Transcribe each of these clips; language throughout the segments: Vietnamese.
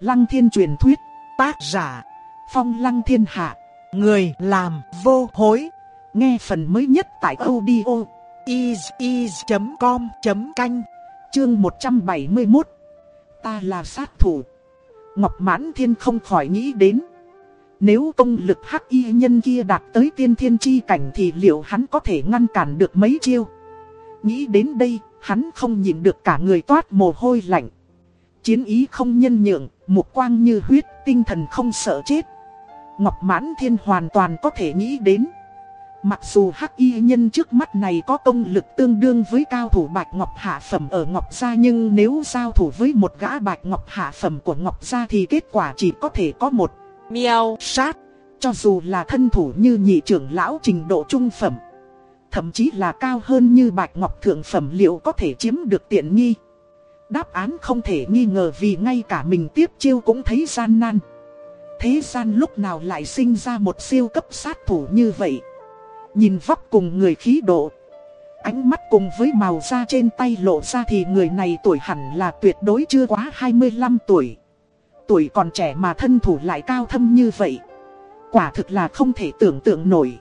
Lăng thiên truyền thuyết, tác giả, phong lăng thiên hạ, người làm vô hối. Nghe phần mới nhất tại audio is.com.canh, chương 171. Ta là sát thủ. Ngọc Mãn Thiên không khỏi nghĩ đến. Nếu công lực hắc y nhân kia đạt tới tiên thiên chi cảnh thì liệu hắn có thể ngăn cản được mấy chiêu? Nghĩ đến đây, hắn không nhìn được cả người toát mồ hôi lạnh. Chiến ý không nhân nhượng, một quang như huyết, tinh thần không sợ chết. Ngọc Mãn Thiên hoàn toàn có thể nghĩ đến. Mặc dù hắc y nhân trước mắt này có công lực tương đương với cao thủ bạch ngọc hạ phẩm ở ngọc gia nhưng nếu giao thủ với một gã bạch ngọc hạ phẩm của ngọc gia thì kết quả chỉ có thể có một miao sát. Cho dù là thân thủ như nhị trưởng lão trình độ trung phẩm, thậm chí là cao hơn như bạch ngọc thượng phẩm liệu có thể chiếm được tiện nghi. Đáp án không thể nghi ngờ vì ngay cả mình tiếp chiêu cũng thấy gian nan. Thế gian lúc nào lại sinh ra một siêu cấp sát thủ như vậy? Nhìn vóc cùng người khí độ, Ánh mắt cùng với màu da trên tay lộ ra thì người này tuổi hẳn là tuyệt đối chưa quá 25 tuổi Tuổi còn trẻ mà thân thủ lại cao thâm như vậy, Quả thực là không thể tưởng tượng nổi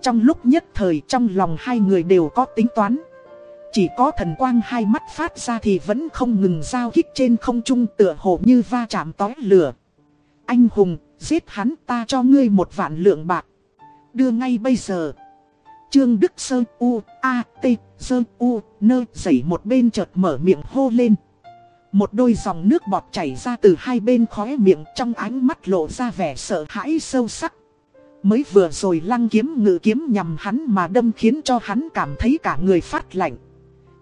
Trong lúc nhất thời trong lòng hai người đều có tính toán chỉ có thần quang hai mắt phát ra thì vẫn không ngừng giao kích trên không trung tựa hồ như va chạm tói lửa Anh hùng, giết hắn ta cho ngươi một vạn lượng bạc đưa ngay bây giờ. Trương Đức Sơn U, A, T, Sơn U, nơ dẩy một bên chợt mở miệng hô lên. Một đôi dòng nước bọt chảy ra từ hai bên khóe miệng trong ánh mắt lộ ra vẻ sợ hãi sâu sắc. Mới vừa rồi lăng kiếm ngự kiếm nhằm hắn mà đâm khiến cho hắn cảm thấy cả người phát lạnh.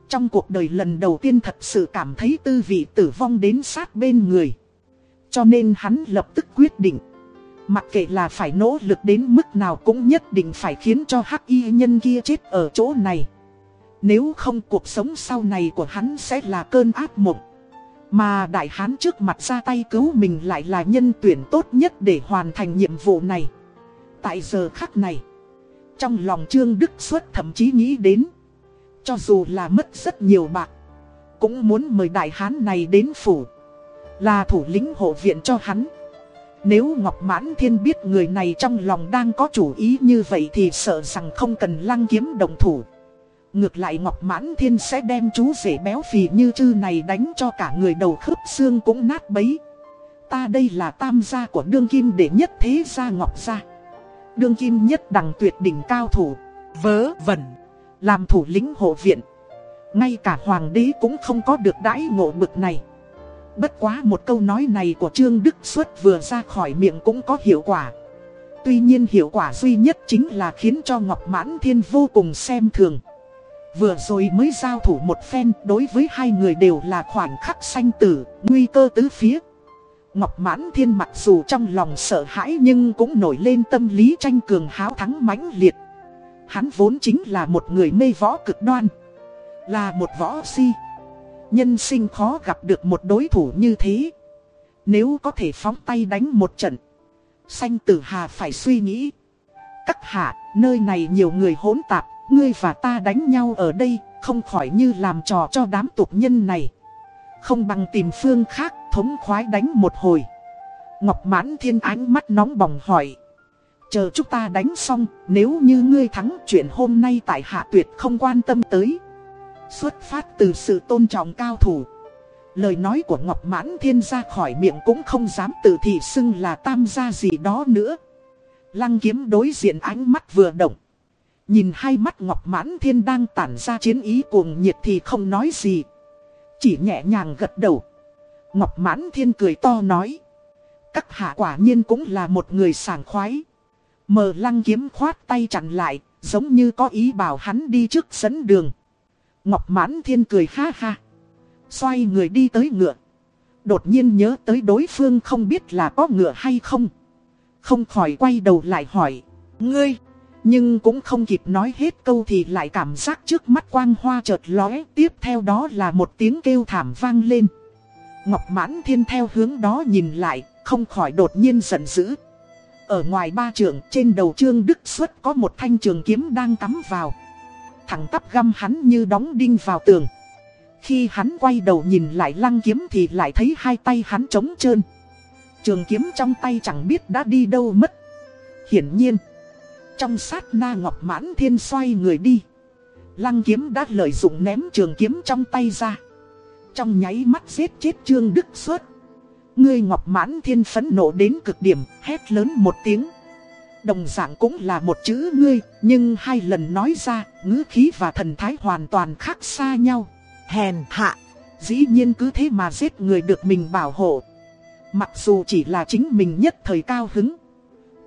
Trong cuộc đời lần đầu tiên thật sự cảm thấy tư vị tử vong đến sát bên người. Cho nên hắn lập tức quyết định. Mặc kệ là phải nỗ lực đến mức nào cũng nhất định phải khiến cho hắc y nhân kia chết ở chỗ này. Nếu không cuộc sống sau này của hắn sẽ là cơn ác mộng. Mà đại hán trước mặt ra tay cứu mình lại là nhân tuyển tốt nhất để hoàn thành nhiệm vụ này. Tại giờ khắc này, trong lòng Trương Đức Xuất thậm chí nghĩ đến. Cho dù là mất rất nhiều bạc, cũng muốn mời đại hán này đến phủ. Là thủ lĩnh hộ viện cho hắn. Nếu Ngọc Mãn Thiên biết người này trong lòng đang có chủ ý như vậy thì sợ rằng không cần lăng kiếm đồng thủ. Ngược lại Ngọc Mãn Thiên sẽ đem chú rể béo phì như chư này đánh cho cả người đầu khớp xương cũng nát bấy. Ta đây là tam gia của đương kim để nhất thế gia Ngọc gia. Đương kim nhất đẳng tuyệt đỉnh cao thủ, vớ vẩn, làm thủ lĩnh hộ viện. Ngay cả hoàng đế cũng không có được đãi ngộ bực này. Bất quá một câu nói này của Trương Đức Xuất vừa ra khỏi miệng cũng có hiệu quả. Tuy nhiên hiệu quả duy nhất chính là khiến cho Ngọc Mãn Thiên vô cùng xem thường. Vừa rồi mới giao thủ một phen đối với hai người đều là khoảnh khắc sanh tử, nguy cơ tứ phía. Ngọc Mãn Thiên mặc dù trong lòng sợ hãi nhưng cũng nổi lên tâm lý tranh cường háo thắng mãnh liệt. Hắn vốn chính là một người mê võ cực đoan, là một võ si. Nhân sinh khó gặp được một đối thủ như thế. Nếu có thể phóng tay đánh một trận. Sanh tử hà phải suy nghĩ. Các hạ, nơi này nhiều người hỗn tạp, ngươi và ta đánh nhau ở đây, không khỏi như làm trò cho đám tục nhân này. Không bằng tìm phương khác, thống khoái đánh một hồi. Ngọc mãn thiên ánh mắt nóng bỏng hỏi. Chờ chúng ta đánh xong, nếu như ngươi thắng chuyện hôm nay tại hạ tuyệt không quan tâm tới. Xuất phát từ sự tôn trọng cao thủ. Lời nói của Ngọc Mãn Thiên ra khỏi miệng cũng không dám tự thị xưng là tam gia gì đó nữa. Lăng kiếm đối diện ánh mắt vừa động. Nhìn hai mắt Ngọc Mãn Thiên đang tản ra chiến ý cuồng nhiệt thì không nói gì. Chỉ nhẹ nhàng gật đầu. Ngọc Mãn Thiên cười to nói. Các hạ quả nhiên cũng là một người sảng khoái. Mờ lăng kiếm khoát tay chặn lại Giống như có ý bảo hắn đi trước dẫn đường Ngọc Mãn Thiên cười ha ha. Xoay người đi tới ngựa. Đột nhiên nhớ tới đối phương không biết là có ngựa hay không. Không khỏi quay đầu lại hỏi. Ngươi! Nhưng cũng không kịp nói hết câu thì lại cảm giác trước mắt quang hoa chợt lóe. Tiếp theo đó là một tiếng kêu thảm vang lên. Ngọc Mãn Thiên theo hướng đó nhìn lại, không khỏi đột nhiên giận dữ. Ở ngoài ba trường trên đầu trương Đức Xuất có một thanh trường kiếm đang cắm vào thẳng tắp găm hắn như đóng đinh vào tường. Khi hắn quay đầu nhìn lại lăng kiếm thì lại thấy hai tay hắn trống trơn. Trường kiếm trong tay chẳng biết đã đi đâu mất. Hiển nhiên, trong sát na Ngọc Mãn Thiên xoay người đi. Lăng kiếm đã lợi dụng ném trường kiếm trong tay ra. Trong nháy mắt giết chết Trương Đức Xuất. Ngươi Ngọc Mãn Thiên phấn nộ đến cực điểm, hét lớn một tiếng. Đồng dạng cũng là một chữ ngươi, nhưng hai lần nói ra, ngữ khí và thần thái hoàn toàn khác xa nhau. Hèn hạ, dĩ nhiên cứ thế mà giết người được mình bảo hộ. Mặc dù chỉ là chính mình nhất thời cao hứng,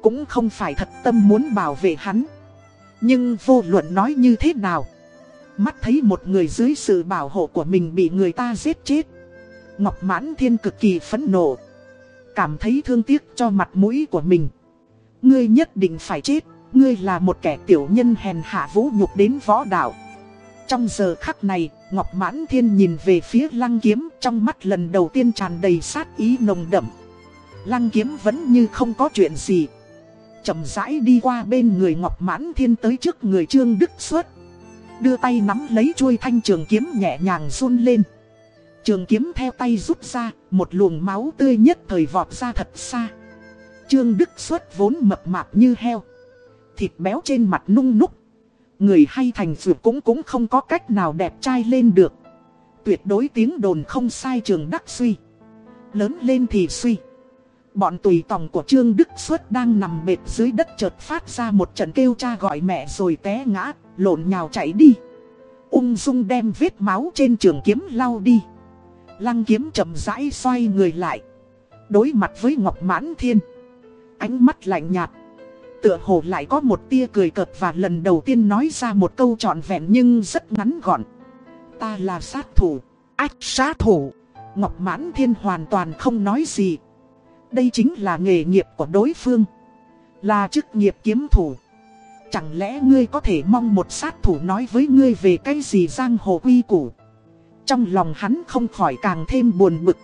cũng không phải thật tâm muốn bảo vệ hắn. Nhưng vô luận nói như thế nào, mắt thấy một người dưới sự bảo hộ của mình bị người ta giết chết. Ngọc Mãn Thiên cực kỳ phẫn nộ, cảm thấy thương tiếc cho mặt mũi của mình. Ngươi nhất định phải chết, ngươi là một kẻ tiểu nhân hèn hạ vũ nhục đến võ đạo. Trong giờ khắc này, Ngọc Mãn Thiên nhìn về phía lăng kiếm trong mắt lần đầu tiên tràn đầy sát ý nồng đậm. Lăng kiếm vẫn như không có chuyện gì. chậm rãi đi qua bên người Ngọc Mãn Thiên tới trước người Trương Đức Xuất. Đưa tay nắm lấy chuôi thanh trường kiếm nhẹ nhàng run lên. Trường kiếm theo tay rút ra, một luồng máu tươi nhất thời vọt ra thật xa. Trương Đức Xuất vốn mập mạp như heo. Thịt béo trên mặt nung núc. Người hay thành vượt cũng cũng không có cách nào đẹp trai lên được. Tuyệt đối tiếng đồn không sai trường đắc suy. Lớn lên thì suy. Bọn tùy tòng của Trương Đức Xuất đang nằm mệt dưới đất chợt phát ra một trận kêu cha gọi mẹ rồi té ngã, lộn nhào chạy đi. Ung dung đem vết máu trên trường kiếm lau đi. Lăng kiếm chậm rãi xoay người lại. Đối mặt với Ngọc Mãn Thiên. Ánh mắt lạnh nhạt. Tựa hồ lại có một tia cười cợt và lần đầu tiên nói ra một câu trọn vẹn nhưng rất ngắn gọn. Ta là sát thủ. Ách sát thủ. Ngọc Mãn Thiên hoàn toàn không nói gì. Đây chính là nghề nghiệp của đối phương. Là chức nghiệp kiếm thủ. Chẳng lẽ ngươi có thể mong một sát thủ nói với ngươi về cái gì giang hồ quy củ. Trong lòng hắn không khỏi càng thêm buồn bực.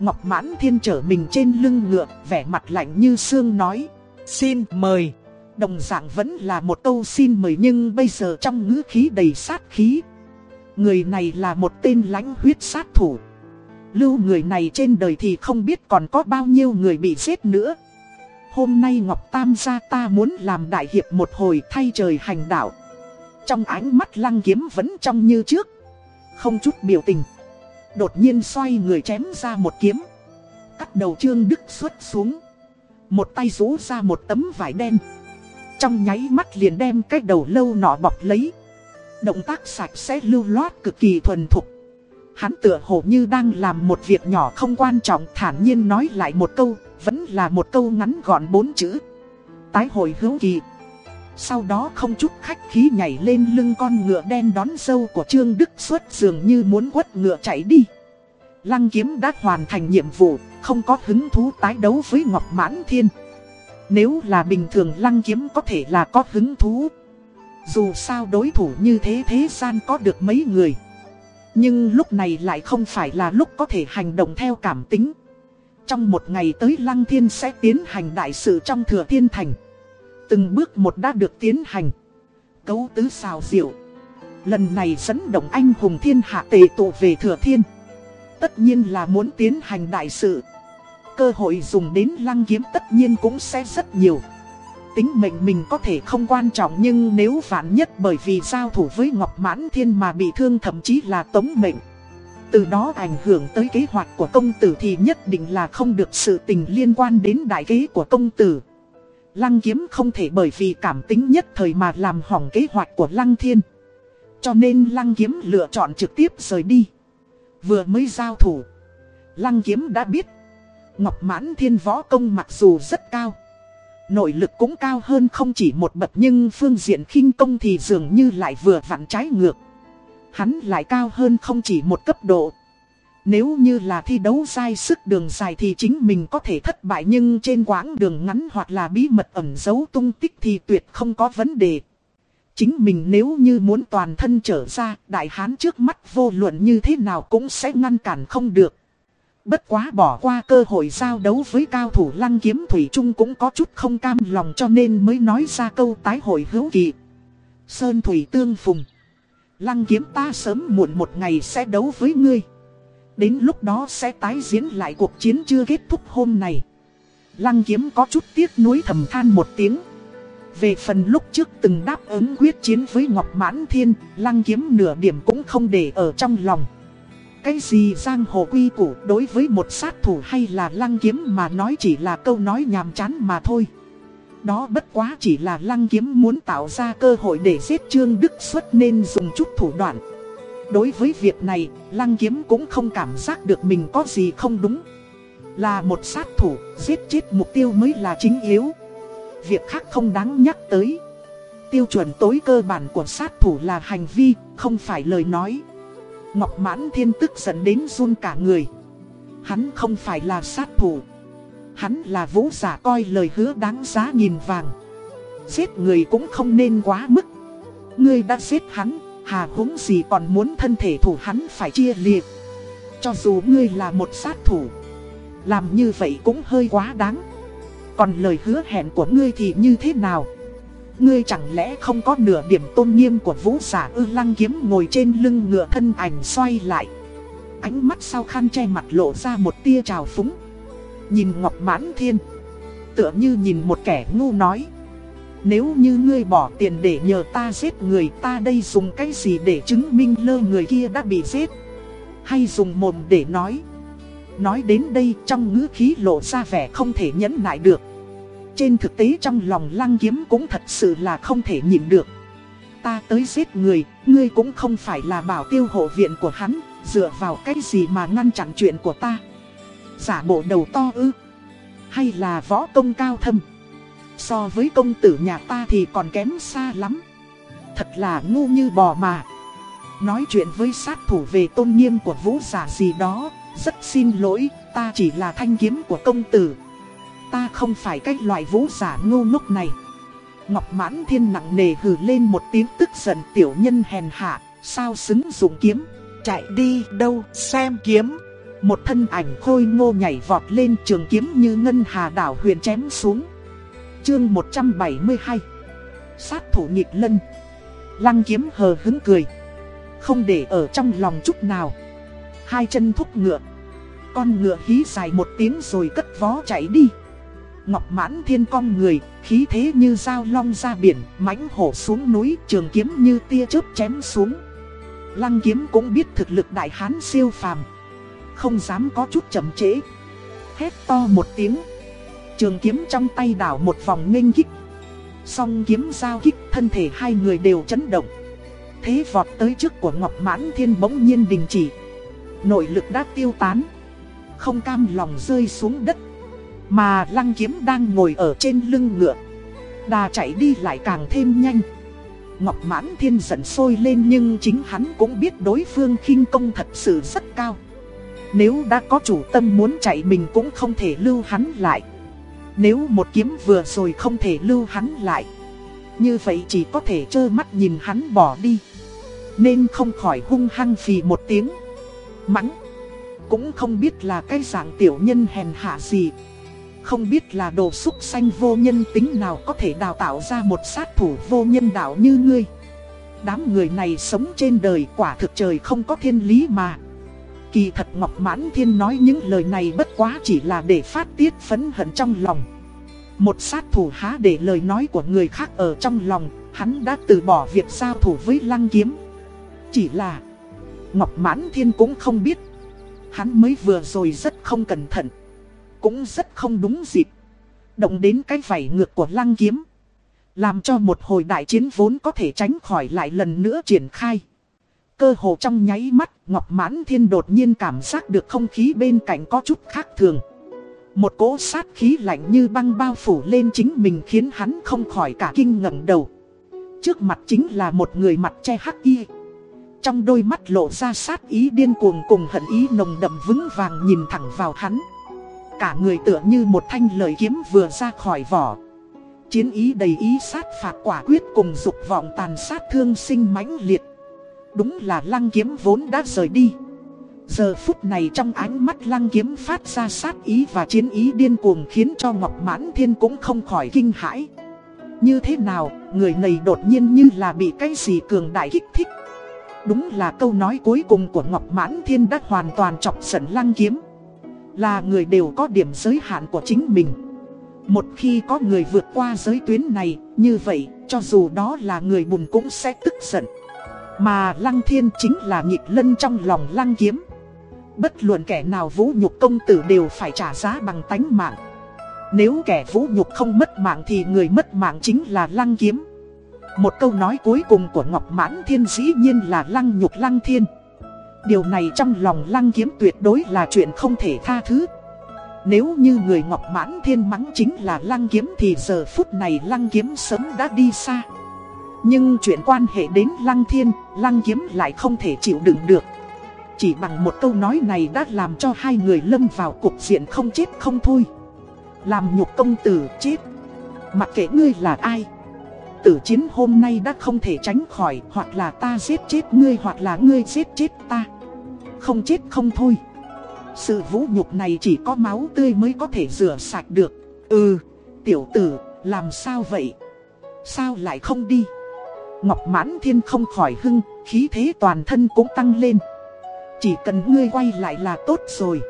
Ngọc Mãn Thiên trở mình trên lưng ngựa, vẻ mặt lạnh như xương nói. Xin mời. Đồng dạng vẫn là một câu xin mời nhưng bây giờ trong ngữ khí đầy sát khí. Người này là một tên lãnh huyết sát thủ. Lưu người này trên đời thì không biết còn có bao nhiêu người bị giết nữa. Hôm nay Ngọc Tam gia ta muốn làm đại hiệp một hồi thay trời hành đạo. Trong ánh mắt lăng kiếm vẫn trong như trước. Không chút biểu tình. Đột nhiên xoay người chém ra một kiếm. Cắt đầu Trương Đức xuất xuống. Một tay rũ ra một tấm vải đen. Trong nháy mắt liền đem cái đầu lâu nọ bọc lấy. Động tác sạch sẽ lưu loát cực kỳ thuần thục. Hắn tựa hồ như đang làm một việc nhỏ không quan trọng thản nhiên nói lại một câu, vẫn là một câu ngắn gọn bốn chữ. Tái hồi hữu kỳ. Sau đó không chút khách khí nhảy lên lưng con ngựa đen đón dâu của Trương Đức Xuất dường như muốn quất ngựa chạy đi. Lăng kiếm đã hoàn thành nhiệm vụ, không có hứng thú tái đấu với Ngọc Mãn Thiên. Nếu là bình thường lăng kiếm có thể là có hứng thú. Dù sao đối thủ như thế thế gian có được mấy người. Nhưng lúc này lại không phải là lúc có thể hành động theo cảm tính. Trong một ngày tới Lăng Thiên sẽ tiến hành đại sự trong Thừa Thiên Thành. Từng bước một đã được tiến hành. Cấu tứ xào diệu. Lần này dẫn động anh hùng thiên hạ tề tụ về Thừa Thiên. Tất nhiên là muốn tiến hành đại sự. Cơ hội dùng đến lăng kiếm tất nhiên cũng sẽ rất nhiều. Tính mệnh mình có thể không quan trọng nhưng nếu vạn nhất bởi vì giao thủ với Ngọc Mãn Thiên mà bị thương thậm chí là tống mệnh. Từ đó ảnh hưởng tới kế hoạch của công tử thì nhất định là không được sự tình liên quan đến đại kế của công tử. Lăng kiếm không thể bởi vì cảm tính nhất thời mà làm hỏng kế hoạch của Lăng Thiên. Cho nên Lăng kiếm lựa chọn trực tiếp rời đi. Vừa mới giao thủ. Lăng kiếm đã biết. Ngọc mãn thiên võ công mặc dù rất cao. Nội lực cũng cao hơn không chỉ một bậc nhưng phương diện khinh công thì dường như lại vừa vặn trái ngược. Hắn lại cao hơn không chỉ một cấp độ. Nếu như là thi đấu sai sức đường dài thì chính mình có thể thất bại nhưng trên quãng đường ngắn hoặc là bí mật ẩn giấu tung tích thì tuyệt không có vấn đề. Chính mình nếu như muốn toàn thân trở ra, đại hán trước mắt vô luận như thế nào cũng sẽ ngăn cản không được. Bất quá bỏ qua cơ hội giao đấu với cao thủ lăng kiếm Thủy Trung cũng có chút không cam lòng cho nên mới nói ra câu tái hội hữu kỳ. Sơn Thủy Tương Phùng. Lăng kiếm ta sớm muộn một ngày sẽ đấu với ngươi. Đến lúc đó sẽ tái diễn lại cuộc chiến chưa kết thúc hôm này. Lăng kiếm có chút tiếc nuối thầm than một tiếng. Về phần lúc trước từng đáp ứng quyết chiến với Ngọc Mãn Thiên, Lăng kiếm nửa điểm cũng không để ở trong lòng. Cái gì giang hồ quy củ đối với một sát thủ hay là lăng kiếm mà nói chỉ là câu nói nhàm chán mà thôi. Đó bất quá chỉ là lăng kiếm muốn tạo ra cơ hội để giết Trương Đức Xuất nên dùng chút thủ đoạn. Đối với việc này, lăng kiếm cũng không cảm giác được mình có gì không đúng. Là một sát thủ, giết chết mục tiêu mới là chính yếu. Việc khác không đáng nhắc tới. Tiêu chuẩn tối cơ bản của sát thủ là hành vi, không phải lời nói. Ngọc Mãn Thiên tức giận đến run cả người. Hắn không phải là sát thủ. Hắn là vũ giả coi lời hứa đáng giá nghìn vàng. Giết người cũng không nên quá mức. Ngươi đã giết hắn, hà húng gì còn muốn thân thể thủ hắn phải chia liệt. Cho dù ngươi là một sát thủ, làm như vậy cũng hơi quá đáng. Còn lời hứa hẹn của ngươi thì như thế nào? Ngươi chẳng lẽ không có nửa điểm tôn nghiêm của vũ giả ư lăng kiếm ngồi trên lưng ngựa thân ảnh xoay lại. Ánh mắt sau khăn che mặt lộ ra một tia trào phúng. Nhìn Ngọc Mãn Thiên. Tựa như nhìn một kẻ ngu nói. Nếu như ngươi bỏ tiền để nhờ ta giết người ta đây dùng cái gì để chứng minh lơ người kia đã bị giết. Hay dùng mồm để nói. Nói đến đây trong ngữ khí lộ ra vẻ không thể nhẫn nại được. Trên thực tế trong lòng lăng kiếm cũng thật sự là không thể nhịn được. Ta tới giết người, ngươi cũng không phải là bảo tiêu hộ viện của hắn, dựa vào cái gì mà ngăn chặn chuyện của ta. Giả bộ đầu to ư, hay là võ công cao thâm. So với công tử nhà ta thì còn kém xa lắm. Thật là ngu như bò mà. Nói chuyện với sát thủ về tôn nghiêm của vũ giả gì đó, rất xin lỗi, ta chỉ là thanh kiếm của công tử. Ta không phải cái loại vũ giả ngu ngốc này. Ngọc mãn thiên nặng nề hừ lên một tiếng tức giận tiểu nhân hèn hạ, sao xứng dùng kiếm. Chạy đi đâu xem kiếm. Một thân ảnh khôi ngô nhảy vọt lên trường kiếm như ngân hà đảo huyền chém xuống. Chương 172 Sát thủ nghịch lân Lăng kiếm hờ hứng cười Không để ở trong lòng chút nào Hai chân thúc ngựa Con ngựa hí dài một tiếng rồi cất vó chạy đi Ngọc mãn thiên con người, khí thế như dao long ra biển, mãnh hổ xuống núi, trường kiếm như tia chớp chém xuống. Lăng kiếm cũng biết thực lực đại hán siêu phàm. Không dám có chút chậm trễ. Hét to một tiếng. Trường kiếm trong tay đảo một vòng nghênh kích. Song kiếm giao kích, thân thể hai người đều chấn động. Thế vọt tới trước của Ngọc Mãn Thiên bỗng nhiên đình chỉ. Nội lực đã tiêu tán. Không cam lòng rơi xuống đất. Mà lăng kiếm đang ngồi ở trên lưng ngựa Đà chạy đi lại càng thêm nhanh Ngọc mãn thiên giận sôi lên nhưng chính hắn cũng biết đối phương khinh công thật sự rất cao Nếu đã có chủ tâm muốn chạy mình cũng không thể lưu hắn lại nếu một kiếm vừa rồi không thể lưu hắn lại, Như vậy chỉ có thể trơ mắt nhìn hắn bỏ đi. Nên không khỏi hung hăng phì một tiếng. Mắng, Cũng không biết là cái dạng tiểu nhân hèn hạ gì. Không biết là đồ xúc xanh vô nhân tính nào có thể đào tạo ra một sát thủ vô nhân đạo như ngươi. Đám người này sống trên đời quả thực trời không có thiên lý mà. Kỳ thật Ngọc Mãn Thiên nói những lời này bất quá chỉ là để phát tiết phấn hận trong lòng Một sát thủ há để lời nói của người khác ở trong lòng, Hắn đã từ bỏ việc giao thủ với lăng kiếm Chỉ là, Ngọc Mãn Thiên cũng không biết Hắn mới vừa rồi rất không cẩn thận, cũng rất không đúng dịp. Động đến cái vảy ngược của lăng kiếm. Làm cho một hồi đại chiến vốn có thể tránh khỏi lại lần nữa triển khai. Cơ hồ trong nháy mắt, Ngọc Mãn Thiên đột nhiên cảm giác được không khí bên cạnh có chút khác thường. Một cỗ sát khí lạnh như băng bao phủ lên chính mình khiến hắn không khỏi cả kinh ngẩng đầu. Trước mặt chính là một người mặt che hắc y. Trong đôi mắt lộ ra sát ý điên cuồng cùng hận ý nồng đậm vững vàng nhìn thẳng vào hắn. Cả người tựa như một thanh lời kiếm vừa ra khỏi vỏ Chiến ý đầy ý sát phạt quả quyết cùng dục vọng tàn sát thương sinh mãnh liệt Đúng là lăng kiếm vốn đã rời đi. Giờ phút này trong ánh mắt lăng kiếm phát ra sát ý và chiến ý điên cuồng khiến cho Ngọc Mãn Thiên cũng không khỏi kinh hãi. Như thế nào, người này đột nhiên như là bị cái gì cường đại kích thích? Đúng là câu nói cuối cùng của Ngọc Mãn Thiên đã hoàn toàn chọc giận lăng kiếm. Là người đều có điểm giới hạn của chính mình. Một khi có người vượt qua giới tuyến này, như vậy, cho dù đó là người bùn cũng sẽ tức giận. Mà Lăng Thiên chính là nhịp lân trong lòng Lăng Kiếm. Bất luận kẻ nào vũ nhục công tử đều phải trả giá bằng tánh mạng. Nếu kẻ vũ nhục không mất mạng thì người mất mạng chính là Lăng Kiếm. Một câu nói cuối cùng của Ngọc Mãn Thiên dĩ nhiên là Lăng nhục Lăng Thiên. Điều này trong lòng Lăng Kiếm tuyệt đối là chuyện không thể tha thứ. Nếu như người Ngọc Mãn Thiên mắng chính là Lăng Kiếm thì giờ phút này Lăng Kiếm sớm đã đi xa. Nhưng chuyện quan hệ đến Lăng Thiên, Lăng Kiếm lại không thể chịu đựng được. Chỉ bằng một câu nói này đã làm cho hai người lâm vào cục diện không chết không thôi. Làm nhục công tử chết. Mặc kệ ngươi là ai. Tử chiến hôm nay đã không thể tránh khỏi hoặc là ta giết chết ngươi hoặc là ngươi giết chết ta. Không chết không thôi. Sự vũ nhục này chỉ có máu tươi mới có thể rửa sạch được. Ừ, tiểu tử, làm sao vậy? Sao lại không đi? Ngọc mãn thiên không khỏi hưng, khí thế toàn thân cũng tăng lên. Chỉ cần ngươi quay lại là tốt rồi.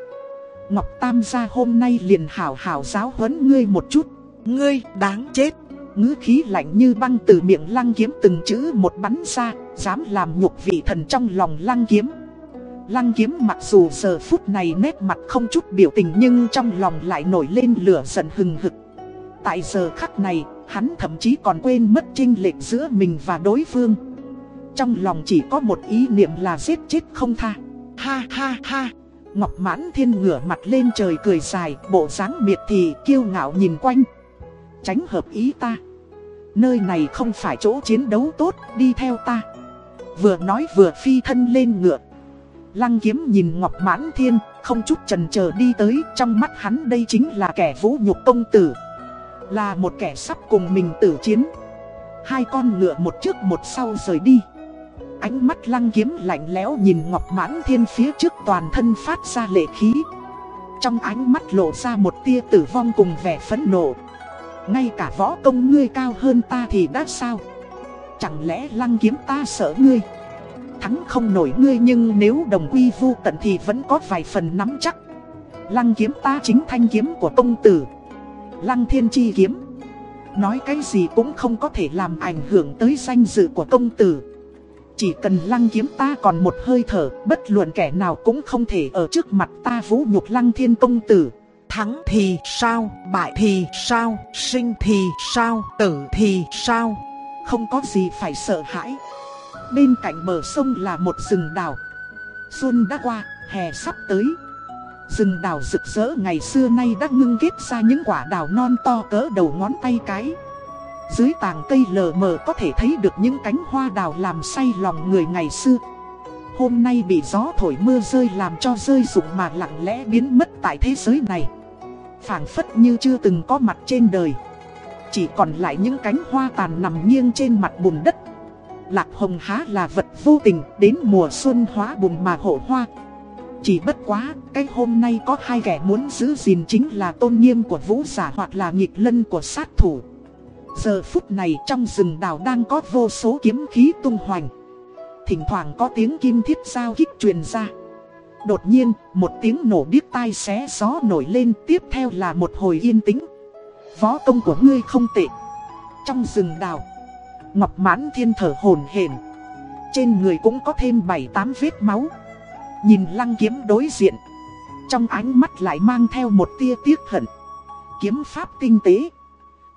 Ngọc Tam gia hôm nay liền hảo hảo giáo huấn ngươi một chút. Ngươi đáng chết. Ngữ khí lạnh như băng từ miệng lăng kiếm từng chữ một bắn ra, dám làm nhục vị thần trong lòng lăng kiếm. Lăng kiếm mặc dù giờ phút này nét mặt không chút biểu tình nhưng trong lòng lại nổi lên lửa giận hừng hực. Tại giờ khắc này, hắn thậm chí còn quên mất trinh lệch giữa mình và đối phương. Trong lòng chỉ có một ý niệm là giết chết không tha. Ha ha ha, Ngọc Mãn Thiên ngửa mặt lên trời cười dài, bộ dáng miệt thì kiêu ngạo nhìn quanh. Tránh hợp ý ta. Nơi này không phải chỗ chiến đấu tốt, đi theo ta. Vừa nói vừa phi thân lên ngựa. Lăng kiếm nhìn Ngọc Mãn Thiên, không chút chần chờ đi tới, trong mắt hắn đây chính là kẻ vũ nhục công tử. Là một kẻ sắp cùng mình tử chiến. Hai con ngựa một trước một sau rời đi. Ánh mắt lăng kiếm lạnh lẽo nhìn Ngọc Mãn Thiên phía trước toàn thân phát ra lệ khí. Trong ánh mắt lộ ra một tia tử vong cùng vẻ phẫn nộ. Ngay cả võ công ngươi cao hơn ta thì đã sao? Chẳng lẽ lăng kiếm ta sợ ngươi? thắng không nổi ngươi nhưng nếu đồng quy vu tận thì vẫn có vài phần nắm chắc. Lăng kiếm ta chính thanh kiếm của công tử. Lăng thiên chi kiếm. Nói cái gì cũng không có thể làm ảnh hưởng tới danh dự của công tử. Chỉ cần lăng kiếm ta còn một hơi thở, bất luận kẻ nào cũng không thể ở trước mặt ta vũ nhục lăng thiên công tử. Thắng thì sao, bại thì sao, sinh thì sao, tử thì sao. Không có gì phải sợ hãi. Bên cạnh bờ sông là một rừng đào Xuân đã qua, hè sắp tới Rừng đào rực rỡ ngày xưa nay đã ngưng kết ra những quả đào non to cỡ đầu ngón tay cái. Dưới tàng cây lờ mờ có thể thấy được những cánh hoa đào làm say lòng người ngày xưa. Hôm nay bị gió thổi mưa rơi làm cho rơi rụng mà lặng lẽ biến mất tại thế giới này. Phảng phất như chưa từng có mặt trên đời. Chỉ còn lại những cánh hoa tàn nằm nghiêng trên mặt bùn đất. Lạc hồng há là vật vô tình, đến mùa xuân hóa bùn mà hộ hoa. Chỉ bất quá, cái hôm nay có hai kẻ muốn giữ gìn chính là tôn nghiêm của vũ giả hoặc là nghịch lân của sát thủ. Giờ phút này trong rừng đào đang có vô số kiếm khí tung hoành. Thỉnh thoảng có tiếng kim thiết giao kích truyền ra. Đột nhiên, một tiếng nổ điếc tai xé gió nổi lên tiếp theo là một hồi yên tĩnh. Võ công của ngươi không tệ. Trong rừng đào Ngọc mãn thiên thở hồn hển Trên người cũng có thêm 7-8 vết máu Nhìn lăng kiếm đối diện. Trong ánh mắt lại mang theo một tia tiếc hận. Kiếm pháp tinh tế.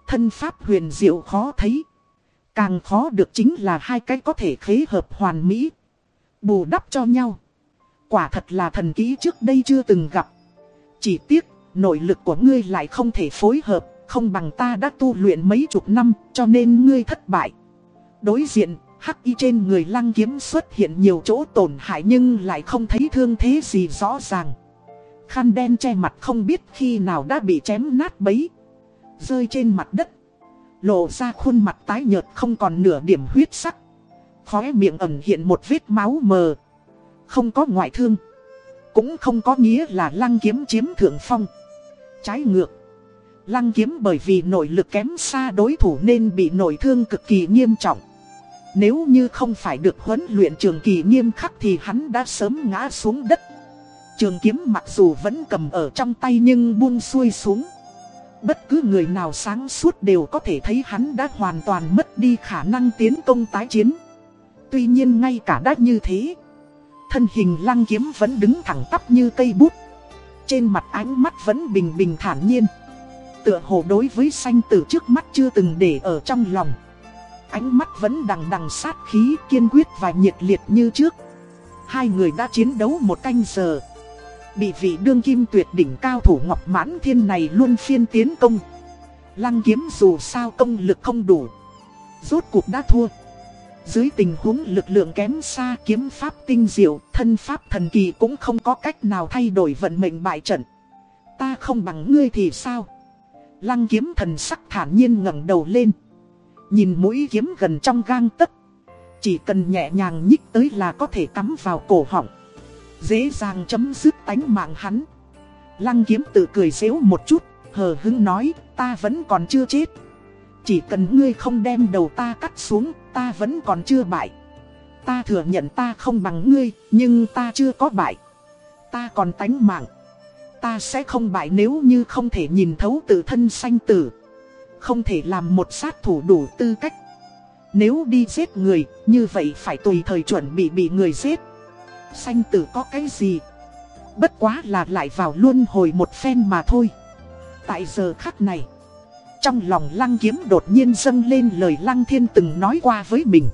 Thân pháp huyền diệu khó thấy. Càng khó được chính là hai cái có thể khế hợp hoàn mỹ. Bù đắp cho nhau. Quả thật là thần kỹ trước đây chưa từng gặp. Chỉ tiếc nội lực của ngươi lại không thể phối hợp Không bằng ta đã tu luyện mấy chục năm cho nên ngươi thất bại. Đối diện, hắc y trên người lăng kiếm xuất hiện nhiều chỗ tổn hại nhưng lại không thấy thương thế gì rõ ràng. Khăn đen che mặt không biết khi nào đã bị chém nát bấy. Rơi trên mặt đất. Lộ ra khuôn mặt tái nhợt không còn nửa điểm huyết sắc. Khóe miệng ẩn hiện một vết máu mờ. Không có ngoại thương. Cũng không có nghĩa là lăng kiếm chiếm thượng phong. Trái ngược. Lăng kiếm bởi vì nội lực kém xa đối thủ nên bị nội thương cực kỳ nghiêm trọng. Nếu như không phải được huấn luyện trường kỳ nghiêm khắc thì hắn đã sớm ngã xuống đất. Trường kiếm mặc dù vẫn cầm ở trong tay nhưng buông xuôi xuống. Bất cứ người nào sáng suốt đều có thể thấy hắn đã hoàn toàn mất đi khả năng tiến công tái chiến. Tuy nhiên ngay cả đã như thế, thân hình lăng kiếm vẫn đứng thẳng tắp như cây bút. Trên mặt ánh mắt vẫn bình bình thản nhiên. Tựa hồ đối với sanh tử trước mắt chưa từng để ở trong lòng. Ánh mắt vẫn đằng đằng sát khí kiên quyết và nhiệt liệt như trước. Hai người đã chiến đấu một canh giờ. Bị vị đương kim tuyệt đỉnh cao thủ Ngọc Mãn Thiên này luôn phiên tiến công. Lăng kiếm dù sao công lực không đủ. Rốt cuộc đã thua. Dưới tình huống lực lượng kém xa kiếm pháp tinh diệu, thân pháp thần kỳ cũng không có cách nào thay đổi vận mệnh bại trận. Ta không bằng ngươi thì sao? Lăng kiếm thần sắc thản nhiên ngẩng đầu lên. Nhìn mũi kiếm gần trong gang tấc. Chỉ cần nhẹ nhàng nhích tới là có thể cắm vào cổ họng. Dễ dàng chấm dứt tánh mạng hắn. Lăng kiếm tự cười xéo một chút, hờ hứng nói, ta vẫn còn chưa chết. Chỉ cần ngươi không đem đầu ta cắt xuống, ta vẫn còn chưa bại. Ta thừa nhận ta không bằng ngươi, nhưng ta chưa có bại. Ta còn tánh mạng. Ta sẽ không bại nếu như không thể nhìn thấu tự thân sanh tử. Không thể làm một sát thủ đủ tư cách. Nếu đi giết người, như vậy phải tùy thời chuẩn bị bị người giết. Sanh tử có cái gì? Bất quá là lại vào luôn hồi một phen mà thôi. Tại giờ khắc này, trong lòng lăng kiếm đột nhiên dâng lên lời lăng thiên từng nói qua với mình.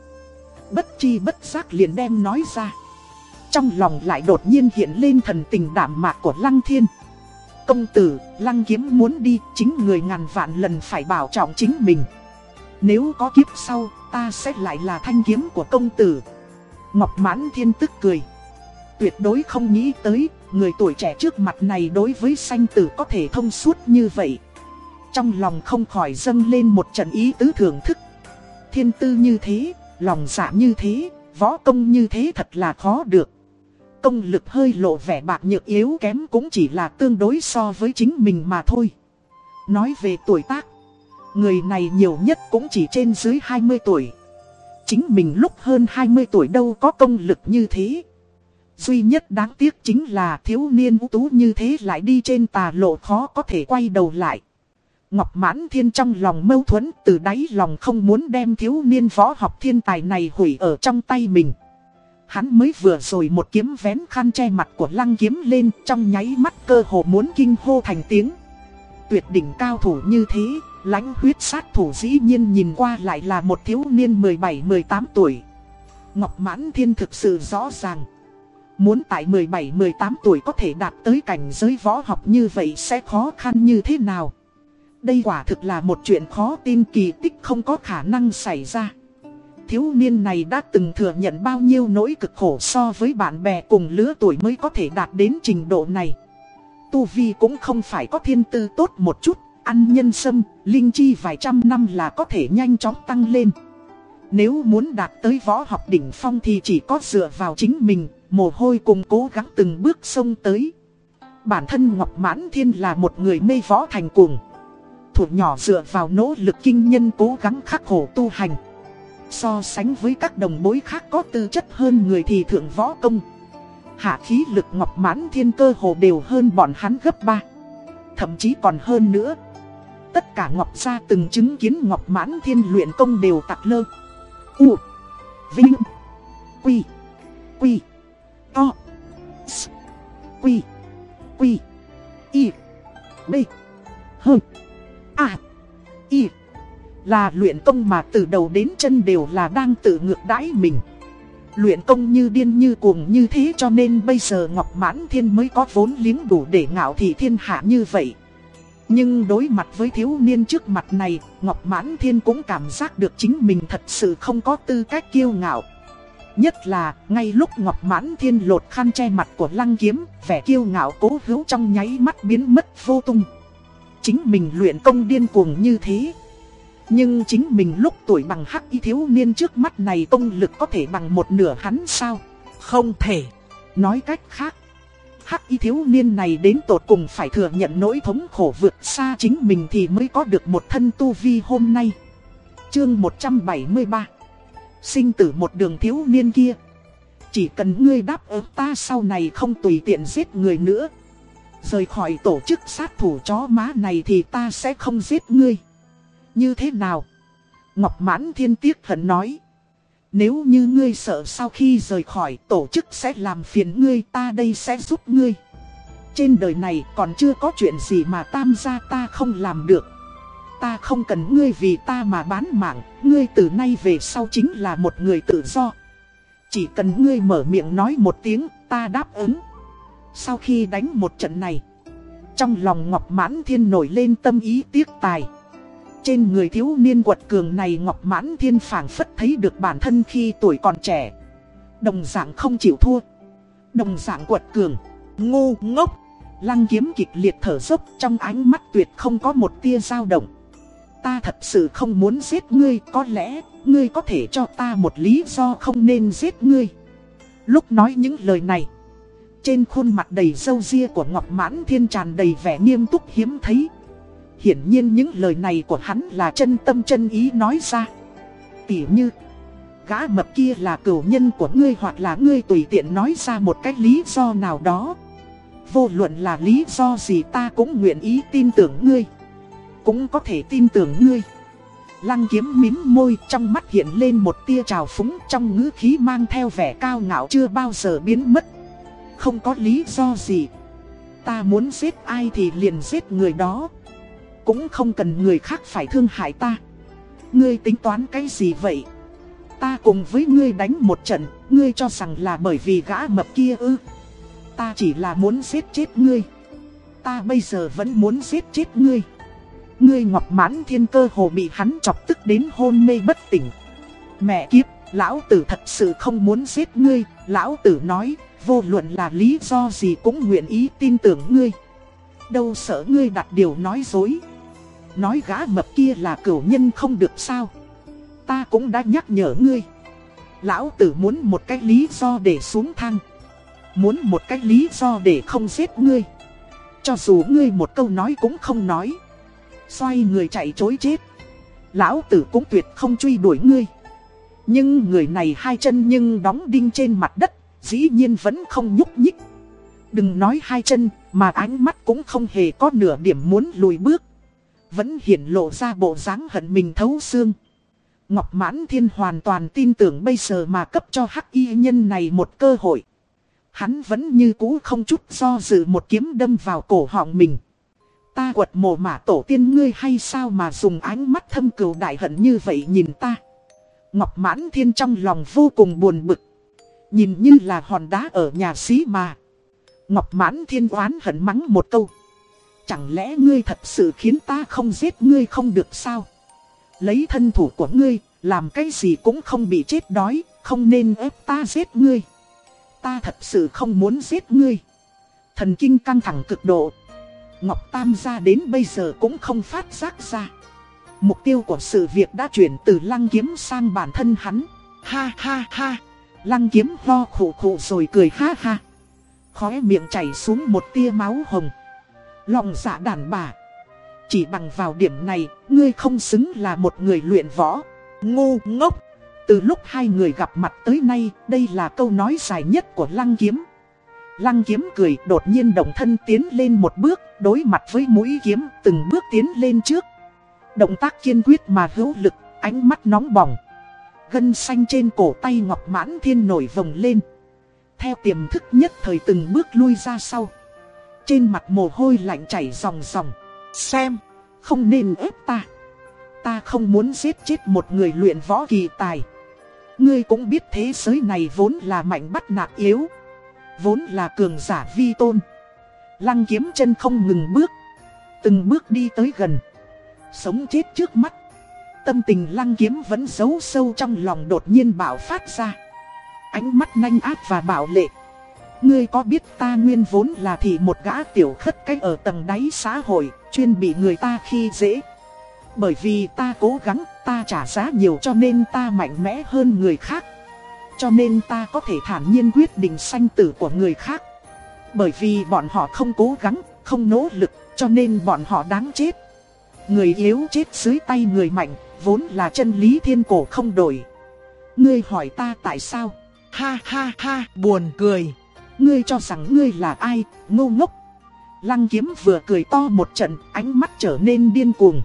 Bất chi bất giác liền đem nói ra. Trong lòng lại đột nhiên hiện lên thần tình đảm mạc của lăng thiên. Công tử, lăng kiếm muốn đi, chính người ngàn vạn lần phải bảo trọng chính mình. Nếu có kiếp sau, ta sẽ lại là thanh kiếm của công tử. Ngọc mãn thiên tức cười. Tuyệt đối không nghĩ tới, người tuổi trẻ trước mặt này đối với sanh tử có thể thông suốt như vậy. Trong lòng không khỏi dâng lên một trận ý tứ thưởng thức. Thiên tư như thế, lòng dạ như thế, võ công như thế thật là khó được. Công lực hơi lộ vẻ bạc nhược yếu kém cũng chỉ là tương đối so với chính mình mà thôi. Nói về tuổi tác, người này nhiều nhất cũng chỉ trên dưới 20 tuổi. Chính mình lúc hơn 20 tuổi đâu có công lực như thế. Duy nhất đáng tiếc chính là thiếu niên ưu tú như thế lại đi trên tà lộ khó có thể quay đầu lại. Ngọc Mãn Thiên trong lòng mâu thuẫn từ đáy lòng không muốn đem thiếu niên võ học thiên tài này hủy ở trong tay mình. Hắn mới vừa rồi một kiếm vén khăn che mặt của lăng kiếm lên trong nháy mắt cơ hồ muốn kinh hô thành tiếng. Tuyệt đỉnh cao thủ như thế, lãnh huyết sát thủ dĩ nhiên nhìn qua lại là một thiếu niên 17-18 tuổi. Ngọc Mãn Thiên thực sự rõ ràng. Muốn tại 17-18 tuổi có thể đạt tới cảnh giới võ học như vậy sẽ khó khăn như thế nào? Đây quả thực là một chuyện khó tin kỳ tích không có khả năng xảy ra. Thiếu niên này đã từng thừa nhận bao nhiêu nỗi cực khổ so với bạn bè cùng lứa tuổi mới có thể đạt đến trình độ này. Tu Vi cũng không phải có thiên tư tốt một chút, ăn nhân sâm, linh chi vài trăm năm là có thể nhanh chóng tăng lên. Nếu muốn đạt tới võ học đỉnh phong thì chỉ có dựa vào chính mình, mồ hôi cùng cố gắng từng bước sông tới. Bản thân Ngọc Mãn Thiên là một người mê võ thành cuồng. Thủ nhỏ dựa vào nỗ lực kinh nhân cố gắng khắc khổ tu hành. So sánh với các đồng bối khác có tư chất hơn người thì thượng võ công. Hạ khí lực Ngọc Mãn Thiên cơ hồ đều hơn bọn hắn gấp ba, Thậm chí còn hơn nữa. Tất cả Ngọc Gia từng chứng kiến Ngọc Mãn Thiên luyện công đều tặc lơ. U. Vinh. Quy. Quy. To. S. Quy. Quy. Y. B. H. A. Y. Là luyện công mà từ đầu đến chân đều là đang tự ngược đãi mình. Luyện công như điên như cuồng như thế cho nên bây giờ Ngọc Mãn Thiên mới có vốn liếng đủ để ngạo thị thiên hạ như vậy. Nhưng đối mặt với thiếu niên trước mặt này, Ngọc Mãn Thiên cũng cảm giác được chính mình thật sự không có tư cách kiêu ngạo. Nhất là, ngay lúc Ngọc Mãn Thiên lột khăn che mặt của lăng kiếm, vẻ kiêu ngạo cố hữu trong nháy mắt biến mất vô tung. Chính mình luyện công điên cuồng như thế. Nhưng chính mình lúc tuổi bằng hắc y thiếu niên trước mắt này công lực có thể bằng một nửa hắn sao? Không thể. Nói cách khác, hắc y thiếu niên này đến tột cùng phải thừa nhận nỗi thống khổ vượt xa chính mình thì mới có được một thân tu vi hôm nay. Chương 173 Sinh tử một đường thiếu niên kia Chỉ cần ngươi đáp ứng ta sau này không tùy tiện giết người nữa Rời khỏi tổ chức sát thủ chó má này thì ta sẽ không giết ngươi. Như thế nào? Ngọc Mãn Thiên tiếc hận nói. Nếu như ngươi sợ sau khi rời khỏi tổ chức sẽ làm phiền ngươi ta đây sẽ giúp ngươi. Trên đời này còn chưa có chuyện gì mà tam gia ta không làm được. Ta không cần ngươi vì ta mà bán mạng, ngươi từ nay về sau chính là một người tự do. Chỉ cần ngươi mở miệng nói một tiếng, ta đáp ứng. Sau khi đánh một trận này, trong lòng Ngọc Mãn Thiên nổi lên tâm ý tiếc tài. Trên người thiếu niên quật cường này Ngọc Mãn Thiên phảng phất thấy được bản thân khi tuổi còn trẻ. Đồng dạng không chịu thua. Đồng dạng quật cường, ngu ngốc. Lăng kiếm kịch liệt thở dốc trong ánh mắt tuyệt không có một tia dao động. Ta thật sự không muốn giết ngươi, có lẽ ngươi có thể cho ta một lý do không nên giết ngươi. Lúc nói những lời này, trên khuôn mặt đầy râu ria của Ngọc Mãn Thiên tràn đầy vẻ nghiêm túc hiếm thấy. Hiển nhiên những lời này của hắn là chân tâm chân ý nói ra. Tỉ như, gã mập kia là cửu nhân của ngươi hoặc là ngươi tùy tiện nói ra một cách lý do nào đó. Vô luận là lý do gì ta cũng nguyện ý tin tưởng ngươi. Cũng có thể tin tưởng ngươi. Lăng kiếm mím môi trong mắt hiện lên một tia trào phúng trong ngữ khí mang theo vẻ cao ngạo chưa bao giờ biến mất. Không có lý do gì. Ta muốn giết ai thì liền giết người đó. Cũng không cần người khác phải thương hại ta. Ngươi tính toán cái gì vậy? Ta cùng với ngươi đánh một trận, ngươi cho rằng là bởi vì gã mập kia ư. Ta chỉ là muốn giết chết ngươi. Ta bây giờ vẫn muốn giết chết ngươi. Ngươi ngọc mãn thiên cơ hồ bị hắn chọc tức đến hôn mê bất tỉnh. Mẹ kiếp, lão tử thật sự không muốn giết ngươi, lão tử nói, vô luận là lý do gì cũng nguyện ý tin tưởng ngươi. Đâu sợ ngươi đặt điều nói dối. Nói gã mập kia là cửu nhân không được sao. Ta cũng đã nhắc nhở ngươi. Lão tử muốn một cái lý do để xuống thang. Muốn một cái lý do để không giết ngươi. Cho dù ngươi một câu nói cũng không nói. Xoay người chạy chối chết Lão tử cũng tuyệt không truy đuổi ngươi Nhưng người này hai chân nhưng đóng đinh trên mặt đất, Dĩ nhiên vẫn không nhúc nhích Đừng nói hai chân, Mà ánh mắt cũng không hề có nửa điểm muốn lùi bước vẫn hiển lộ ra bộ dáng hận mình thấu xương Ngọc Mãn Thiên hoàn toàn tin tưởng bây giờ mà cấp cho hắc y nhân này một cơ hội Hắn vẫn như cũ không chút do dự một kiếm đâm vào cổ họng mình Ta quật mồ mả tổ tiên ngươi hay sao mà dùng ánh mắt thâm cừu đại hận như vậy nhìn ta. Ngọc mãn thiên trong lòng vô cùng buồn bực. Nhìn như là hòn đá ở nhà xí mà. Ngọc mãn thiên oán hận mắng một câu. Chẳng lẽ ngươi thật sự khiến ta không giết ngươi không được sao? Lấy thân thủ của ngươi, làm cái gì cũng không bị chết đói, không nên ép ta giết ngươi. Ta thật sự không muốn giết ngươi. Thần kinh căng thẳng cực độ, Ngọc Tam gia đến bây giờ cũng không phát giác ra. Mục tiêu của sự việc đã chuyển từ lăng kiếm sang bản thân hắn. Ha ha ha. Lăng kiếm ho khổ khổ rồi cười ha ha. Khóe miệng chảy xuống một tia máu hồng. Lòng dạ đàn bà. Chỉ bằng vào điểm này, ngươi không xứng là một người luyện võ. ngu ngốc. Từ lúc hai người gặp mặt tới nay, đây là câu nói dài nhất của lăng kiếm. Lăng kiếm cười đột nhiên động thân tiến lên một bước, đối mặt với mũi kiếm, từng bước tiến lên trước. Động tác kiên quyết mà hữu lực, ánh mắt nóng bỏng. Gân xanh trên cổ tay ngọc mãn thiên nổi vồng lên. Theo tiềm thức nhất thời từng bước lui ra sau. Trên mặt mồ hôi lạnh chảy ròng ròng. Xem, không nên ép ta. Ta không muốn giết chết một người luyện võ kỳ tài. Ngươi cũng biết thế giới này vốn là mạnh bắt nạt yếu. Vốn là cường giả vi tôn Lăng kiếm chân không ngừng bước Từng bước đi tới gần Sống chết trước mắt Tâm tình lăng kiếm vẫn giấu sâu trong lòng đột nhiên bạo phát ra Ánh mắt nhanh ác và bạo lệ Ngươi có biết ta nguyên vốn là thì một gã tiểu khất cách ở tầng đáy xã hội Chuyên bị người ta khi dễ. Bởi vì ta cố gắng ta trả giá nhiều cho nên ta mạnh mẽ hơn người khác. Cho nên ta có thể thản nhiên quyết định sanh tử của người khác. Bởi vì bọn họ không cố gắng, không nỗ lực Cho nên bọn họ đáng chết. Người yếu chết dưới tay người mạnh Vốn là chân lý thiên cổ không đổi. Ngươi hỏi ta tại sao? Ha ha ha buồn cười. Ngươi cho rằng ngươi là ai, ngô ngốc Lăng kiếm vừa cười to một trận, ánh mắt trở nên điên cuồng.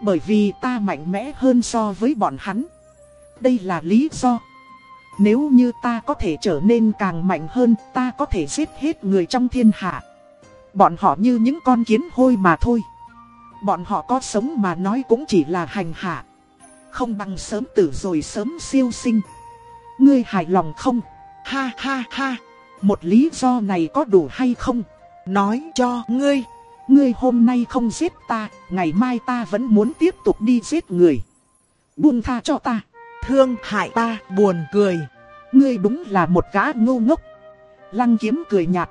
Bởi vì ta mạnh mẽ hơn so với bọn hắn. Đây là lý do. Nếu như ta có thể trở nên càng mạnh hơn, ta có thể giết hết người trong thiên hạ. Bọn họ như những con kiến hôi mà thôi. Bọn họ có sống mà nói cũng chỉ là hành hạ. Không bằng sớm tử rồi sớm siêu sinh. Ngươi hài lòng không? Ha ha ha. Một lý do này có đủ hay không? Nói cho ngươi. Ngươi hôm nay không giết ta, ngày mai ta vẫn muốn tiếp tục đi giết người. Buông tha cho ta. Thương hại ta, buồn cười. Ngươi đúng là một gã ngu ngốc. Lăng kiếm cười nhạt.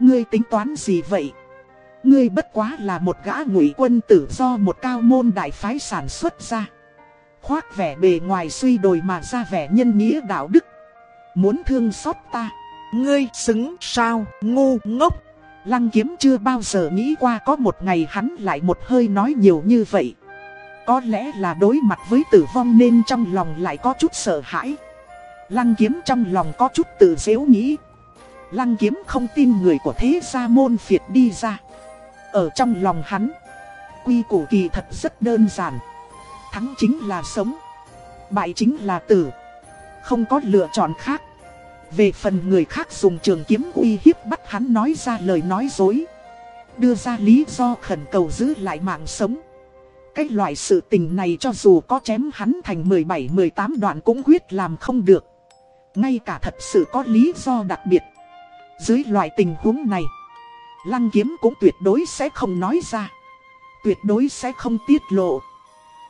Ngươi tính toán gì vậy? Ngươi bất quá là một gã ngụy quân tử do một cao môn đại phái sản xuất ra. Khoác vẻ bề ngoài suy đồi mà ra vẻ nhân nghĩa đạo đức. Muốn thương xót ta. Ngươi xứng sao ngu ngốc. Lăng kiếm chưa bao giờ nghĩ qua có một ngày hắn lại một hơi nói nhiều như vậy. Có lẽ là đối mặt với tử vong nên trong lòng lại có chút sợ hãi. Lăng kiếm trong lòng có chút tự dễu nghĩ. Lăng kiếm không tin người của thế gia môn phiệt đi ra. Ở trong lòng hắn, quy củ kỳ thật rất đơn giản. Thắng chính là sống, bại chính là tử. Không có lựa chọn khác. Về phần người khác dùng trường kiếm uy hiếp bắt hắn nói ra lời nói dối. Đưa ra lý do khẩn cầu giữ lại mạng sống. Cái loại sự tình này cho dù có chém hắn thành 17-18 đoạn cũng quyết làm không được. Ngay cả thật sự có lý do đặc biệt. Dưới loại tình huống này, Lăng kiếm cũng tuyệt đối sẽ không nói ra. Tuyệt đối sẽ không tiết lộ.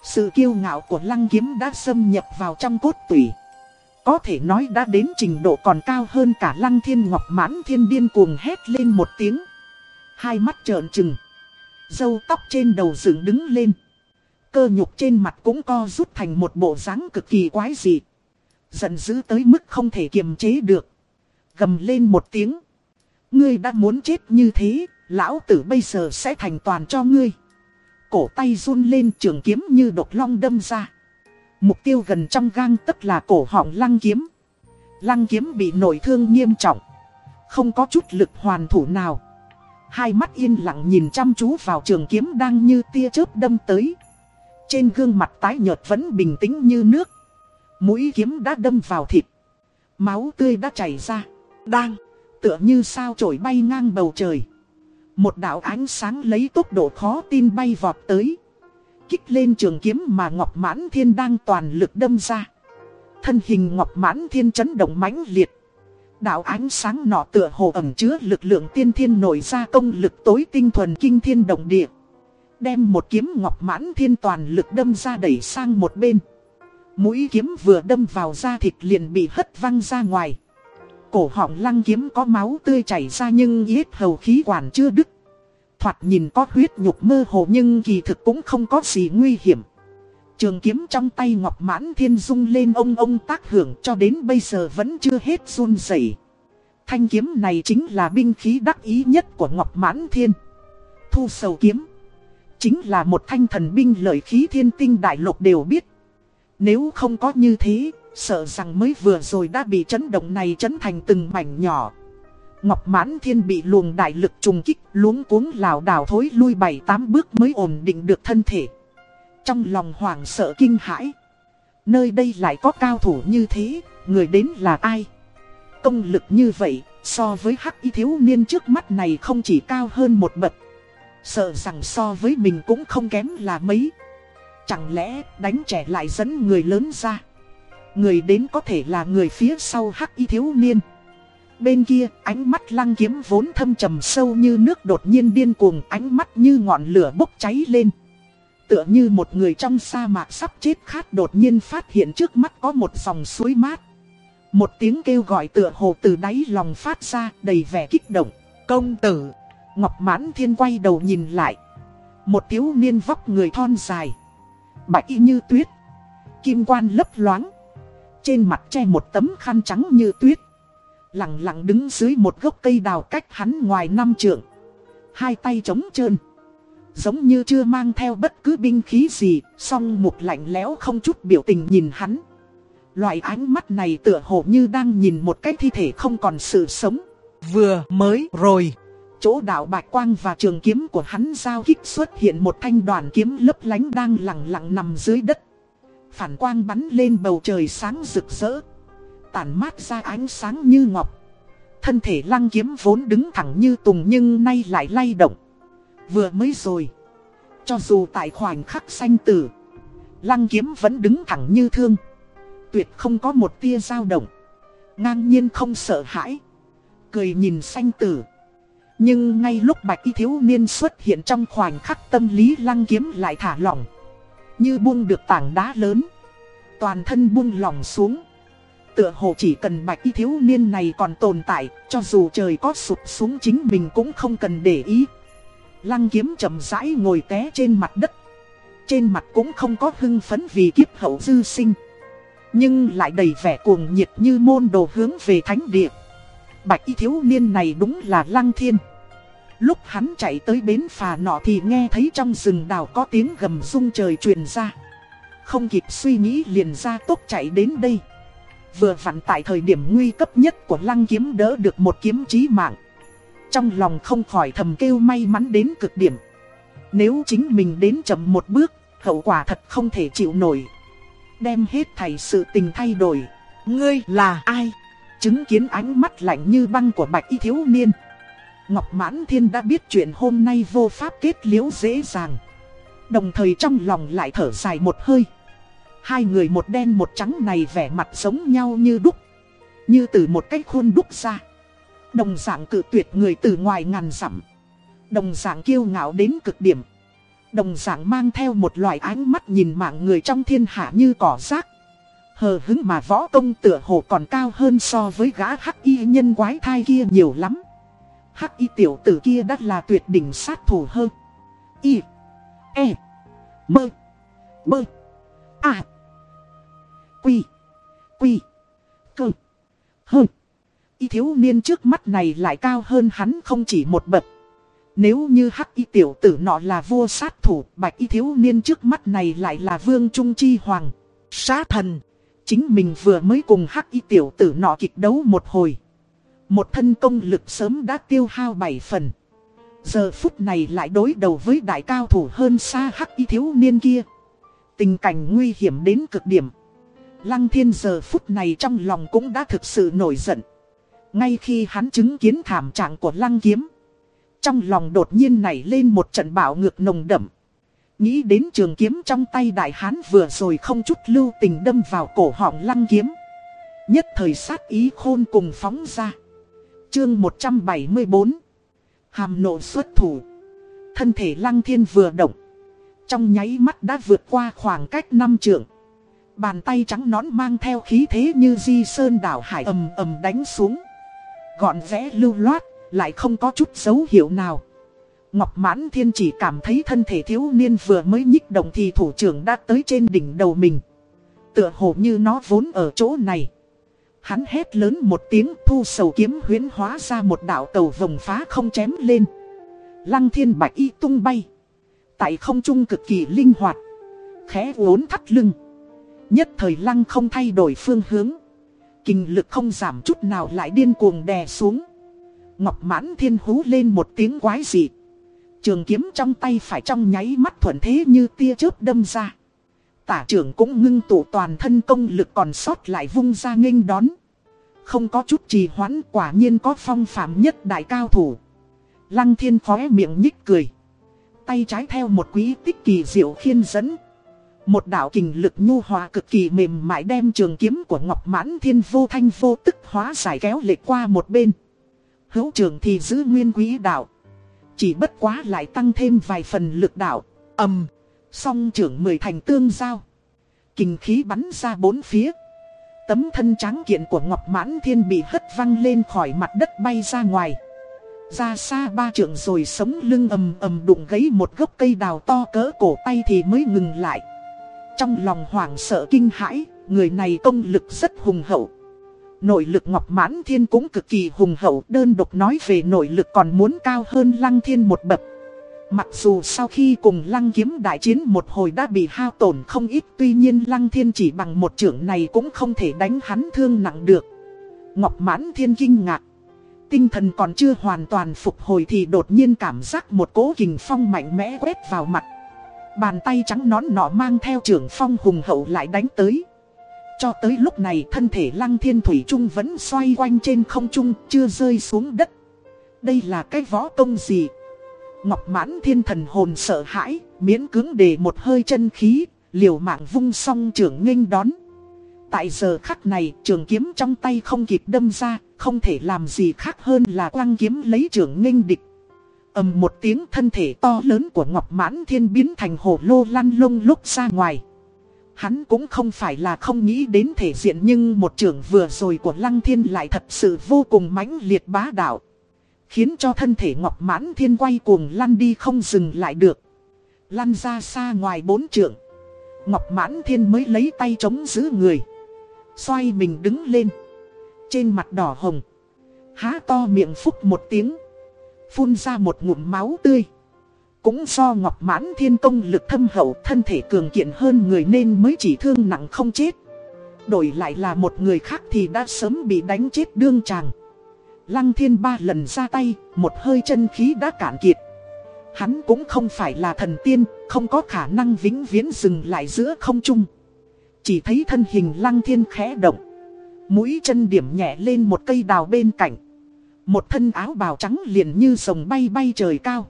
Sự kiêu ngạo của lăng kiếm đã xâm nhập vào trong cốt tủy. Có thể nói đã đến trình độ còn cao hơn cả lăng thiên ngọc mãn thiên điên cuồng hét lên một tiếng. Hai mắt trợn trừng. Dâu tóc trên đầu dựng đứng lên. Cơ nhục trên mặt cũng co rút thành một bộ dáng cực kỳ quái dị. Giận dữ tới mức không thể kiềm chế được. Gầm lên một tiếng. Ngươi đã muốn chết như thế, lão tử bây giờ sẽ thành toàn cho ngươi. Cổ tay run lên trường kiếm như độc long đâm ra. Mục tiêu gần trong gang tức là cổ họng lăng kiếm. Lăng kiếm bị nổi thương nghiêm trọng. Không có chút lực hoàn thủ nào. Hai mắt yên lặng nhìn chăm chú vào trường kiếm đang như tia chớp đâm tới. Trên gương mặt tái nhợt vẫn bình tĩnh như nước. Mũi kiếm đã đâm vào thịt. Máu tươi đã chảy ra. Đang, tựa như sao trổi bay ngang bầu trời. Một đạo ánh sáng lấy tốc độ khó tin bay vọt tới. Kích lên trường kiếm mà Ngọc Mãn Thiên đang toàn lực đâm ra. Thân hình Ngọc Mãn Thiên chấn động mãnh liệt. Đạo ánh sáng nọ tựa hồ ẩm chứa lực lượng tiên thiên nổi ra công lực tối tinh thuần kinh thiên động địa. Đem một kiếm Ngọc Mãn Thiên toàn lực đâm ra đẩy sang một bên. Mũi kiếm vừa đâm vào da thịt liền bị hất văng ra ngoài cổ họng lăng kiếm có máu tươi chảy ra nhưng yết hầu khí quản chưa đứt. Thoạt nhìn có huyết nhục mơ hồ nhưng kỳ thực cũng không có gì nguy hiểm. Trường kiếm trong tay Ngọc Mãn Thiên dung lên ông ông tác hưởng cho đến bây giờ vẫn chưa hết run rẩy. Thanh kiếm này chính là binh khí đắc ý nhất của Ngọc Mãn Thiên. Thu sầu kiếm. Chính là một thanh thần binh lợi khí thiên tinh đại lục đều biết. Nếu không có như thế, Sợ rằng mới vừa rồi đã bị chấn động này chấn thành từng mảnh nhỏ Ngọc Mãn Thiên bị luồng đại lực trùng kích luống cuống lào đảo thối lui bảy tám bước mới ổn định được thân thể. Trong lòng hoảng sợ kinh hãi Nơi đây lại có cao thủ như thế, người đến là ai? Công lực như vậy, so với hắc y thiếu niên trước mắt này không chỉ cao hơn một bậc. Sợ rằng so với mình cũng không kém là mấy. Chẳng lẽ đánh trẻ lại dẫn người lớn ra? Người đến có thể là người phía sau hắc y thiếu niên. Bên kia, ánh mắt lăng kiếm vốn thâm trầm sâu như nước đột nhiên điên cuồng, Ánh mắt như ngọn lửa bốc cháy lên. Tựa như một người trong sa mạc sắp chết khát đột nhiên phát hiện trước mắt có một dòng suối mát. Một tiếng kêu gọi tựa hồ từ đáy lòng phát ra, đầy vẻ kích động. Công tử! Ngọc mãn thiên quay đầu nhìn lại. Một thiếu niên vóc người thon dài. Bạch y như tuyết. Kim quan lấp loáng. Trên mặt che một tấm khăn trắng như tuyết. Lặng lặng đứng dưới một gốc cây đào cách hắn ngoài năm trượng Hai tay trống trơn Giống như chưa mang theo bất cứ binh khí gì, Song mục lạnh lẽo không chút biểu tình nhìn hắn Loại ánh mắt này tựa hồ như đang nhìn một cái thi thể không còn sự sống Vừa mới rồi, Chỗ đạo bạch quang và trường kiếm của hắn giao kích xuất hiện một thanh đoàn kiếm lấp lánh đang lặng lặng nằm dưới đất. Phản quang bắn lên bầu trời sáng rực rỡ. Tản mát ra ánh sáng như ngọc. Thân thể lăng kiếm vốn đứng thẳng như tùng nhưng nay lại lay động. Vừa mới rồi. Cho dù tại khoảnh khắc sanh tử. Lăng kiếm vẫn đứng thẳng như thương. Tuyệt không có một tia dao động. Ngang nhiên không sợ hãi. Cười nhìn sanh tử. Nhưng ngay lúc bạch y thiếu niên xuất hiện trong khoảnh khắc tâm lý lăng kiếm lại thả lỏng. Như buông được tảng đá lớn. Toàn thân buông lỏng xuống. Tựa hồ chỉ cần bạch y thiếu niên này còn tồn tại, cho dù trời có sụp xuống chính mình cũng không cần để ý. Lăng kiếm chậm rãi ngồi té trên mặt đất. Trên mặt cũng không có hưng phấn vì kiếp hậu dư sinh. Nhưng lại đầy vẻ cuồng nhiệt như môn đồ hướng về thánh địa. Bạch y thiếu niên này đúng là lăng thiên. Lúc hắn chạy tới bến phà nọ thì nghe thấy trong rừng đào có tiếng gầm rung trời truyền ra. Không kịp suy nghĩ liền ra tốc chạy đến đây. Vừa vặn tại thời điểm nguy cấp nhất của lăng kiếm đỡ được một kiếm chí mạng. Trong lòng không khỏi thầm kêu may mắn đến cực điểm. Nếu chính mình đến chậm một bước, hậu quả thật không thể chịu nổi. Đem hết thảy sự tình thay đổi. Ngươi là ai? Chứng kiến ánh mắt lạnh như băng của bạch y thiếu niên. Ngọc Mãn Thiên đã biết chuyện hôm nay vô pháp kết liễu dễ dàng. Đồng thời trong lòng lại thở dài một hơi. Hai người một đen một trắng này vẻ mặt giống nhau như đúc. Như từ một cái khuôn đúc ra. Đồng dạng cự tuyệt người từ ngoài ngàn dặm. Đồng dạng kiêu ngạo đến cực điểm. Đồng dạng mang theo một loại ánh mắt nhìn mạng người trong thiên hạ như cỏ rác. Hờ hứng mà võ công tựa hồ còn cao hơn so với gã hắc y nhân quái thai kia nhiều lắm. Hắc y tiểu tử kia đắt là tuyệt đỉnh sát thủ hơn. Y. E. Mơ. Mơ. À. Quy. Quy. Cơ. Hơn. Y thiếu niên trước mắt này lại cao hơn hắn không chỉ một bậc. Nếu như hắc y tiểu tử nọ là vua sát thủ, bạch y thiếu niên trước mắt này lại là vương trung chi hoàng. Sát thần. Chính mình vừa mới cùng hắc y tiểu tử nọ kịch đấu một hồi. Một thân công lực sớm đã tiêu hao bảy phần. Giờ phút này lại đối đầu với đại cao thủ hơn xa hắc y thiếu niên kia. Tình cảnh nguy hiểm đến cực điểm. Lăng thiên giờ phút này trong lòng cũng đã thực sự nổi giận. Ngay khi hắn chứng kiến thảm trạng của lăng kiếm. Trong lòng đột nhiên nảy lên một trận bạo ngược nồng đậm. Nghĩ đến trường kiếm trong tay đại hán vừa rồi không chút lưu tình đâm vào cổ họng lăng kiếm. Nhất thời sát ý khôn cùng phóng ra. Chương 174 Hàm nộ xuất thủ Thân thể lăng thiên vừa động, Trong nháy mắt đã vượt qua khoảng cách năm trượng Bàn tay trắng nón mang theo khí thế như di sơn đảo hải ầm ầm đánh xuống Gọn vẽ lưu loát, Lại không có chút dấu hiệu nào Ngọc Mãn Thiên chỉ cảm thấy thân thể thiếu niên vừa mới nhích động thì thủ trưởng đã tới trên đỉnh đầu mình. Tựa hồ như nó vốn ở chỗ này. Hắn hét lớn một tiếng, thu sầu kiếm huyến hóa ra một đạo tàu vòng phá không chém lên. Lăng thiên bạch y tung bay. Tại không trung cực kỳ linh hoạt. Khẽ uốn thắt lưng. Nhất thời lăng không thay đổi phương hướng. Kinh lực không giảm chút nào lại điên cuồng đè xuống. Ngọc mãn thiên hú lên một tiếng quái dị. Trường kiếm trong tay phải trong nháy mắt thuận thế như tia chớp đâm ra. Tả trưởng cũng ngưng tụ toàn thân công lực còn sót lại vung ra nghênh đón. Không có chút trì hoãn quả nhiên có phong phạm nhất đại cao thủ. Lăng thiên khóe miệng nhích cười. Tay trái theo một quý tích kỳ diệu khiên dẫn. Một đạo kình lực nhu hòa cực kỳ mềm mại đem trường kiếm của Ngọc Mãn Thiên vô thanh vô tức hóa giải kéo lệch qua một bên. Hữu trường thì giữ nguyên quý đạo. Chỉ bất quá lại tăng thêm vài phần lực đạo. ầm Song trưởng mười thành tương giao. Kinh khí bắn ra bốn phía. Tấm thân tráng kiện của Ngọc Mãn Thiên bị hất văng lên khỏi mặt đất bay ra ngoài. Ra xa ba trượng rồi sống lưng ầm ầm đụng gấy một gốc cây đào to cỡ cổ tay thì mới ngừng lại. Trong lòng hoảng sợ kinh hãi, người này công lực rất hùng hậu. Nội lực Ngọc Mãn Thiên cũng cực kỳ hùng hậu đơn độc nói về nội lực còn muốn cao hơn Lăng Thiên một bậc. Mặc dù sau khi cùng Lăng Kiếm đại chiến một hồi đã bị hao tổn không ít tuy nhiên Lăng Thiên chỉ bằng một trưởng này cũng không thể đánh hắn thương nặng được. Ngọc Mãn Thiên kinh ngạc. tinh thần còn chưa hoàn toàn phục hồi thì đột nhiên cảm giác một cỗ kình phong mạnh mẽ quét vào mặt. Bàn tay trắng nón nọ mang theo trưởng phong hùng hậu lại đánh tới. Cho tới lúc này thân thể lăng thiên thủy trung vẫn xoay quanh trên không trung chưa rơi xuống đất. Đây là cái võ công gì? Ngọc mãn thiên thần hồn sợ hãi, miễn cứng để một hơi chân khí, liều mạng vung song trưởng nghênh đón. Tại giờ khắc này trường kiếm trong tay không kịp đâm ra Không thể làm gì khác hơn là quăng kiếm lấy trưởng nghênh địch ầm một tiếng thân thể to lớn của Ngọc Mãn Thiên biến thành hồ lô lăn lông lúc ra ngoài Hắn cũng không phải là không nghĩ đến thể diện Nhưng một trường vừa rồi của Lăng Thiên lại thật sự vô cùng mãnh liệt bá đạo, Khiến cho thân thể Ngọc Mãn Thiên quay cuồng lăn đi không dừng lại được Lăn ra xa ngoài bốn trưởng Ngọc Mãn Thiên mới lấy tay chống giữ người, Xoay mình đứng lên. Trên mặt đỏ hồng. Há to miệng phúc một tiếng. Phun ra một ngụm máu tươi. Cũng do Ngọc Mãn Thiên công lực thâm hậu thân thể cường kiện hơn người nên mới chỉ thương nặng không chết. Đổi lại là một người khác thì đã sớm bị đánh chết đương chàng. Lăng Thiên ba lần ra tay, một hơi chân khí đã cạn kiệt. Hắn cũng không phải là thần tiên, không có khả năng vĩnh viễn dừng lại giữa không trung. Chỉ thấy thân hình lăng thiên khẽ động Mũi chân điểm nhẹ lên một cây đào bên cạnh một thân áo bào trắng liền như sồng bay bay trời cao.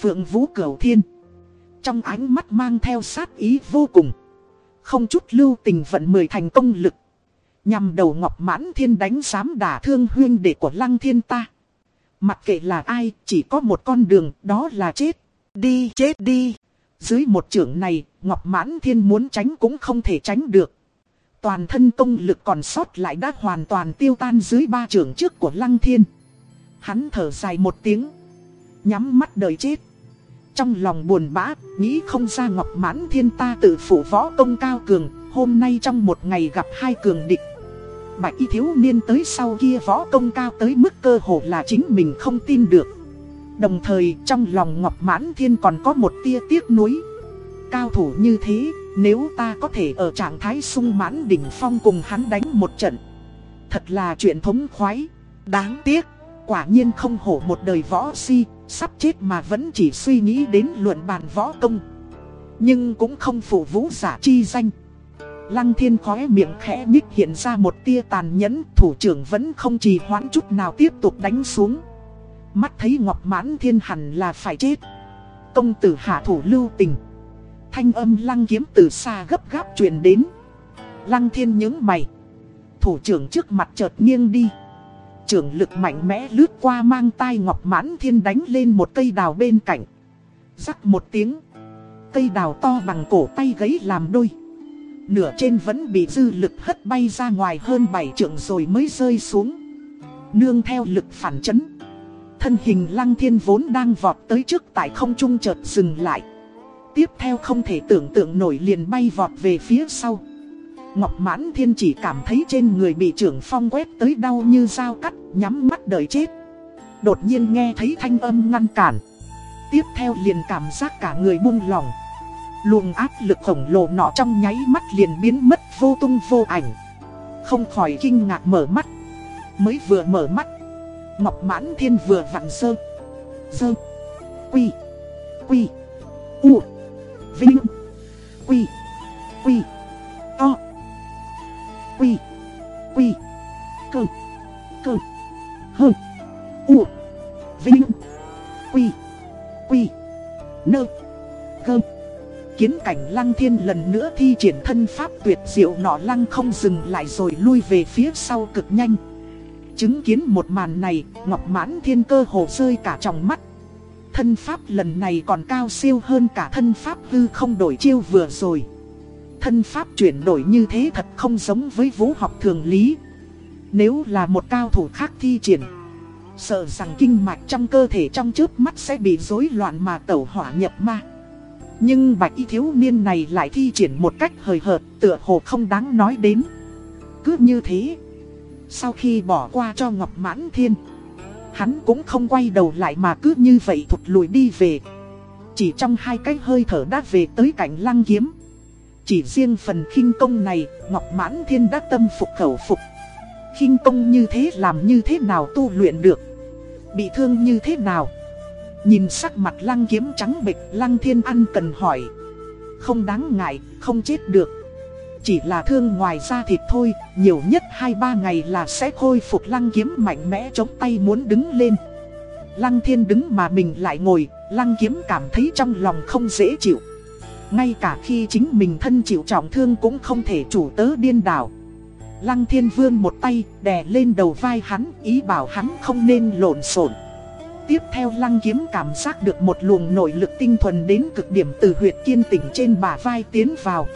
Phượng vũ cửu thiên. Trong ánh mắt mang theo sát ý vô cùng. Không chút lưu tình vận mười thành công lực. Nhằm đầu ngọc mãn thiên đánh sám đả thương huyên đệ của lăng thiên ta. Mặc kệ là ai chỉ có một con đường đó là chết. Đi chết đi. Dưới một trưởng này, Ngọc Mãn Thiên muốn tránh cũng không thể tránh được. Toàn thân công lực còn sót lại đã hoàn toàn tiêu tan dưới ba trường trước của Lăng Thiên. Hắn thở dài một tiếng, nhắm mắt đời chết. Trong lòng buồn bã, nghĩ không ra Ngọc Mãn Thiên ta tự phủ võ công cao cường, hôm nay trong một ngày gặp hai cường địch. Bạch y thiếu niên tới sau kia võ công cao tới mức cơ hồ là chính mình không tin được. Đồng thời trong lòng Ngọc Mãn Thiên còn có một tia tiếc nuối. Cao thủ như thế, nếu ta có thể ở trạng thái sung mãn đỉnh phong cùng hắn đánh một trận. Thật là chuyện thống khoái, đáng tiếc, quả nhiên không hổ một đời võ si, sắp chết mà vẫn chỉ suy nghĩ đến luận bàn võ công. Nhưng cũng không phụ vũ giả chi danh. Lăng thiên khóe miệng khẽ nhích hiện ra một tia tàn nhẫn, thủ trưởng vẫn không trì hoãn chút nào tiếp tục đánh xuống. Mắt thấy Ngọc Mãn Thiên hẳn là phải chết Công tử hạ thủ lưu tình Thanh âm lăng kiếm từ xa gấp gáp truyền đến. Lăng thiên những mày. Thủ trưởng trước mặt chợt nghiêng đi. Trưởng lực mạnh mẽ lướt qua mang tay Ngọc Mãn Thiên đánh lên một cây đào bên cạnh. Rắc một tiếng. Cây đào to bằng cổ tay gấy làm đôi. Nửa trên vẫn bị dư lực hất bay ra ngoài hơn 7 trượng rồi mới rơi xuống. Nương theo lực phản chấn. Thân hình lăng thiên vốn đang vọt tới trước tại không trung chợt dừng lại. Tiếp theo không thể tưởng tượng nổi liền bay vọt về phía sau. Ngọc mãn thiên chỉ cảm thấy trên người bị trưởng phong quét tới đau như dao cắt, Nhắm mắt đợi chết. Đột nhiên nghe thấy thanh âm ngăn cản. Tiếp theo liền cảm giác cả người buông lỏng. Luồng áp lực khổng lồ nọ trong nháy mắt liền biến mất vô tung vô ảnh. Không khỏi kinh ngạc mở mắt. Mới vừa mở mắt, Ngọc Mãn Thiên vừa vặn sơ. Sơ. Quy. Quy. U. Vinh. Quy Quy To. Quy Quy Cơ. Cơ. Hơ. U. Vinh. Quy Quy Nơ. Gơ. Kiến cảnh lăng thiên lần nữa thi triển thân pháp tuyệt diệu nọ lăng không dừng lại rồi lui về phía sau cực nhanh. Chứng kiến một màn này, Ngọc Mãn Thiên cơ hồ rơi cả trong mắt. Thân pháp lần này còn cao siêu hơn cả thân pháp hư không đổi chiêu vừa rồi. Thân pháp chuyển đổi như thế thật không giống với vũ học thường lý. Nếu là một cao thủ khác thi triển, sợ rằng kinh mạch trong cơ thể trong trước mắt sẽ bị rối loạn mà tẩu hỏa nhập ma. Nhưng bạch y thiếu niên này lại thi triển một cách hời hợt, tựa hồ không đáng nói đến. Cứ như thế sau khi bỏ qua cho Ngọc Mãn Thiên Hắn cũng không quay đầu lại mà cứ như vậy thụt lùi đi về. Chỉ trong hai cái hơi thở đã về tới cảnh lăng kiếm. Chỉ riêng phần khinh công này Ngọc Mãn Thiên đã tâm phục khẩu phục. Khinh công như thế làm như thế nào tu luyện được? Bị thương như thế nào? Nhìn sắc mặt lăng kiếm trắng bệch lăng thiên ăn cần hỏi. Không đáng ngại, không chết được. Chỉ là thương ngoài da thịt thôi, nhiều nhất 2-3 ngày là sẽ khôi phục lăng kiếm mạnh mẽ chống tay muốn đứng lên. Lăng thiên đứng mà mình lại ngồi, lăng kiếm cảm thấy trong lòng không dễ chịu. Ngay cả khi chính mình thân chịu trọng thương cũng không thể chủ tớ điên đảo. Lăng thiên vươn một tay, đè lên đầu vai hắn, ý bảo hắn không nên lộn xộn. Tiếp theo lăng kiếm cảm giác được một luồng nội lực tinh thuần đến cực điểm từ huyệt kiên tỉnh trên bả vai tiến vào.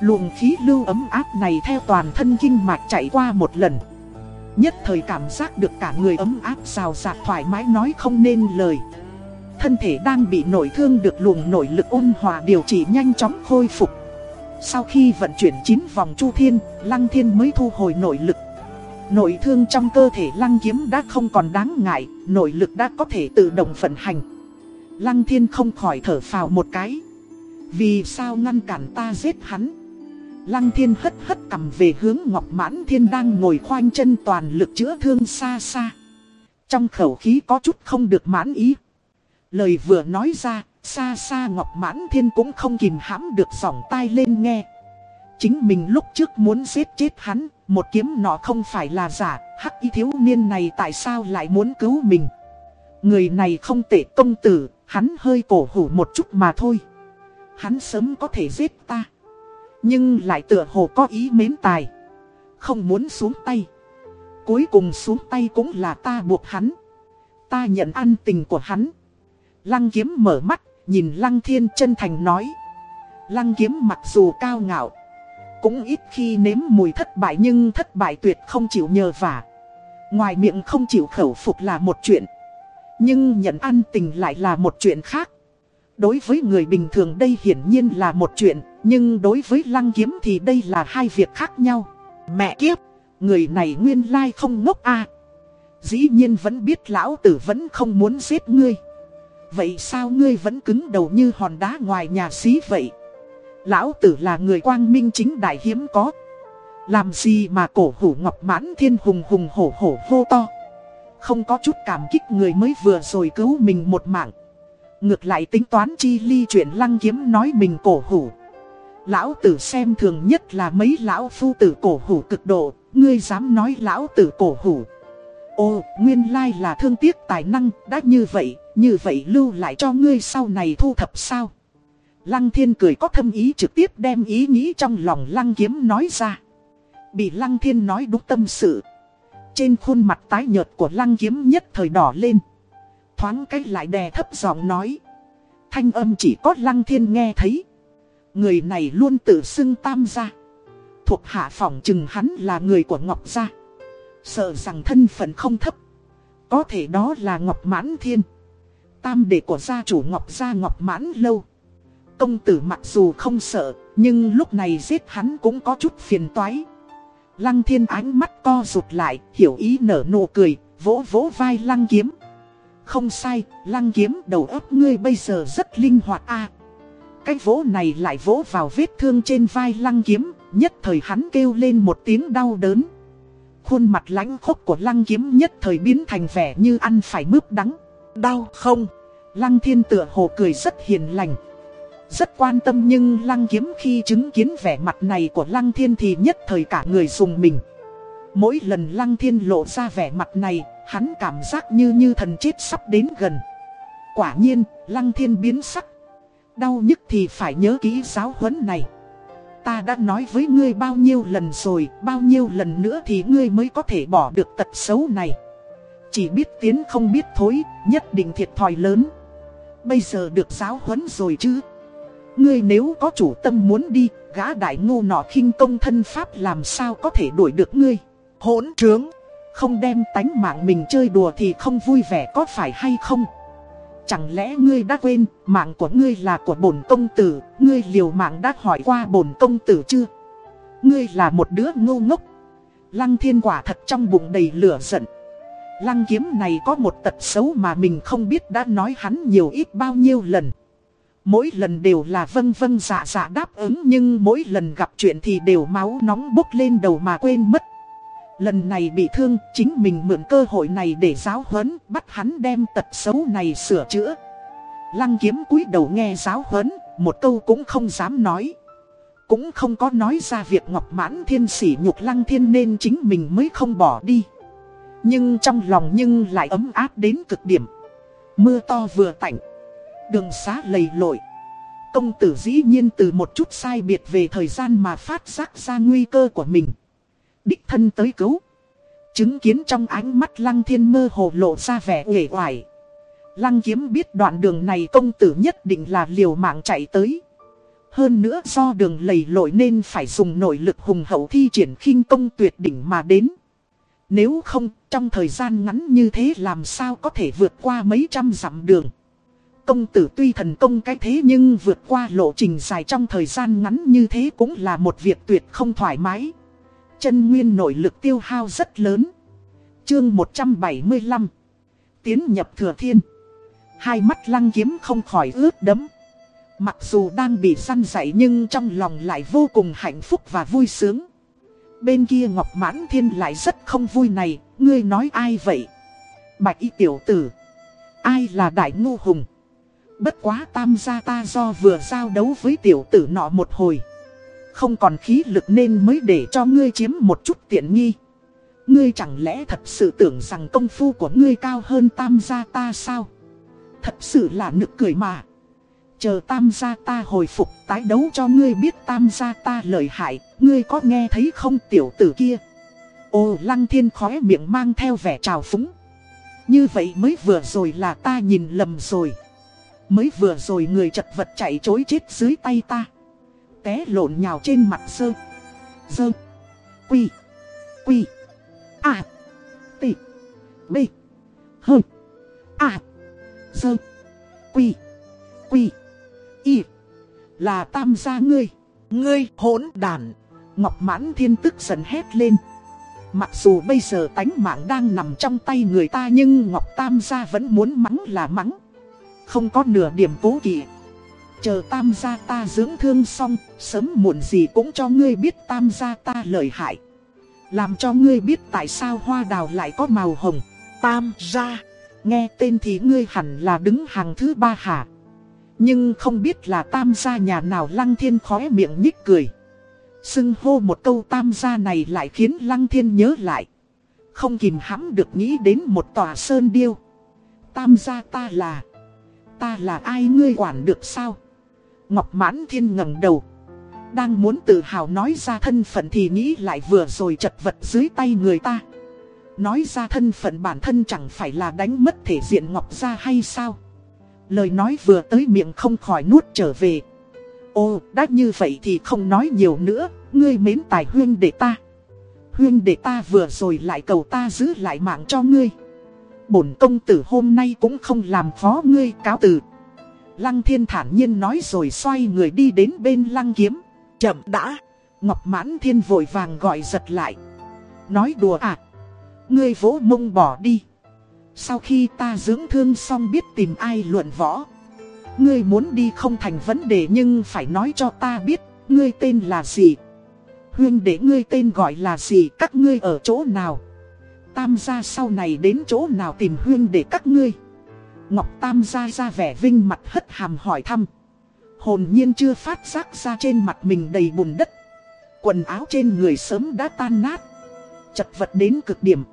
Luồng khí lưu ấm áp này theo toàn thân kinh mạch chạy qua một lần. Nhất thời cảm giác được cả người ấm áp rào rạc thoải mái nói không nên lời. Thân thể đang bị nội thương được luồng nội lực ôn hòa điều trị nhanh chóng khôi phục. Sau khi vận chuyển 9 vòng chu thiên, Lăng Thiên mới thu hồi nội lực Nội thương trong cơ thể lăng kiếm đã không còn đáng ngại, nội lực đã có thể tự động vận hành. Lăng thiên không khỏi thở phào một cái. Vì sao ngăn cản ta giết hắn? Lăng thiên hất hất cầm về hướng Ngọc Mãn Thiên đang ngồi khoanh chân toàn lực chữa thương xa xa. Trong khẩu khí có chút không được mãn ý. Lời vừa nói ra, xa xa Ngọc Mãn Thiên cũng không kìm hãm được sỏng tai lên nghe. Chính mình lúc trước muốn giết chết hắn, một kiếm nọ không phải là giả, hắc y thiếu niên này tại sao lại muốn cứu mình. Người này không tệ công tử, hắn hơi cổ hủ một chút mà thôi. Hắn sớm có thể giết ta. Nhưng lại tựa hồ có ý mến tài. Không muốn xuống tay. Cuối cùng xuống tay cũng là ta buộc hắn. Ta nhận ăn tình của hắn. Lăng kiếm mở mắt, nhìn lăng thiên chân thành nói. Lăng kiếm mặc dù cao ngạo, cũng ít khi nếm mùi thất bại nhưng thất bại tuyệt không chịu nhờ vả. Ngoài miệng không chịu khẩu phục là một chuyện. Nhưng nhận ăn tình lại là một chuyện khác. Đối với người bình thường đây hiển nhiên là một chuyện, nhưng đối với lăng kiếm thì đây là hai việc khác nhau. Mẹ kiếp, người này nguyên lai không ngốc a Dĩ nhiên vẫn biết lão tử vẫn không muốn giết ngươi. Vậy sao ngươi vẫn cứng đầu như hòn đá ngoài nhà xí vậy? Lão tử là người quang minh chính đại hiếm có. Làm gì mà cổ hủ ngọc mãn thiên hùng hùng hổ hổ hô to. Không có chút cảm kích người mới vừa rồi cứu mình một mạng. Ngược lại tính toán chi ly chuyện lăng kiếm nói mình cổ hủ. Lão tử xem thường nhất là mấy lão phu tử cổ hủ cực độ, ngươi dám nói lão tử cổ hủ. Ồ, nguyên lai là thương tiếc tài năng, đã như vậy, như vậy lưu lại cho ngươi sau này thu thập sao? Lăng thiên cười có thâm ý trực tiếp đem ý nghĩ trong lòng lăng kiếm nói ra. Bị lăng thiên nói đúng tâm sự. Trên khuôn mặt tái nhợt của lăng kiếm nhất thời đỏ lên. Thoáng cách lại đè thấp giọng nói. Thanh âm chỉ có lăng thiên nghe thấy. Người này luôn tự xưng tam gia. Thuộc hạ phỏng chừng hắn là người của Ngọc Gia. Sợ rằng thân phận không thấp. Có thể đó là Ngọc Mãn Thiên. Tam đệ của gia chủ Ngọc Gia Ngọc Mãn Lâu. Công tử mặc dù không sợ, nhưng lúc này giết hắn cũng có chút phiền toái. Lăng thiên ánh mắt co rụt lại, hiểu ý nở nụ cười, vỗ vỗ vai lăng kiếm. Không sai, lăng kiếm đầu óc ngươi bây giờ rất linh hoạt a cái vỗ này lại vỗ vào vết thương trên vai lăng kiếm, nhất thời hắn kêu lên một tiếng đau đớn. Khuôn mặt lãnh khốc của lăng kiếm nhất thời biến thành vẻ như ăn phải mướp đắng. Đau không? Lăng thiên tựa hồ cười rất hiền lành. Rất quan tâm nhưng lăng kiếm khi chứng kiến vẻ mặt này của lăng thiên thì nhất thời cả người dùng mình. Mỗi lần lăng thiên lộ ra vẻ mặt này, hắn cảm giác như như thần chết sắp đến gần. Quả nhiên, lăng thiên biến sắc. Đau nhức thì phải nhớ kỹ giáo huấn này. Ta đã nói với ngươi bao nhiêu lần rồi, bao nhiêu lần nữa thì ngươi mới có thể bỏ được tật xấu này. Chỉ biết tiến không biết thối, nhất định thiệt thòi lớn. Bây giờ được giáo huấn rồi chứ. Ngươi nếu có chủ tâm muốn đi, gã đại ngu nọ khinh công thân pháp làm sao có thể đuổi được ngươi. Hỗn trướng, không đem tánh mạng mình chơi đùa thì không vui vẻ có phải hay không? Chẳng lẽ ngươi đã quên, mạng của ngươi là của bổn công tử, ngươi liều mạng đã hỏi qua bổn công tử chưa? Ngươi là một đứa ngu ngốc. Lăng thiên quả thật trong bụng đầy lửa giận. Lăng kiếm này có một tật xấu mà mình không biết đã nói hắn nhiều ít bao nhiêu lần. Mỗi lần đều là vâng vâng dạ dạ đáp ứng nhưng mỗi lần gặp chuyện thì đều máu nóng bốc lên đầu mà quên mất. Lần này bị thương, chính mình mượn cơ hội này để giáo huấn, bắt hắn đem tật xấu này sửa chữa. Lăng kiếm cúi đầu nghe giáo huấn, một câu cũng không dám nói. Cũng không có nói ra việc Ngọc Mãn Thiên sỉ nhục Lăng Thiên nên chính mình mới không bỏ đi. Nhưng trong lòng nhưng lại ấm áp đến cực điểm. Mưa to vừa tạnh, đường xá lầy lội. Công tử dĩ nhiên từ một chút sai biệt về thời gian mà phát giác ra nguy cơ của mình. Đích thân tới cứu. Chứng kiến trong ánh mắt lăng thiên mơ hồ lộ ra vẻ uể oải. Lăng kiếm biết đoạn đường này công tử nhất định là liều mạng chạy tới. Hơn nữa do đường lầy lội nên phải dùng nội lực hùng hậu thi triển khinh công tuyệt đỉnh mà đến. Nếu không, trong thời gian ngắn như thế làm sao có thể vượt qua mấy trăm dặm đường. Công tử tuy thần công cái thế nhưng vượt qua lộ trình dài trong thời gian ngắn như thế cũng là một việc tuyệt không thoải mái. Chân nguyên nội lực tiêu hao rất lớn. Chương 175 Tiến nhập thừa thiên. Hai mắt lăng kiếm không khỏi ướt đấm. Mặc dù đang bị săn dậy nhưng trong lòng lại vô cùng hạnh phúc và vui sướng. Bên kia Ngọc Mãn Thiên lại rất không vui này, ngươi nói ai vậy? Bạch y tiểu tử. Ai là đại ngô hùng? Bất quá tam gia ta do vừa giao đấu với tiểu tử nọ một hồi. Không còn khí lực nên mới để cho ngươi chiếm một chút tiện nghi. Ngươi chẳng lẽ thật sự tưởng rằng công phu của ngươi cao hơn tam gia ta sao? Thật sự là nực cười mà. Chờ tam gia ta hồi phục tái đấu cho ngươi biết tam gia ta lợi hại, ngươi có nghe thấy không tiểu tử kia? Ô lăng thiên khóe miệng mang theo vẻ trào phúng. Như vậy mới vừa rồi là ta nhìn lầm rồi. Mới vừa rồi người chật vật chạy chối chết dưới tay ta. Té lộn nhào trên mặt sơ. Sơ. Quy. Quy. À. Tị. B. Hơ. À. Sơ. Quy. Quy. Y. Là tam gia ngươi. Ngươi hỗn đàn. Ngọc mãn thiên tức giận hét lên. Mặc dù bây giờ tánh mạng đang nằm trong tay người ta nhưng Ngọc Tam gia vẫn muốn mắng là mắng. Không có nửa điểm cố kỵ. Chờ Tam gia ta dưỡng thương xong, sớm muộn gì cũng cho ngươi biết Tam gia ta lợi hại. Làm cho ngươi biết tại sao hoa đào lại có màu hồng. Tam gia, nghe tên thì ngươi hẳn là đứng hàng thứ ba hả? Nhưng không biết là tam gia nhà nào lăng thiên khóe miệng nhích cười. Xưng hô một câu tam gia này lại khiến lăng thiên nhớ lại. Không kìm hãm được nghĩ đến một tòa sơn điêu. Tam gia ta là... Ta là ai ngươi quản được sao? Ngọc mãn thiên ngẩng đầu. Đang muốn tự hào nói ra thân phận thì nghĩ lại vừa rồi chật vật dưới tay người ta. Nói ra thân phận bản thân chẳng phải là đánh mất thể diện Ngọc ra hay sao? Lời nói vừa tới miệng không khỏi nuốt trở về. Ô, đã như vậy thì không nói nhiều nữa, ngươi mến tài huyên để ta. Huyên để ta vừa rồi lại cầu ta giữ lại mạng cho ngươi. Bổn công tử hôm nay cũng không làm khó ngươi cáo từ. Lăng thiên thản nhiên nói rồi xoay người đi đến bên lăng kiếm. Chậm đã. Ngọc mãn thiên vội vàng gọi giật lại. Nói đùa à. Ngươi vỗ mông bỏ đi. Sau khi ta dưỡng thương xong biết tìm ai luận võ. Ngươi muốn đi không thành vấn đề nhưng phải nói cho ta biết, ngươi tên là gì. Huyên để ngươi tên gọi là gì, các ngươi ở chỗ nào. Tam gia sau này đến chỗ nào tìm huyên để các ngươi. Ngọc Tam gia ra vẻ vinh mặt hất hàm hỏi thăm. Hồn nhiên chưa phát giác ra trên mặt mình đầy bùn đất. Quần áo trên người sớm đã tan nát. Chật vật đến cực điểm.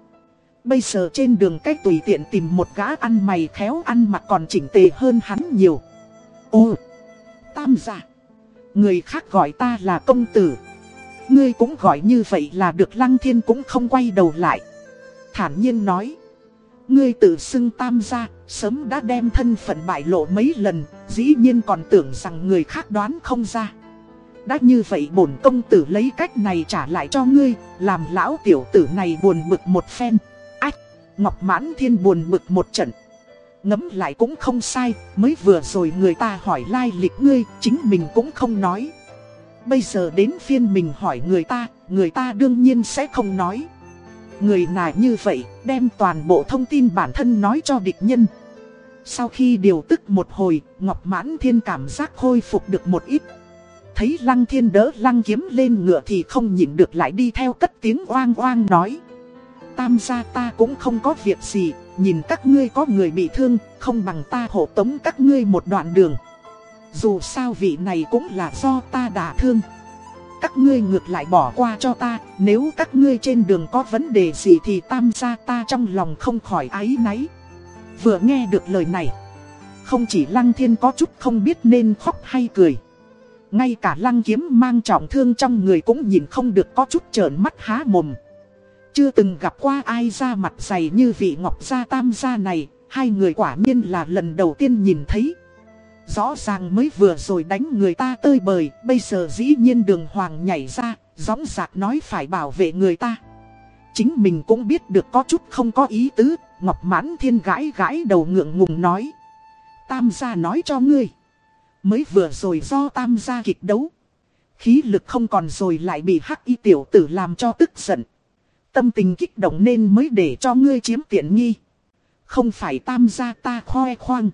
Bây giờ trên đường cách tùy tiện tìm một gã ăn mày khéo ăn mặc còn chỉnh tề hơn hắn nhiều. Ô! Tam gia! Người khác gọi ta là công tử. Ngươi cũng gọi như vậy là được lăng thiên cũng không quay đầu lại. Thản nhiên nói. Ngươi tự xưng tam gia, sớm đã đem thân phận bại lộ mấy lần, dĩ nhiên còn tưởng rằng người khác đoán không ra. Đã như vậy bổn công tử lấy cách này trả lại cho ngươi, làm lão tiểu tử này buồn bực một phen. Ách, Ngọc Mãn Thiên buồn bực một trận. Ngấm lại cũng không sai, mới vừa rồi người ta hỏi lai lịch ngươi, chính mình cũng không nói. Bây giờ đến phiên mình hỏi người ta, người ta đương nhiên sẽ không nói. Người nài như vậy, đem toàn bộ thông tin bản thân nói cho địch nhân. Sau khi điều tức một hồi, Ngọc Mãn Thiên cảm giác khôi phục được một ít. Thấy Lăng Thiên đỡ Lăng Kiếm lên ngựa thì không nhịn được lại đi theo cất tiếng oang oang nói. tam gia ta cũng không có việc gì, nhìn các ngươi có người bị thương, không bằng ta hộ tống các ngươi một đoạn đường. Dù sao vị này cũng là do ta đả thương. Các ngươi ngược lại bỏ qua cho ta, nếu các ngươi trên đường có vấn đề gì thì tam gia ta trong lòng không khỏi ái náy. Vừa nghe được lời này, không chỉ lăng thiên có chút không biết nên khóc hay cười. Ngay cả lăng kiếm mang trọng thương trong người cũng nhìn không được có chút trợn mắt há mồm. Chưa từng gặp qua ai ra mặt dày như vị ngọc gia tam gia này, hai người quả nhiên là lần đầu tiên nhìn thấy. Rõ ràng mới vừa rồi đánh người ta tơi bời, bây giờ dĩ nhiên đường hoàng nhảy ra, gióng giạc nói phải bảo vệ người ta. Chính mình cũng biết được có chút không có ý tứ, Ngọc mãn thiên gãi gãi đầu ngượng ngùng nói. Tam gia nói cho ngươi. Mới vừa rồi do tam gia kịch đấu. Khí lực không còn rồi lại bị hắc y tiểu tử làm cho tức giận. Tâm tình kích động nên mới để cho ngươi chiếm tiện nghi. Không phải tam gia ta khoe khoang.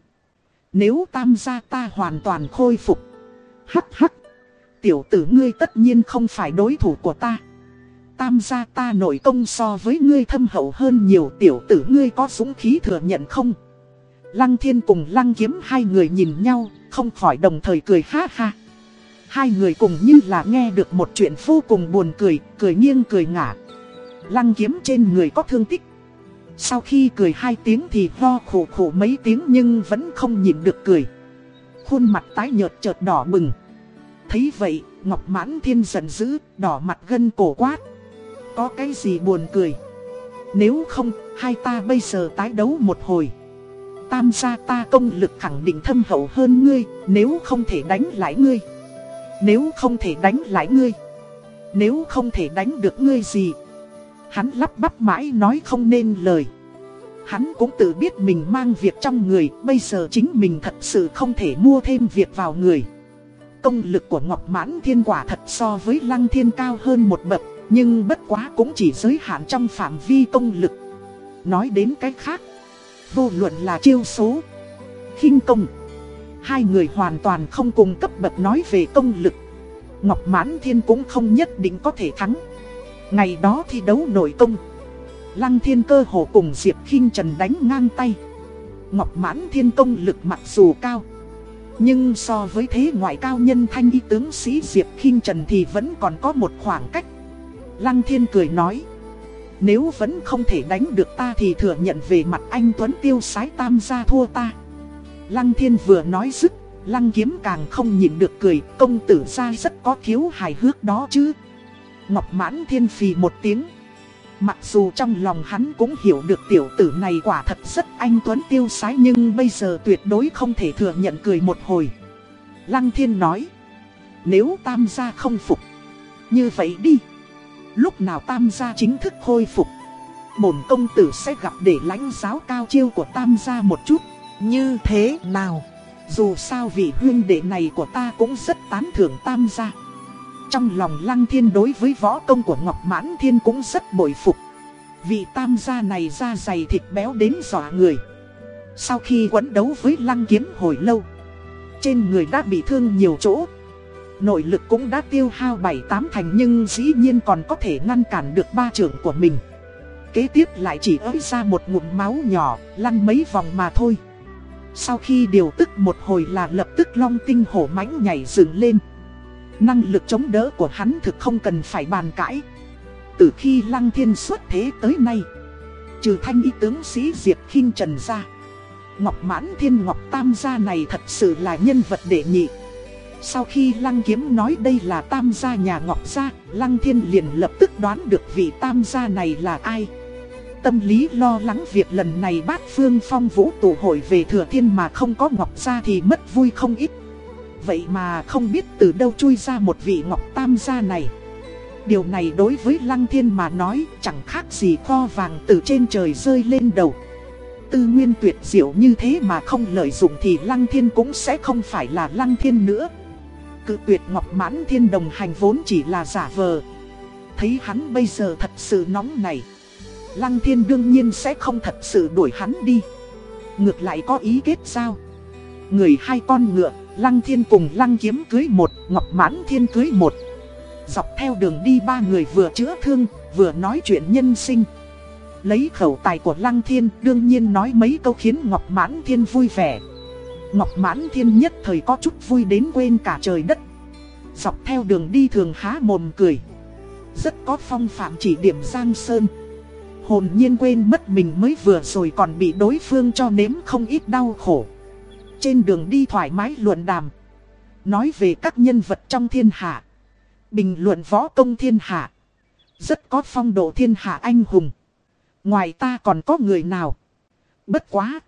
Nếu tam gia ta hoàn toàn khôi phục. Hắc hắc. Tiểu tử ngươi tất nhiên không phải đối thủ của ta. Tam gia ta nội công so với ngươi thâm hậu hơn nhiều tiểu tử ngươi có dũng khí thừa nhận không? Lăng thiên cùng lăng kiếm hai người nhìn nhau, không khỏi đồng thời cười ha ha. Hai người cùng như là nghe được một chuyện vô cùng buồn cười, cười nghiêng cười ngả. Lăng kiếm trên người có thương tích. Sau khi cười hai tiếng thì ho khổ khổ mấy tiếng nhưng vẫn không nhịn được cười. Khuôn mặt tái nhợt chợt đỏ bừng. Thấy vậy, Ngọc Mãn Thiên giận dữ, đỏ mặt gân cổ quát. Có cái gì buồn cười? Nếu không, hai ta bây giờ tái đấu một hồi. Tam gia ta công lực khẳng định thâm hậu hơn ngươi, nếu không thể đánh lại ngươi. Nếu không thể đánh lại ngươi. Nếu không thể đánh được ngươi gì. Hắn lắp bắp mãi nói không nên lời. Hắn cũng tự biết mình mang việc trong người, bây giờ chính mình thật sự không thể mua thêm việc vào người. Công lực của Ngọc Mãn Thiên quả thật so với Lăng Thiên cao hơn một bậc, nhưng bất quá cũng chỉ giới hạn trong phạm vi công lực. Nói đến cái khác, vô luận là chiêu số, khinh công. Hai người hoàn toàn không cùng cấp bậc nói về công lực. Ngọc Mãn Thiên cũng không nhất định có thể thắng. Ngày đó thi đấu nội công. Lăng Thiên cơ hồ cùng Diệp khinh Trần đánh ngang tay. Ngọc Mãn Thiên công lực mặc dù cao. Nhưng so với thế ngoại cao nhân thanh y tướng sĩ Diệp khinh Trần thì vẫn còn có một khoảng cách. Lăng Thiên cười nói. Nếu vẫn không thể đánh được ta thì thừa nhận về mặt anh Tuấn tiêu sái tam gia thua ta. Lăng Thiên vừa nói dứt, Lăng Kiếm càng không nhìn được cười, công tử ra rất có thiếu hài hước đó chứ. Ngọc Mãn Thiên phì một tiếng. Mặc dù trong lòng hắn cũng hiểu được tiểu tử này quả thật rất anh Tuấn tiêu sái nhưng bây giờ tuyệt đối không thể thừa nhận cười một hồi. Lăng Thiên nói, nếu tam gia không phục, như vậy đi. Lúc nào tam gia chính thức khôi phục Bổn công tử sẽ gặp để lãnh giáo cao chiêu của tam gia một chút Như thế nào Dù sao vị huyên đệ này của ta cũng rất tán thưởng tam gia trong lòng lăng thiên đối với võ công của Ngọc Mãn Thiên cũng rất bội phục Vị tam gia này da dày thịt béo đến dọa người Sau khi quấn đấu với lăng kiếm hồi lâu Trên người đã bị thương nhiều chỗ Nội lực cũng đã tiêu hao 7-8 thành nhưng dĩ nhiên còn có thể ngăn cản được ba trưởng của mình. Kế tiếp lại chỉ ới ra một ngụm máu nhỏ, lăn mấy vòng mà thôi. Sau khi điều tức một hồi là lập tức long tinh hổ mãnh nhảy dựng lên. Năng lực chống đỡ của hắn thực không cần phải bàn cãi. Từ khi lăng thiên xuất thế tới nay, trừ thanh y tướng sĩ Diệp khinh Trần ra. Ngọc mãn thiên ngọc tam gia này thật sự là nhân vật đệ nhị. Sau khi Lăng Kiếm nói đây là tam gia nhà Ngọc Gia, Lăng Thiên liền lập tức đoán được vị tam gia này là ai. Tâm lý lo lắng việc lần này bát phương phong vũ tụ hội về thừa thiên mà không có Ngọc Gia thì mất vui không ít. Vậy mà không biết từ đâu chui ra một vị Ngọc Tam gia này. Điều này đối với Lăng Thiên mà nói chẳng khác gì kho vàng từ trên trời rơi lên đầu. Tư nguyên tuyệt diệu như thế mà không lợi dụng thì Lăng Thiên cũng sẽ không phải là Lăng Thiên nữa cự tuyệt Ngọc Mãn Thiên đồng hành vốn chỉ là giả vờ. Thấy hắn bây giờ thật sự nóng này. Lăng Thiên đương nhiên sẽ không thật sự đuổi hắn đi. Ngược lại có ý kết giao. Người hai con ngựa, Lăng Thiên cùng Lăng Kiếm cưới một, Ngọc Mãn Thiên cưới một. Dọc theo đường đi ba người vừa chữa thương, vừa nói chuyện nhân sinh. Lấy khẩu tài của Lăng Thiên đương nhiên nói mấy câu khiến Ngọc Mãn Thiên vui vẻ. Ngọc Mãn Thiên nhất thời có chút vui đến quên cả trời đất. Dọc theo đường đi thường há mồm cười. Rất có phong phạm chỉ điểm Giang Sơn. Hồn nhiên quên mất mình mới vừa rồi còn bị đối phương cho nếm không ít đau khổ. Trên đường đi thoải mái luận đàm. Nói về các nhân vật trong thiên hạ. Bình luận võ công thiên hạ. Rất có phong độ thiên hạ anh hùng. Ngoài ta còn có người nào? Bất quá.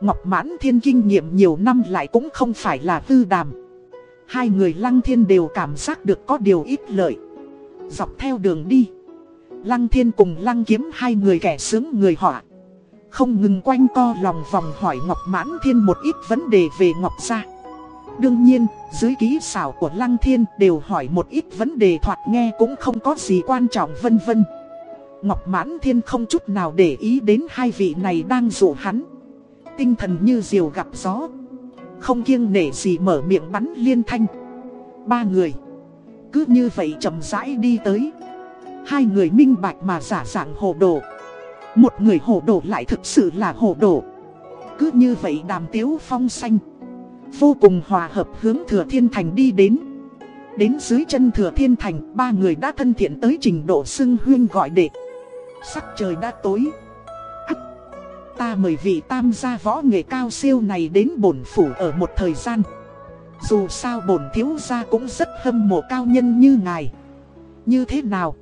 Ngọc Mãn Thiên kinh nghiệm nhiều năm lại cũng không phải là tư đàm. Hai người Lăng Thiên đều cảm giác được có điều ít lợi. Dọc theo đường đi. Lăng Thiên cùng Lăng Kiếm hai người kẻ sướng người họa. Không ngừng quanh co lòng vòng hỏi Ngọc Mãn Thiên một ít vấn đề về Ngọc Gia. Đương nhiên, dưới ký xảo của Lăng Thiên đều hỏi một ít vấn đề thoạt nghe cũng không có gì quan trọng vân vân. Ngọc Mãn Thiên không chút nào để ý đến hai vị này đang dụ hắn. Tinh thần như diều gặp gió. Không kiêng nể gì mở miệng bắn liên thanh. Ba người. Cứ như vậy chậm rãi đi tới. Hai người minh bạch mà giả dạng hồ đồ. Một người hồ đồ lại thực sự là hồ đồ. Cứ như vậy đàm tiếu phong xanh. Vô cùng hòa hợp hướng thừa thiên thành đi đến. Đến dưới chân thừa thiên thành Ba người đã thân thiện tới trình độ xưng huyên gọi đệ. Sắc trời đã tối. Ác, Ta mời vị tam gia võ nghệ cao siêu này đến bổn phủ ở một thời gian. Dù sao bổn thiếu gia cũng rất hâm mộ cao nhân như ngài. Như thế nào?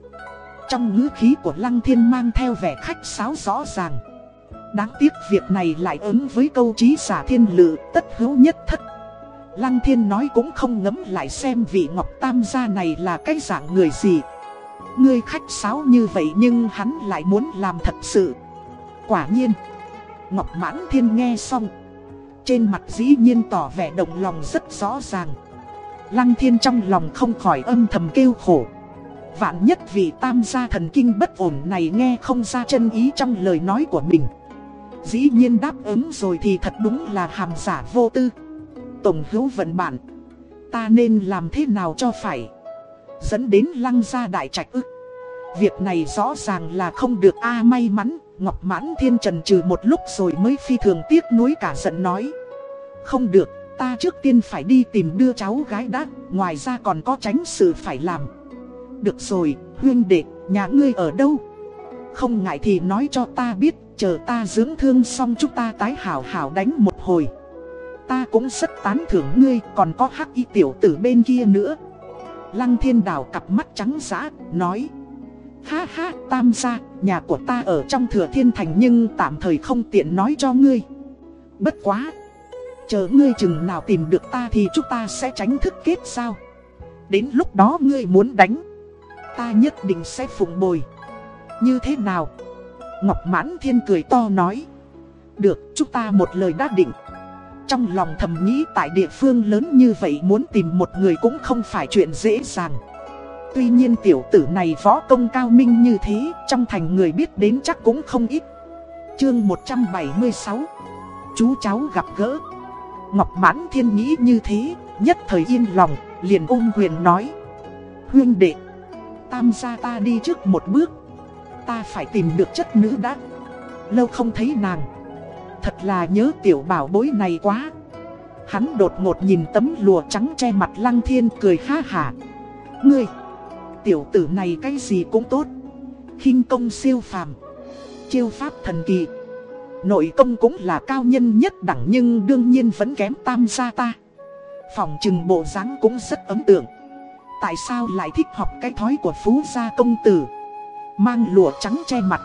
Trong ngữ khí của lăng thiên mang theo vẻ khách sáo rõ ràng. Đáng tiếc việc này lại ứng với câu trí giả thiên lự, tất hữu nhất thất. Lăng thiên nói cũng không ngấm lại xem vị ngọc tam gia này là cái dạng người gì. Ngươi khách sáo như vậy nhưng hắn lại muốn làm thật sự. Quả nhiên, Ngọc mãn thiên nghe xong, Trên mặt dĩ nhiên tỏ vẻ động lòng rất rõ ràng. Lăng thiên trong lòng không khỏi âm thầm kêu khổ. Vạn nhất vị tam gia thần kinh bất ổn này nghe không ra chân ý trong lời nói của mình. Dĩ nhiên đáp ứng rồi thì thật đúng là hàm giả vô tư. Tổng hữu vận bản, Ta nên làm thế nào cho phải? Dẫn đến lăng gia đại trạch ức. Việc này rõ ràng là không được a may mắn, Ngọc mãn thiên trần trừ một lúc rồi mới phi thường tiếc nuối cả giận nói. Không được, Ta trước tiên phải đi tìm đưa cháu gái đã, Ngoài ra còn có tránh sự phải làm. Được rồi huyên đệ, Nhà ngươi ở đâu? Không ngại thì nói cho ta biết, Chờ ta dưỡng thương xong chúng ta tái hảo hảo đánh một hồi. Ta cũng rất tán thưởng ngươi, Còn có hắc y tiểu tử bên kia nữa. Lăng thiên đào cặp mắt trắng giã Nói, Ha ha, tam gia, Nhà của ta ở trong thừa thiên thành Nhưng tạm thời không tiện nói cho ngươi. Bất quá, Chờ ngươi chừng nào tìm được ta Thì chúng ta sẽ tránh thức kết sao Đến lúc đó ngươi muốn đánh Ta nhất định sẽ phụng bồi. Như thế nào? Ngọc mãn thiên cười to nói. Được, chúng ta một lời đã định. Trong lòng thầm nghĩ tại địa phương lớn như vậy muốn tìm một người cũng không phải chuyện dễ dàng. Tuy nhiên tiểu tử này võ công cao minh như thế, Trong thành người biết đến chắc cũng không ít. Chương 176 Chú cháu gặp gỡ. Ngọc Mãn Thiên nghĩ như thế, Nhất thời yên lòng, Liền ôm quyền nói. Huyên đệ Tam gia ta đi trước một bước. Ta phải tìm được chất nữ đã. Lâu không thấy nàng. Thật là nhớ tiểu bảo bối này quá. Hắn đột ngột nhìn tấm lùa trắng che mặt lăng thiên cười ha hả Ngươi, Tiểu tử này cái gì cũng tốt. Khinh công siêu phàm. Chiêu pháp thần kỳ. Nội công cũng là cao nhân nhất đẳng nhưng đương nhiên vẫn kém tam gia ta. Phòng trừng bộ dáng cũng rất ấn tượng. Tại sao lại thích học cái thói của phú gia công tử? Mang lụa trắng che mặt.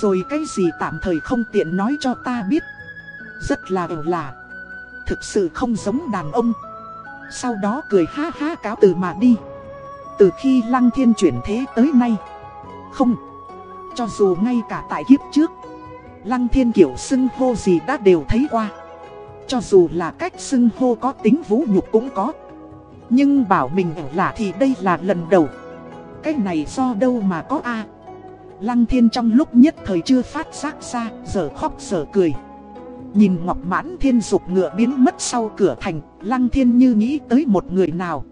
Rồi cái gì tạm thời không tiện nói cho ta biết? Rất là ẩu lạ. Thực sự không giống đàn ông. Sau đó cười ha ha cáo từ mà đi. Từ khi Lăng Thiên chuyển thế tới nay. Không. Cho dù ngay cả tại kiếp trước, Lăng Thiên kiểu xưng hô gì đã đều thấy qua. Cho dù là cách xưng hô có tính vũ nhục cũng có. Nhưng bảo mình là thì đây là lần đầu Cái này do đâu mà có a Lăng thiên trong lúc nhất thời chưa phát giác ra, giờ khóc giờ cười. Nhìn Ngọc Mãn Thiên dục ngựa biến mất sau cửa thành, Lăng Thiên như nghĩ tới một người nào.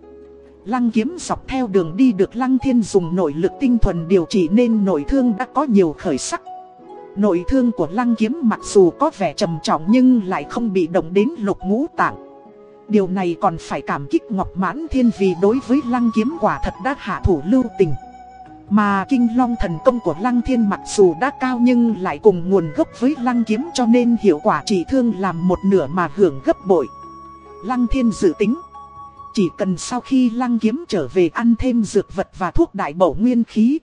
Lăng kiếm dọc theo đường đi được Lăng Thiên dùng nội lực tinh thuần điều trị nên nội thương đã có nhiều khởi sắc. Nội thương của lăng kiếm mặc dù có vẻ trầm trọng nhưng lại không bị động đến lục ngũ tạng. Điều này còn phải cảm kích Ngọc Mãn Thiên vì đối với lăng kiếm quả thật đã hạ thủ lưu tình. Mà kinh long thần công của lăng thiên mặc dù đã cao nhưng lại cùng nguồn gốc với lăng kiếm cho nên hiệu quả chỉ thương làm một nửa mà hưởng gấp bội. Lăng thiên dự tính. Chỉ cần sau khi lăng kiếm trở về ăn thêm dược vật và thuốc đại bổ nguyên khí.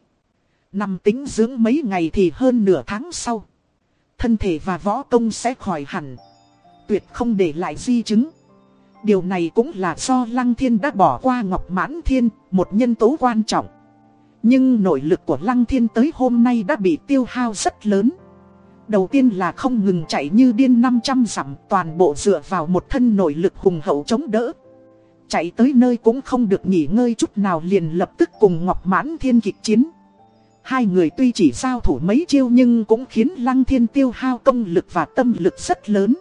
Nằm tính dưỡng mấy ngày thì hơn nửa tháng sau. Thân thể và võ công sẽ khỏi hẳn. Tuyệt không để lại di chứng. Điều này cũng là do Lăng Thiên đã bỏ qua Ngọc Mãn Thiên, một nhân tố quan trọng. Nhưng nội lực của Lăng Thiên tới hôm nay đã bị tiêu hao rất lớn. Đầu tiên là không ngừng chạy như điên 500 dặm toàn bộ dựa vào một thân nội lực hùng hậu chống đỡ. Chạy tới nơi cũng không được nghỉ ngơi chút nào liền lập tức cùng Ngọc Mãn Thiên kịch chiến. Hai người tuy chỉ giao thủ mấy chiêu nhưng cũng khiến Lăng Thiên tiêu hao công lực và tâm lực rất lớn.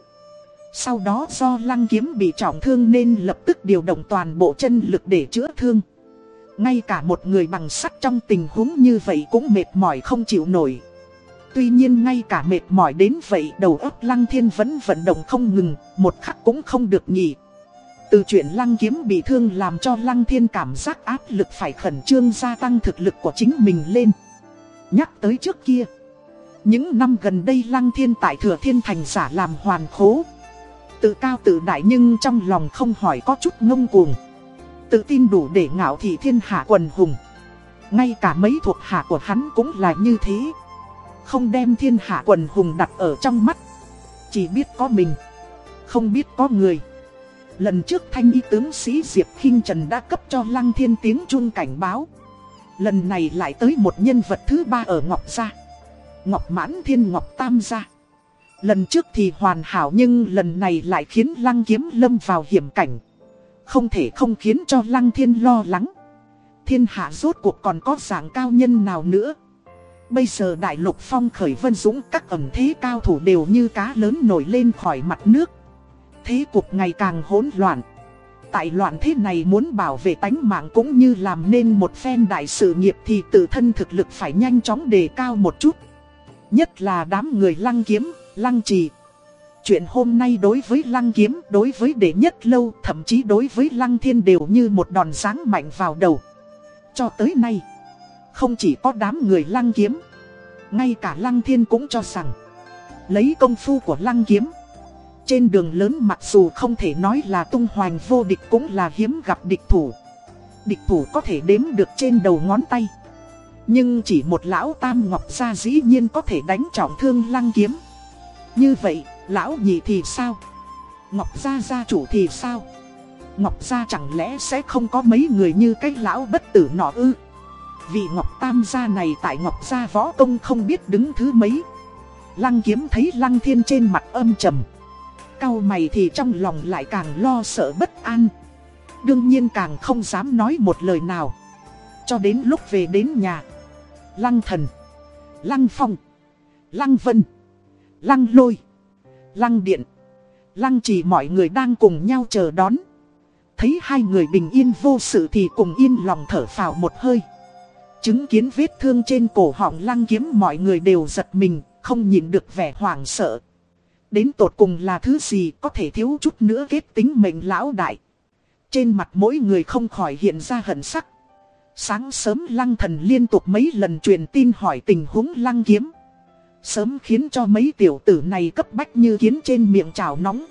Sau đó do Lăng Kiếm bị trọng thương nên lập tức điều động toàn bộ chân lực để chữa thương. Ngay cả một người bằng sắt trong tình huống như vậy cũng mệt mỏi không chịu nổi. Tuy nhiên ngay cả mệt mỏi đến vậy đầu óc Lăng Thiên vẫn vận động không ngừng, một khắc cũng không được nghỉ. Từ chuyện Lăng Kiếm bị thương làm cho Lăng Thiên cảm giác áp lực phải khẩn trương gia tăng thực lực của chính mình lên. Nhắc tới trước kia, những năm gần đây Lăng Thiên tại Thừa Thiên Thành giả làm hoàn khố. Tự cao tự đại nhưng trong lòng không hỏi có chút ngông cuồng. Tự tin đủ để ngạo thị thiên hạ quần hùng. Ngay cả mấy thuộc hạ của hắn cũng là như thế. Không đem thiên hạ quần hùng đặt ở trong mắt. Chỉ biết có mình. Không biết có người. Lần trước thanh y tướng sĩ Diệp khinh Trần đã cấp cho Lăng Thiên tiếng chuông cảnh báo. Lần này lại tới một nhân vật thứ ba ở Ngọc Gia. Ngọc Mãn Thiên Ngọc Tam Gia. Lần trước thì hoàn hảo nhưng lần này lại khiến Lăng Kiếm lâm vào hiểm cảnh không thể không khiến cho Lăng Thiên lo lắng. Thiên hạ rốt cuộc còn có dạng cao nhân nào nữa. Bây giờ đại lục phong khởi vân dũng các ẩm thế cao thủ đều như cá lớn nổi lên khỏi mặt nước. Thế cuộc ngày càng hỗn loạn. Tại loạn thế này muốn bảo vệ tánh mạng cũng như làm nên một phen đại sự nghiệp thì tự thân thực lực phải nhanh chóng đề cao một chút. Nhất là đám người lăng kiếm, lăng trì, Chuyện hôm nay đối với Lăng Kiếm, đối với đệ nhất lâu, thậm chí đối với Lăng Thiên đều như một đòn sáng mạnh vào đầu. Cho tới nay, không chỉ có đám người Lăng Kiếm, ngay cả Lăng Thiên cũng cho rằng, lấy công phu của Lăng Kiếm. Trên đường lớn mặc dù không thể nói là tung hoành vô địch cũng là hiếm gặp địch thủ. Địch thủ có thể đếm được trên đầu ngón tay. Nhưng chỉ một lão tam ngọc gia dĩ nhiên có thể đánh trọng thương lăng kiếm. Như vậy, Lão nhị thì sao? Ngọc Gia gia chủ thì sao? Ngọc Gia chẳng lẽ sẽ không có mấy người như cái lão bất tử nọ ư? Vị Ngọc Tam gia này tại Ngọc Gia võ công không biết đứng thứ mấy. Lăng kiếm thấy Lăng Thiên trên mặt âm trầm. Cao mày thì trong lòng lại càng lo sợ bất an. Đương nhiên càng không dám nói một lời nào. Cho đến lúc về đến nhà. Lăng thần. Lăng phong. Lăng vân. Lăng lôi lăng điện. Lăng chỉ mọi người đang cùng nhau chờ đón. Thấy hai người bình yên vô sự thì cùng yên lòng thở phào một hơi. Chứng kiến vết thương trên cổ họng lăng kiếm mọi người đều giật mình, không nhìn được vẻ hoảng sợ. Đến tột cùng là thứ gì có thể thiếu chút nữa kết tính mệnh lão đại. Trên mặt mỗi người không khỏi hiện ra hận sắc. Sáng sớm lăng thần liên tục mấy lần truyền tin hỏi tình huống lăng kiếm. Sớm khiến cho mấy tiểu tử này cấp bách như kiến trên miệng chảo nóng.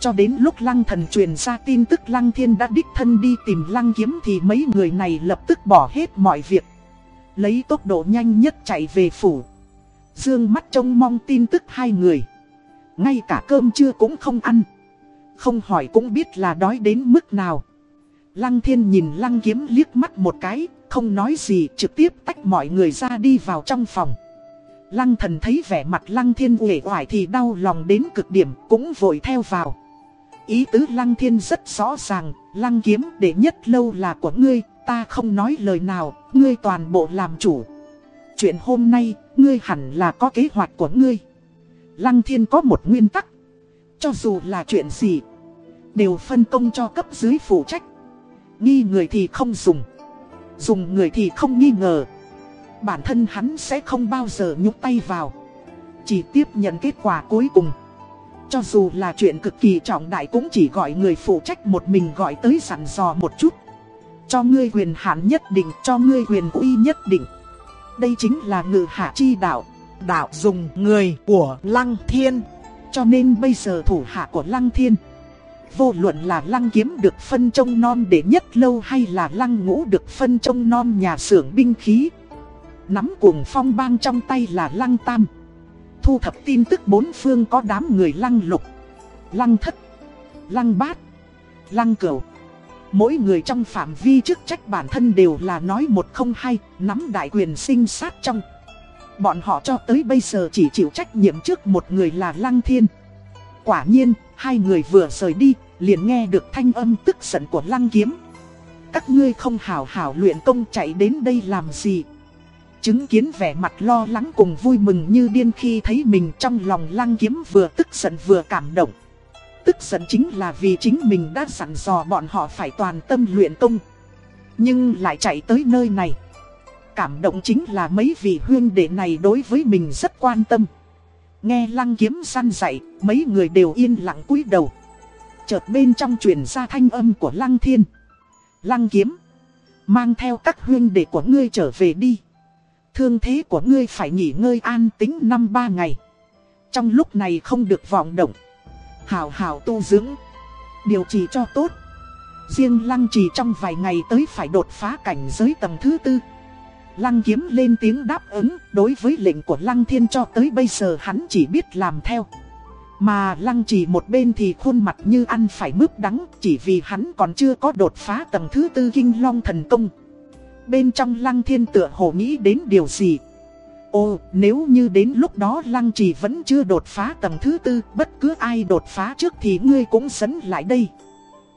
Cho đến lúc lăng thần truyền ra tin tức lăng thiên đã đích thân đi tìm lăng kiếm Thì mấy người này lập tức bỏ hết mọi việc. Lấy tốc độ nhanh nhất chạy về phủ. Dương mắt trông mong tin tức hai người. Ngay cả cơm trưa cũng không ăn. Không hỏi cũng biết là đói đến mức nào. Lăng thiên nhìn lăng kiếm liếc mắt một cái, Không nói gì, trực tiếp tách mọi người ra đi vào trong phòng. Lăng thần thấy vẻ mặt lăng thiên uể oải thì đau lòng đến cực điểm cũng vội theo vào. Ý tứ lăng thiên rất rõ ràng, lăng kiếm để nhất lâu là của ngươi, ta không nói lời nào, ngươi toàn bộ làm chủ. Chuyện hôm nay, ngươi hẳn là có kế hoạch của ngươi. Lăng thiên có một nguyên tắc. Cho dù là chuyện gì, đều phân công cho cấp dưới phụ trách. Nghi người thì không dùng, dùng người thì không nghi ngờ. Bản thân hắn sẽ không bao giờ nhúc tay vào chỉ tiếp nhận kết quả cuối cùng. Cho dù là chuyện cực kỳ trọng đại cũng chỉ gọi người phụ trách một mình gọi tới sẵn dò một chút. Cho ngươi quyền hạn nhất định, cho ngươi quyền uy nhất định. Đây chính là ngự hạ chi đạo. Đạo dùng người của Lăng Thiên. Cho nên bây giờ thủ hạ của Lăng Thiên. Vô luận là Lăng Kiếm được phân trông non để nhất lâu hay là Lăng Ngũ được phân trông non nhà xưởng binh khí. Nắm cuồng phong bang trong tay là Lăng Tam. Thu thập tin tức bốn phương có đám người Lăng Lục, Lăng Thất, Lăng Bát, Lăng Cửu. Mỗi người trong phạm vi chức trách bản thân đều là nói một không hai, nắm đại quyền sinh sát trong. Bọn họ cho tới bây giờ chỉ chịu trách nhiệm trước một người là Lăng Thiên. Quả nhiên, hai người vừa rời đi, liền nghe được thanh âm tức giận của Lăng Kiếm. Các ngươi không hảo hảo luyện công chạy đến đây làm gì? Chứng kiến vẻ mặt lo lắng cùng vui mừng như điên khi thấy mình trong lòng Lăng Kiếm vừa tức giận vừa cảm động. Tức giận chính là vì chính mình đã sẵn dò bọn họ phải toàn tâm luyện công. Nhưng lại chạy tới nơi này. Cảm động chính là mấy vị huyên đệ này đối với mình rất quan tâm. Nghe lăng kiếm săn dạy, mấy người đều yên lặng cúi đầu. Chợt bên trong truyền ra thanh âm của lăng thiên. Lăng kiếm, mang theo các huyên đệ của ngươi trở về đi. Thương thế của ngươi phải nghỉ ngơi an tính năm ba ngày. Trong lúc này không được vọng động. Hảo hảo tu dưỡng. Điều trị cho tốt. Riêng lăng trì trong vài ngày tới phải đột phá cảnh giới tầng thứ tư. Lăng kiếm lên tiếng đáp ứng, đối với lệnh của lăng thiên cho tới bây giờ hắn chỉ biết làm theo. Mà lăng trì một bên thì khuôn mặt như ăn phải mướp đắng, chỉ vì hắn còn chưa có đột phá tầng thứ tư kinh long thần công. Bên trong lăng thiên tựa hồ nghĩ đến điều gì? Ồ, nếu như đến lúc đó lăng trì vẫn chưa đột phá tầng thứ tư, bất cứ ai đột phá trước thì ngươi cũng dẫn lại đây.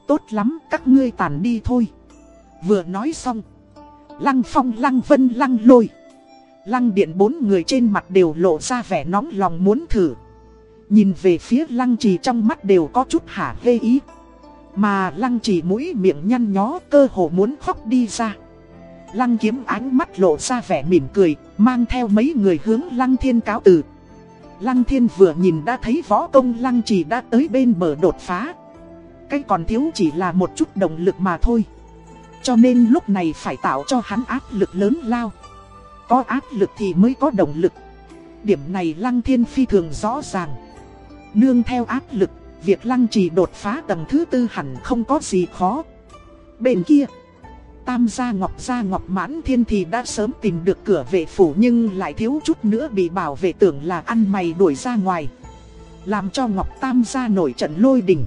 Tốt lắm, các ngươi tàn đi thôi. Vừa nói xong. Lăng phong lăng vân lăng lôi. Lăng điện bốn người trên mặt đều lộ ra vẻ nóng lòng muốn thử. Nhìn về phía lăng trì trong mắt đều có chút hả hê ý. Mà lăng trì mũi miệng nhăn nhó cơ hồ muốn khóc đi ra. Lăng kiếm ánh mắt lộ ra vẻ mỉm cười, mang theo mấy người hướng lăng thiên cáo từ. Lăng thiên vừa nhìn đã thấy võ công lăng trì đã tới bên bờ đột phá. Cái còn thiếu chỉ là một chút động lực mà thôi. Cho nên lúc này phải tạo cho hắn áp lực lớn lao. Có áp lực thì mới có động lực. Điểm này Lăng Thiên phi thường rõ ràng. Nương theo áp lực, việc Lăng Trì đột phá tầng thứ tư hẳn không có gì khó. Bên kia, Tam gia Ngọc gia Ngọc Mãn Thiên thì đã sớm tìm được cửa vệ phủ nhưng lại thiếu chút nữa bị bảo vệ tưởng là ăn mày đuổi ra ngoài. Làm cho Ngọc Tam gia nổi trận lôi đình.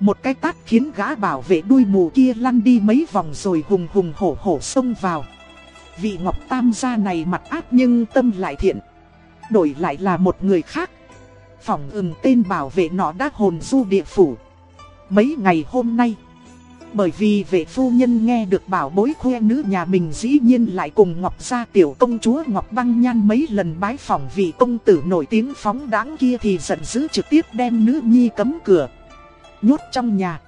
Một cái tát khiến gã bảo vệ đuôi mù kia lăn đi mấy vòng rồi hùng hùng hổ hổ xông vào. Vị Ngọc Tam gia này mặt ác nhưng tâm lại thiện. Đổi lại là một người khác. Phỏng ừng tên bảo vệ nọ đã hồn du địa phủ. Mấy ngày hôm nay. Bởi vì vệ phu nhân nghe được bảo bối khoe nữ nhà mình dĩ nhiên lại cùng Ngọc gia tiểu công chúa Ngọc Băng Nhan mấy lần bái phỏng vị công tử nổi tiếng phóng đáng kia thì giận dữ trực tiếp đem nữ nhi cấm cửa nhốt trong nhà.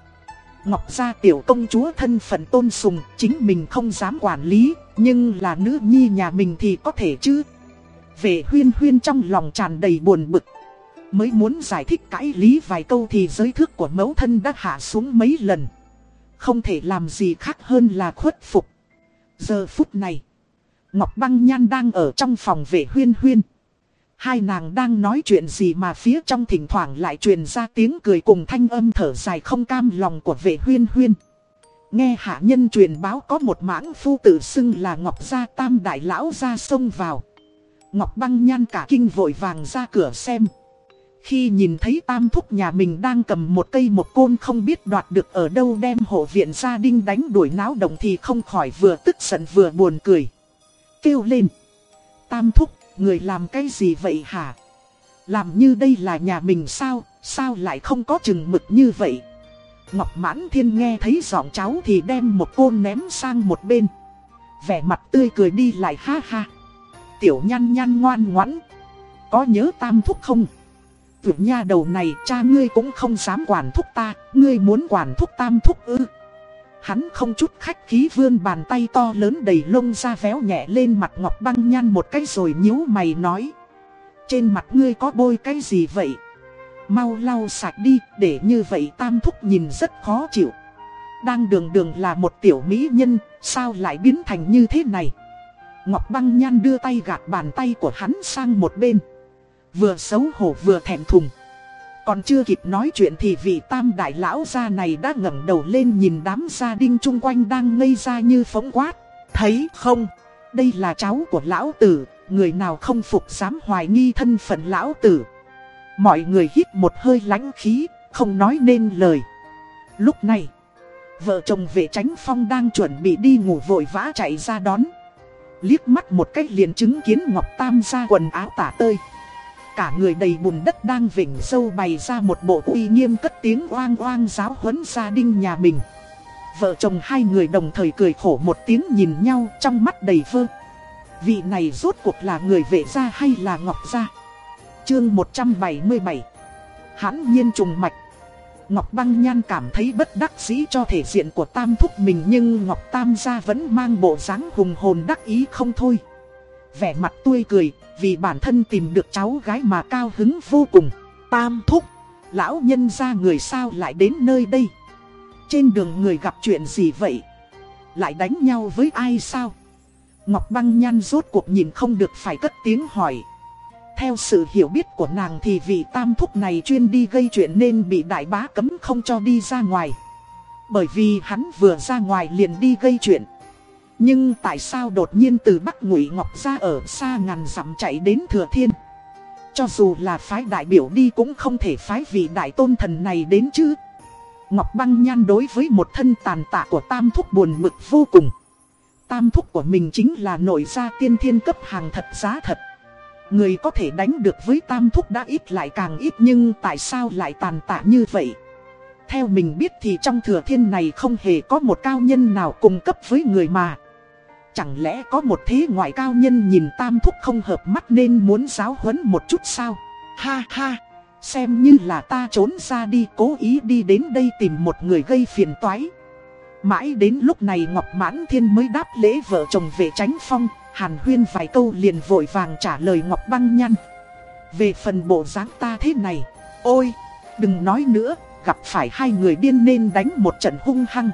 Ngọc gia tiểu công chúa thân phận tôn sùng, chính mình không dám quản lý, nhưng là nữ nhi nhà mình thì có thể chứ. Về huyên huyên trong lòng tràn đầy buồn bực. Mới muốn giải thích cãi lý vài câu thì giới thước của mẫu thân đã hạ xuống mấy lần. Không thể làm gì khác hơn là khuất phục. Giờ phút này, Ngọc Băng Nhan đang ở trong phòng vệ huyên huyên. Hai nàng đang nói chuyện gì mà phía trong thỉnh thoảng lại truyền ra tiếng cười cùng thanh âm thở dài không cam lòng của vệ huyên huyên. Nghe hạ nhân truyền báo có một mãng phu tự xưng là Ngọc Gia Tam Đại Lão ra sông vào. Ngọc băng nhan cả kinh vội vàng ra cửa xem. Khi nhìn thấy tam thúc nhà mình đang cầm một cây một côn không biết đoạt được ở đâu đem hộ viện gia đình đánh đuổi náo động thì không khỏi vừa tức giận vừa buồn cười. Kêu lên. Tam thúc người làm cái gì vậy hả? Làm như đây là nhà mình sao, sao lại không có chừng mực như vậy? Ngọc Mãn Thiên nghe thấy giọng cháu thì đem một côn ném sang một bên. Vẻ mặt tươi cười đi lại ha ha. Tiểu nhăn nhăn ngoan ngoãn. Có nhớ tam thúc không? Tưởng nha đầu này cha ngươi cũng không dám quản thúc ta, ngươi muốn quản thúc tam thúc ư. Hắn không chút khách khí vươn bàn tay to lớn đầy lông ra véo nhẹ lên mặt Ngọc Băng Nhan một cái rồi nhíu mày nói. Trên mặt ngươi có bôi cái gì vậy? Mau lau sạch đi, để như vậy tam thúc nhìn rất khó chịu. Đang đường đường là một tiểu mỹ nhân, sao lại biến thành như thế này? Ngọc băng nhan đưa tay gạt bàn tay của hắn sang một bên. Vừa xấu hổ vừa thẹn thùng. Còn chưa kịp nói chuyện thì vị tam đại lão gia này đã ngẩng đầu lên nhìn đám gia đình chung quanh đang ngây ra như phóng quát. Thấy không? Đây là cháu của lão tử, người nào không phục dám hoài nghi thân phận lão tử. Mọi người hít một hơi lãnh khí, không nói nên lời. Lúc này, vợ chồng vệ tránh phong đang chuẩn bị đi ngủ vội vã chạy ra đón. Liếc mắt một cách liền chứng kiến Ngọc Tam ra quần áo tả tơi. Cả người đầy bùn đất đang vỉnh sâu bày ra một bộ uy nghiêm cất tiếng oang oang giáo huấn gia đình nhà mình. Vợ chồng hai người đồng thời cười khổ một tiếng nhìn nhau trong mắt đầy vơ. Vị này rốt cuộc là người vệ gia hay là Ngọc gia? Chương 177 Hãn nhiên trùng mạch Ngọc Băng Nhan cảm thấy bất đắc dĩ cho thể diện của Tam Thúc mình nhưng Ngọc Tam gia vẫn mang bộ dáng hùng hồn đắc ý không thôi. Vẻ mặt tươi cười, vì bản thân tìm được cháu gái mà cao hứng vô cùng. Tam Thúc, lão nhân gia người sao lại đến nơi đây? Trên đường người gặp chuyện gì vậy? Lại đánh nhau với ai sao? Ngọc Băng Nhan rốt cuộc nhìn không được phải cất tiếng hỏi. Theo sự hiểu biết của nàng thì vị tam thúc này chuyên đi gây chuyện nên bị đại bá cấm không cho đi ra ngoài. Bởi vì hắn vừa ra ngoài liền đi gây chuyện. Nhưng tại sao đột nhiên từ Bắc Ngụy Ngọc ra ở xa ngàn dặm chạy đến Thừa Thiên? Cho dù là phái đại biểu đi cũng không thể phái vị đại tôn thần này đến chứ. Ngọc Băng Nhan đối với một thân tàn tạ của Tam Thúc buồn mực vô cùng. Tam Thúc của mình chính là nội gia tiên thiên cấp hàng thật giá thật. Người có thể đánh được với tam thúc đã ít lại càng ít nhưng tại sao lại tàn tạ như vậy? Theo mình biết thì trong thừa thiên này không hề có một cao nhân nào cùng cấp với người mà. Chẳng lẽ có một thế ngoại cao nhân nhìn tam thúc không hợp mắt nên muốn giáo huấn một chút sao? Ha ha, xem như là ta trốn ra đi cố ý đi đến đây tìm một người gây phiền toái. Mãi đến lúc này Ngọc Mãn Thiên mới đáp lễ vợ chồng về tránh phong, Hàn huyên vài câu liền vội vàng trả lời Ngọc Băng Nhăn. Về phần bộ dáng ta thế này, ôi, đừng nói nữa, gặp phải hai người điên nên đánh một trận hung hăng.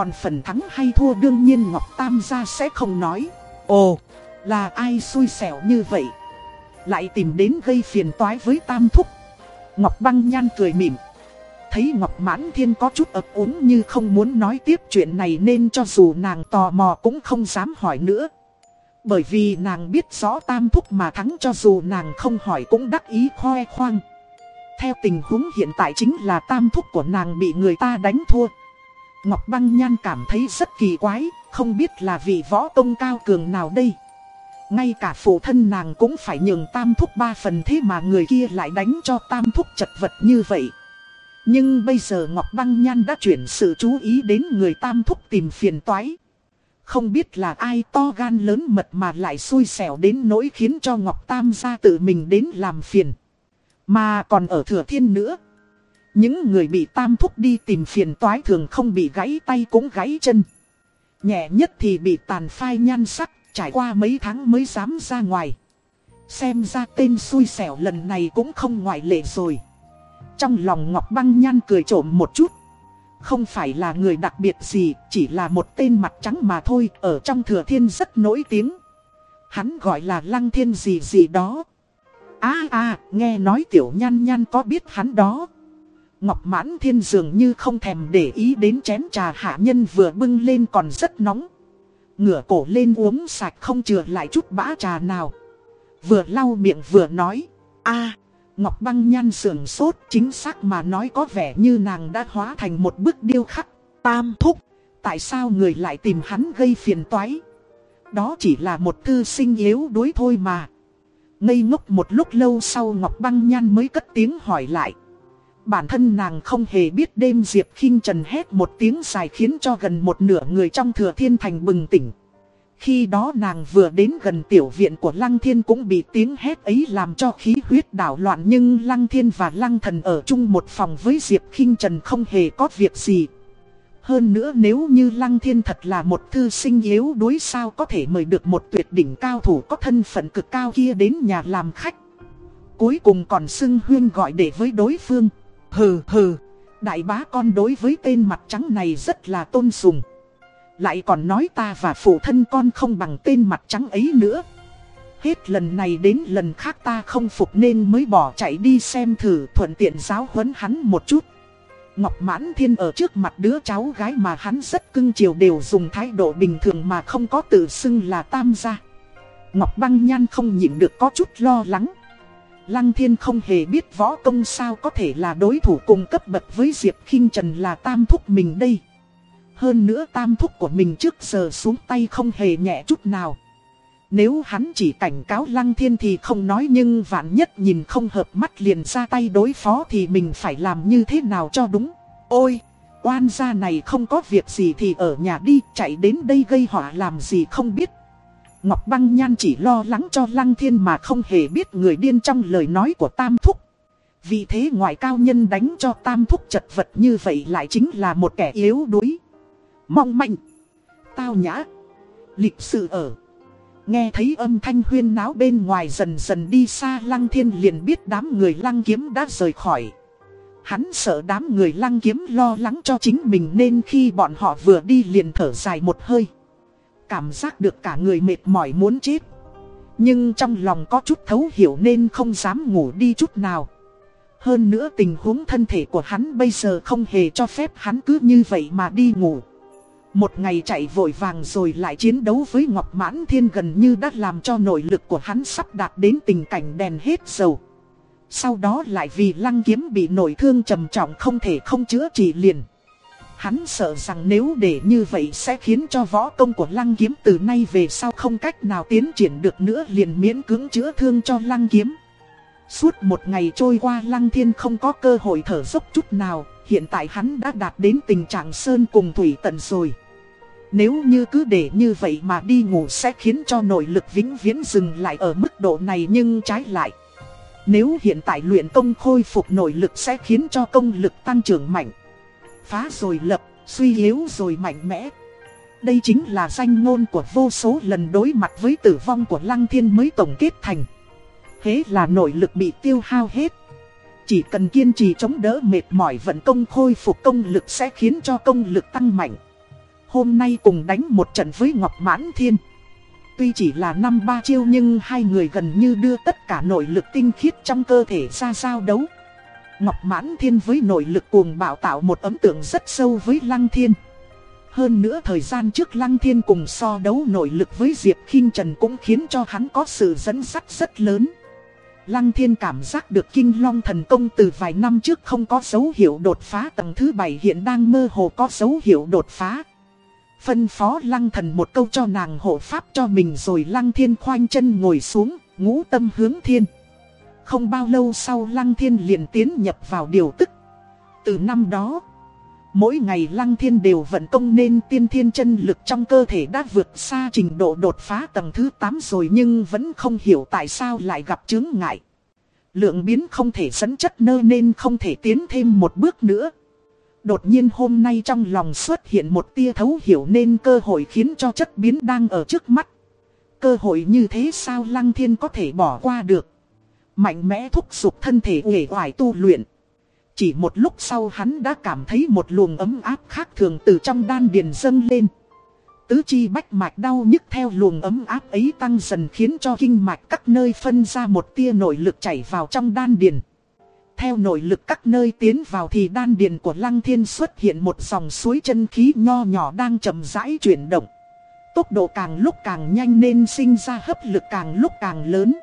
Còn phần thắng hay thua đương nhiên Ngọc Tam gia sẽ không nói. Ồ, là ai xui xẻo như vậy? Lại tìm đến gây phiền toái với Tam Thúc. Ngọc Băng Nhan cười mỉm. Thấy Ngọc Mãn Thiên có chút ấp úng như không muốn nói tiếp chuyện này nên cho dù nàng tò mò cũng không dám hỏi nữa. Bởi vì nàng biết rõ tam thúc mà thắng cho dù nàng không hỏi cũng đắc ý khoe khoang. Theo tình huống hiện tại chính là tam thúc của nàng bị người ta đánh thua. Ngọc Băng Nhan cảm thấy rất kỳ quái, không biết là vị võ công cao cường nào đây. Ngay cả phụ thân nàng cũng phải nhường tam thúc ba phần thế mà người kia lại đánh cho tam thúc chật vật như vậy. Nhưng bây giờ Ngọc Băng Nhan đã chuyển sự chú ý đến người tam thúc tìm phiền toái. Không biết là ai to gan lớn mật mà lại xui xẻo đến nỗi khiến cho Ngọc Tam gia tự mình đến làm phiền. Mà còn ở Thừa Thiên nữa. Những người bị tam thúc đi tìm phiền toái thường không bị gãy tay cũng gãy chân. Nhẹ nhất thì bị tàn phai nhan sắc, trải qua mấy tháng mới dám ra ngoài. Xem ra tên xui xẻo lần này cũng không ngoại lệ rồi. Trong lòng Ngọc Băng Nhan cười trộm một chút. Không phải là người đặc biệt gì, chỉ là một tên mặt trắng mà thôi, ở trong thừa thiên rất nổi tiếng. Hắn gọi là lăng thiên gì gì đó. À à, nghe nói tiểu nhan nhan có biết hắn đó. Ngọc mãn thiên dường như không thèm để ý đến chén trà hạ nhân vừa bưng lên còn rất nóng. Ngửa cổ lên uống sạch không chừa lại chút bã trà nào. Vừa lau miệng vừa nói. a Ngọc băng nhan sườn sốt chính xác mà nói có vẻ như nàng đã hóa thành một bức điêu khắc. Tam thúc, tại sao người lại tìm hắn gây phiền toái? Đó chỉ là một thư sinh yếu đuối thôi mà. Ngây ngốc một lúc lâu sau Ngọc băng nhan mới cất tiếng hỏi lại. Bản thân nàng không hề biết đêm Diệp khinh Trần hét một tiếng dài khiến cho gần một nửa người trong thừa thiên thành bừng tỉnh. Khi đó nàng vừa đến gần tiểu viện của Lăng Thiên cũng bị tiếng hét ấy làm cho khí huyết đảo loạn nhưng Lăng Thiên và Lăng Thần ở chung một phòng với Diệp khinh Trần không hề có việc gì. Hơn nữa nếu như Lăng Thiên thật là một thư sinh yếu đuối sao có thể mời được một tuyệt đỉnh cao thủ có thân phận cực cao kia đến nhà làm khách. cuối cùng còn xưng huyên gọi để với đối phương. Hừ hừ, đại bá con đối với tên mặt trắng này rất là tôn sùng. Lại còn nói ta và phụ thân con không bằng tên mặt trắng ấy nữa. Hết lần này đến lần khác ta không phục nên mới bỏ chạy đi xem thử thuận tiện giáo huấn hắn một chút. Ngọc Mãn Thiên ở trước mặt đứa cháu gái mà hắn rất cưng chiều đều dùng thái độ bình thường mà không có tự xưng là tam gia. Ngọc Băng Nhan không nhịn được có chút lo lắng. Lăng Thiên không hề biết võ công sao có thể là đối thủ cùng cấp bậc với Diệp khinh Trần là tam thúc mình đây. Hơn nữa tam thúc của mình trước giờ xuống tay không hề nhẹ chút nào. Nếu hắn chỉ cảnh cáo Lăng Thiên thì không nói nhưng vạn nhất nhìn không hợp mắt liền ra tay đối phó thì mình phải làm như thế nào cho đúng. Ôi, oan gia này không có việc gì thì ở nhà đi, chạy đến đây gây họa làm gì không biết. Ngọc Băng Nhan chỉ lo lắng cho Lăng Thiên mà không hề biết người điên trong lời nói của Tam Thúc. Vì thế ngoại cao nhân đánh cho Tam Thúc chật vật như vậy lại chính là một kẻ yếu đuối. Mong manh, tao nhã, lịch sự ở. Nghe thấy âm thanh huyên náo bên ngoài dần dần đi xa Lăng Thiên liền biết đám người Lăng Kiếm đã rời khỏi. Hắn sợ đám người Lăng Kiếm lo lắng cho chính mình nên khi bọn họ vừa đi liền thở dài một hơi. Cảm giác được cả người mệt mỏi muốn chết. Nhưng trong lòng có chút thấu hiểu nên không dám ngủ đi chút nào. Hơn nữa tình huống thân thể của hắn bây giờ không hề cho phép hắn cứ như vậy mà đi ngủ. Một ngày chạy vội vàng rồi lại chiến đấu với Ngọc Mãn Thiên gần như đã làm cho nội lực của hắn sắp đạt đến tình cảnh đèn hết dầu. Sau đó lại vì lăng kiếm bị nội thương trầm trọng không thể không chữa trị liền. Hắn sợ rằng nếu để như vậy sẽ khiến cho võ công của lăng kiếm từ nay về sau không cách nào tiến triển được nữa liền miễn cưỡng chữa thương cho lăng kiếm. Suốt một ngày trôi qua lăng thiên không có cơ hội thở dốc chút nào, hiện tại hắn đã đạt đến tình trạng sơn cùng thủy tận rồi. Nếu như cứ để như vậy mà đi ngủ sẽ khiến cho nội lực vĩnh viễn dừng lại ở mức độ này nhưng trái lại. Nếu hiện tại luyện công khôi phục nội lực sẽ khiến cho công lực tăng trưởng mạnh. Phá rồi lập, suy yếu rồi mạnh mẽ. Đây chính là danh ngôn của vô số lần đối mặt với tử vong của Lăng Thiên mới tổng kết thành. Thế là nội lực bị tiêu hao hết. Chỉ cần kiên trì chống đỡ mệt mỏi vận công khôi phục công lực sẽ khiến cho công lực tăng mạnh. Hôm nay cùng đánh một trận với Ngọc Mãn Thiên. Tuy chỉ là năm ba chiêu nhưng hai người gần như đưa tất cả nội lực tinh khiết trong cơ thể ra giao đấu. Ngọc Mãn Thiên với nội lực cuồng bạo tạo một ấn tượng rất sâu với Lăng Thiên. Hơn nữa thời gian trước Lăng Thiên cùng so đấu nội lực với Diệp khinh Trần cũng khiến cho hắn có sự dẫn dắt rất lớn. Lăng Thiên cảm giác được Kinh Long thần công từ vài năm trước không có dấu hiệu đột phá tầng thứ 7 hiện đang mơ hồ có dấu hiệu đột phá. Phân phó lăng thần một câu cho nàng hộ pháp cho mình rồi lăng thiên khoanh chân ngồi xuống, ngũ tâm hướng thiên. Không bao lâu sau lăng thiên liền tiến nhập vào điều tức. Từ năm đó, mỗi ngày lăng thiên đều vận công nên tiên thiên chân lực trong cơ thể đã vượt xa trình độ đột phá tầng thứ 8 rồi nhưng vẫn không hiểu tại sao lại gặp chứng ngại. Lượng biến không thể dẫn chất nơ nên không thể tiến thêm một bước nữa. Đột nhiên hôm nay trong lòng xuất hiện một tia thấu hiểu nên cơ hội khiến cho chất biến đang ở trước mắt. Cơ hội như thế sao Lăng Thiên có thể bỏ qua được. Mạnh mẽ thúc giục thân thể nghề hoài tu luyện. Chỉ một lúc sau hắn đã cảm thấy một luồng ấm áp khác thường từ trong đan điền dâng lên. Tứ chi bách mạch đau nhức theo luồng ấm áp ấy tăng dần khiến cho kinh mạch các nơi phân ra một tia nội lực chảy vào trong đan điền. Theo nội lực các nơi tiến vào thì đan điền của Lăng Thiên xuất hiện một dòng suối chân khí nho nhỏ đang chậm rãi chuyển động. Tốc độ càng lúc càng nhanh nên sinh ra hấp lực càng lúc càng lớn.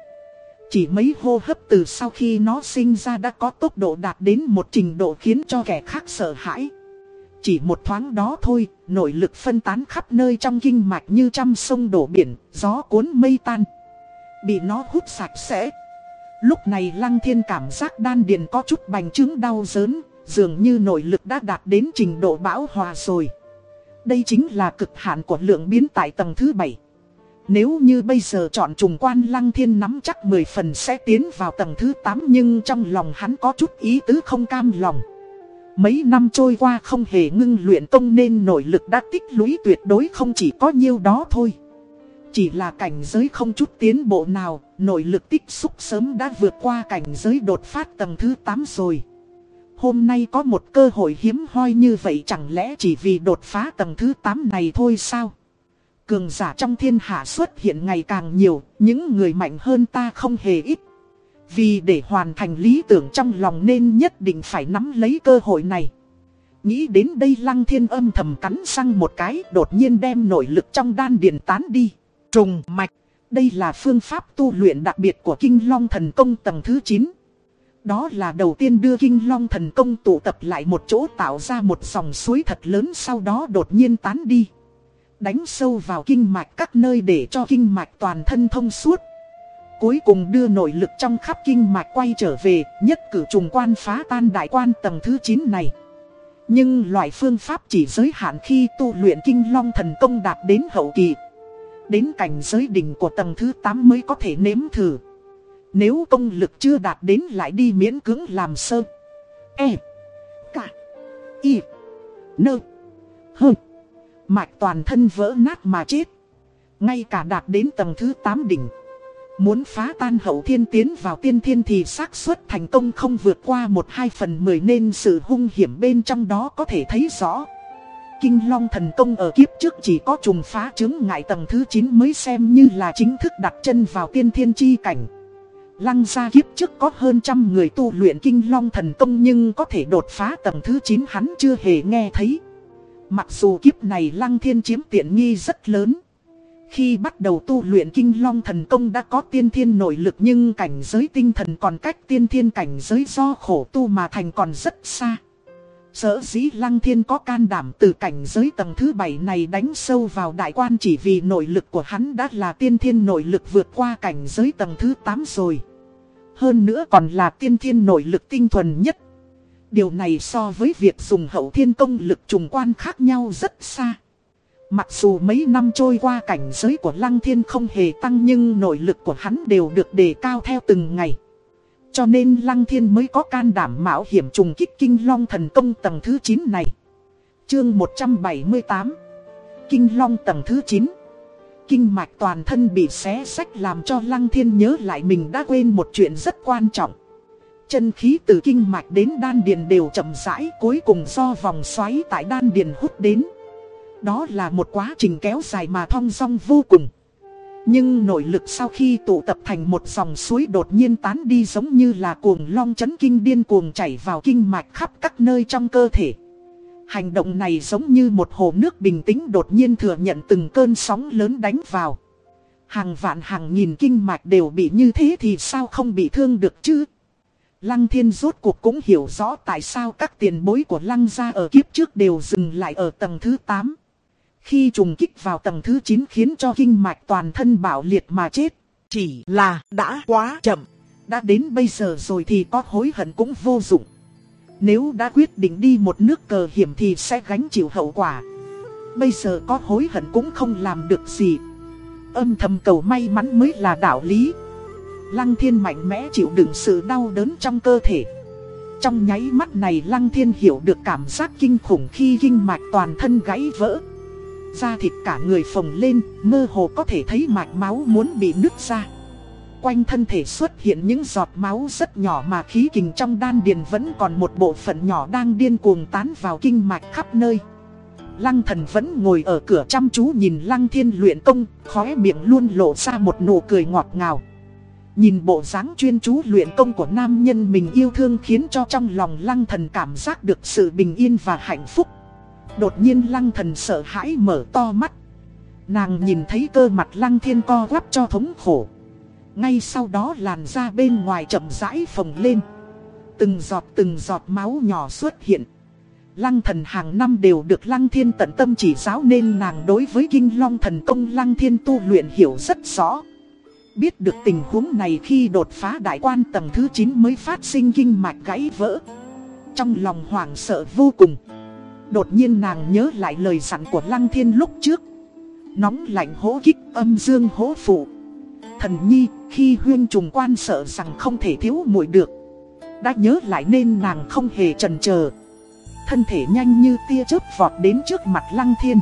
Chỉ mấy hô hấp từ sau khi nó sinh ra đã có tốc độ đạt đến một trình độ khiến cho kẻ khác sợ hãi. Chỉ một thoáng đó thôi, nội lực phân tán khắp nơi trong kinh mạch như trăm sông đổ biển, gió cuốn mây tan. Bị nó hút sạch sẽ. Lúc này Lăng Thiên cảm giác đan điền có chút bành trướng đau đớn, dường như nội lực đã đạt đến trình độ bão hòa rồi. Đây chính là cực hạn của lượng biến tại tầng thứ 7. Nếu như bây giờ chọn trùng quan Lăng Thiên nắm chắc 10 phần sẽ tiến vào tầng thứ 8 nhưng trong lòng hắn có chút ý tứ không cam lòng. Mấy năm trôi qua không hề ngưng luyện công nên nội lực đã tích lũy tuyệt đối không chỉ có nhiêu đó thôi. Chỉ là cảnh giới không chút tiến bộ nào, nội lực tích xúc sớm đã vượt qua cảnh giới đột phát tầng thứ 8 rồi. Hôm nay có một cơ hội hiếm hoi như vậy chẳng lẽ chỉ vì đột phá tầng thứ 8 này thôi sao? Cường giả trong thiên hạ xuất hiện ngày càng nhiều, những người mạnh hơn ta không hề ít. Vì để hoàn thành lý tưởng trong lòng nên nhất định phải nắm lấy cơ hội này. Nghĩ đến đây lăng thiên âm thầm cắn răng một cái đột nhiên đem nội lực trong đan điền tán đi. Trùng mạch, đây là phương pháp tu luyện đặc biệt của Kinh Long Thần Công tầng thứ 9. Đó là đầu tiên đưa Kinh Long Thần Công tụ tập lại một chỗ tạo ra một dòng suối thật lớn sau đó đột nhiên tán đi. Đánh sâu vào kinh mạch các nơi để cho kinh mạch toàn thân thông suốt. Cuối cùng đưa nội lực trong khắp kinh mạch quay trở về, nhất cử trùng quan phá tan đại quan tầng thứ 9 này. Nhưng loại phương pháp chỉ giới hạn khi tu luyện kinh long thần công đạt đến hậu kỳ. Đến cảnh giới đỉnh của tầng thứ 8 mới có thể nếm thử. Nếu công lực chưa đạt đến lại đi miễn cưỡng làm sơ. E. Cả. Y. Nơ. h Mạch toàn thân vỡ nát mà chết. Ngay cả đạt đến tầng thứ 8 đỉnh. Muốn phá tan hậu thiên tiến vào tiên thiên thì xác suất thành công không vượt qua 1-2 phần 10 nên sự hung hiểm bên trong đó có thể thấy rõ. Kinh Long thần công ở kiếp trước chỉ có trùng phá chứng ngại tầng thứ 9 mới xem như là chính thức đặt chân vào tiên thiên chi cảnh. Lăng gia kiếp trước có hơn trăm người tu luyện Kinh Long thần công nhưng có thể đột phá tầng thứ 9 hắn chưa hề nghe thấy. Mặc dù kiếp này Lăng Thiên chiếm tiện nghi rất lớn. Khi bắt đầu tu luyện kinh long thần công đã có tiên thiên nội lực nhưng cảnh giới tinh thần còn cách tiên thiên cảnh giới do khổ tu mà thành còn rất xa. Sở dĩ lăng thiên có can đảm từ cảnh giới tầng thứ 7 này đánh sâu vào đại quan chỉ vì nội lực của hắn đã là tiên thiên nội lực vượt qua cảnh giới tầng thứ 8 rồi. Hơn nữa còn là tiên thiên nội lực tinh thuần nhất. Điều này so với việc dùng hậu thiên công lực trùng quan khác nhau rất xa. Mặc dù mấy năm trôi qua cảnh giới của Lăng Thiên không hề tăng nhưng nội lực của hắn đều được đề cao theo từng ngày. Cho nên Lăng Thiên mới có can đảm mạo hiểm trùng kích Kinh Long thần công tầng thứ 9 này. Chương 178 Kinh Long tầng thứ 9 Kinh mạch toàn thân bị xé sách làm cho Lăng Thiên nhớ lại mình đã quên một chuyện rất quan trọng. Chân khí từ kinh mạch đến đan điền đều chậm rãi, cuối cùng do vòng xoáy tại đan điền hút đến. Đó là một quá trình kéo dài mà thong dong vô cùng. Nhưng nội lực sau khi tụ tập thành một dòng suối đột nhiên tán đi giống như là cuồng long chấn kinh điên cuồng chảy vào kinh mạch khắp các nơi trong cơ thể. Hành động này giống như một hồ nước bình tĩnh đột nhiên thừa nhận từng cơn sóng lớn đánh vào. Hàng vạn hàng nghìn kinh mạch đều bị như thế thì sao không bị thương được chứ? Lăng thiên rốt cuộc cũng hiểu rõ tại sao các tiền bối của lăng gia ở kiếp trước đều dừng lại ở tầng thứ 8. Khi trùng kích vào tầng thứ 9 khiến cho kinh mạch toàn thân bạo liệt mà chết. Chỉ là đã quá chậm. Đã đến bây giờ rồi thì có hối hận cũng vô dụng. Nếu đã quyết định đi một nước cờ hiểm thì sẽ gánh chịu hậu quả. Bây giờ có hối hận cũng không làm được gì. Âm thầm cầu may mắn mới là đạo lý. Lăng thiên mạnh mẽ chịu đựng sự đau đớn trong cơ thể. Trong nháy mắt này Lăng thiên hiểu được cảm giác kinh khủng khi kinh mạch toàn thân gãy vỡ. Da thịt cả người phồng lên, mơ hồ có thể thấy mạch máu muốn bị nứt ra. Quanh thân thể xuất hiện những giọt máu rất nhỏ mà khí kình trong đan điền vẫn còn một bộ phận nhỏ đang điên cuồng tán vào kinh mạch khắp nơi. Lăng thần vẫn ngồi ở cửa chăm chú nhìn lăng thiên luyện công, khóe miệng luôn lộ ra một nụ cười ngọt ngào. Nhìn bộ dáng chuyên chú luyện công của nam nhân mình yêu thương khiến cho trong lòng lăng thần cảm giác được sự bình yên và hạnh phúc. Đột nhiên lăng thần sợ hãi mở to mắt. Nàng nhìn thấy cơ mặt lăng thiên co quắp cho thống khổ. Ngay sau đó làn da bên ngoài chậm rãi phồng lên. Từng giọt từng giọt máu nhỏ xuất hiện. Lăng thần hàng năm đều được lăng thiên tận tâm chỉ giáo nên nàng đối với kinh long thần công lăng thiên tu luyện hiểu rất rõ. Biết được tình huống này khi đột phá đại quan tầng thứ 9 mới phát sinh kinh mạch gãy vỡ. Trong lòng hoảng sợ vô cùng. Đột nhiên nàng nhớ lại lời dặn của Lăng Thiên lúc trước Nóng lạnh hố kích, âm dương hố phụ Thần nhi, khi huyên trùng quan sợ rằng không thể thiếu muội được, Đã nhớ lại nên nàng không hề trần chờ Thân thể nhanh như tia chớp vọt đến trước mặt Lăng Thiên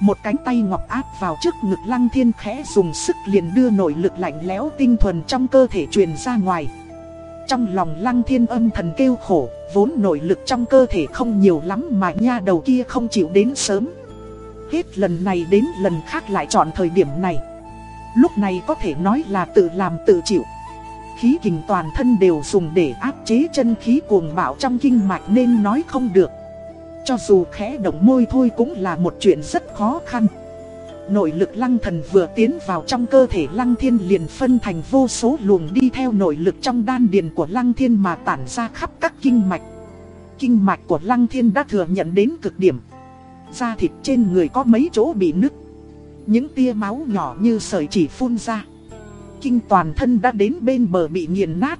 một cánh tay ngọc áp vào trước ngực lăng thiên khẽ dùng sức liền đưa nội lực lạnh lẽo tinh thuần trong cơ thể truyền ra ngoài. Trong lòng lăng thiên âm thần kêu khổ, vốn nội lực trong cơ thể không nhiều lắm mà nha đầu kia không chịu đến sớm. Hết lần này đến lần khác lại chọn thời điểm này. Lúc này có thể nói là tự làm tự chịu. Khí kình toàn thân đều dùng để áp chế chân khí cuồng bạo trong kinh mạch nên nói không được. Cho dù khẽ động môi thôi cũng là một chuyện rất khó khăn. Nội lực lăng thần vừa tiến vào trong cơ thể lăng thiên liền phân thành vô số luồng đi theo nội lực trong đan điền của lăng thiên mà tản ra khắp các kinh mạch. Kinh mạch của lăng thiên đã thừa nhận đến cực điểm. Da thịt trên người có mấy chỗ bị nứt. Những tia máu nhỏ như sợi chỉ phun ra. Kinh toàn thân đã đến bên bờ bị nghiền nát.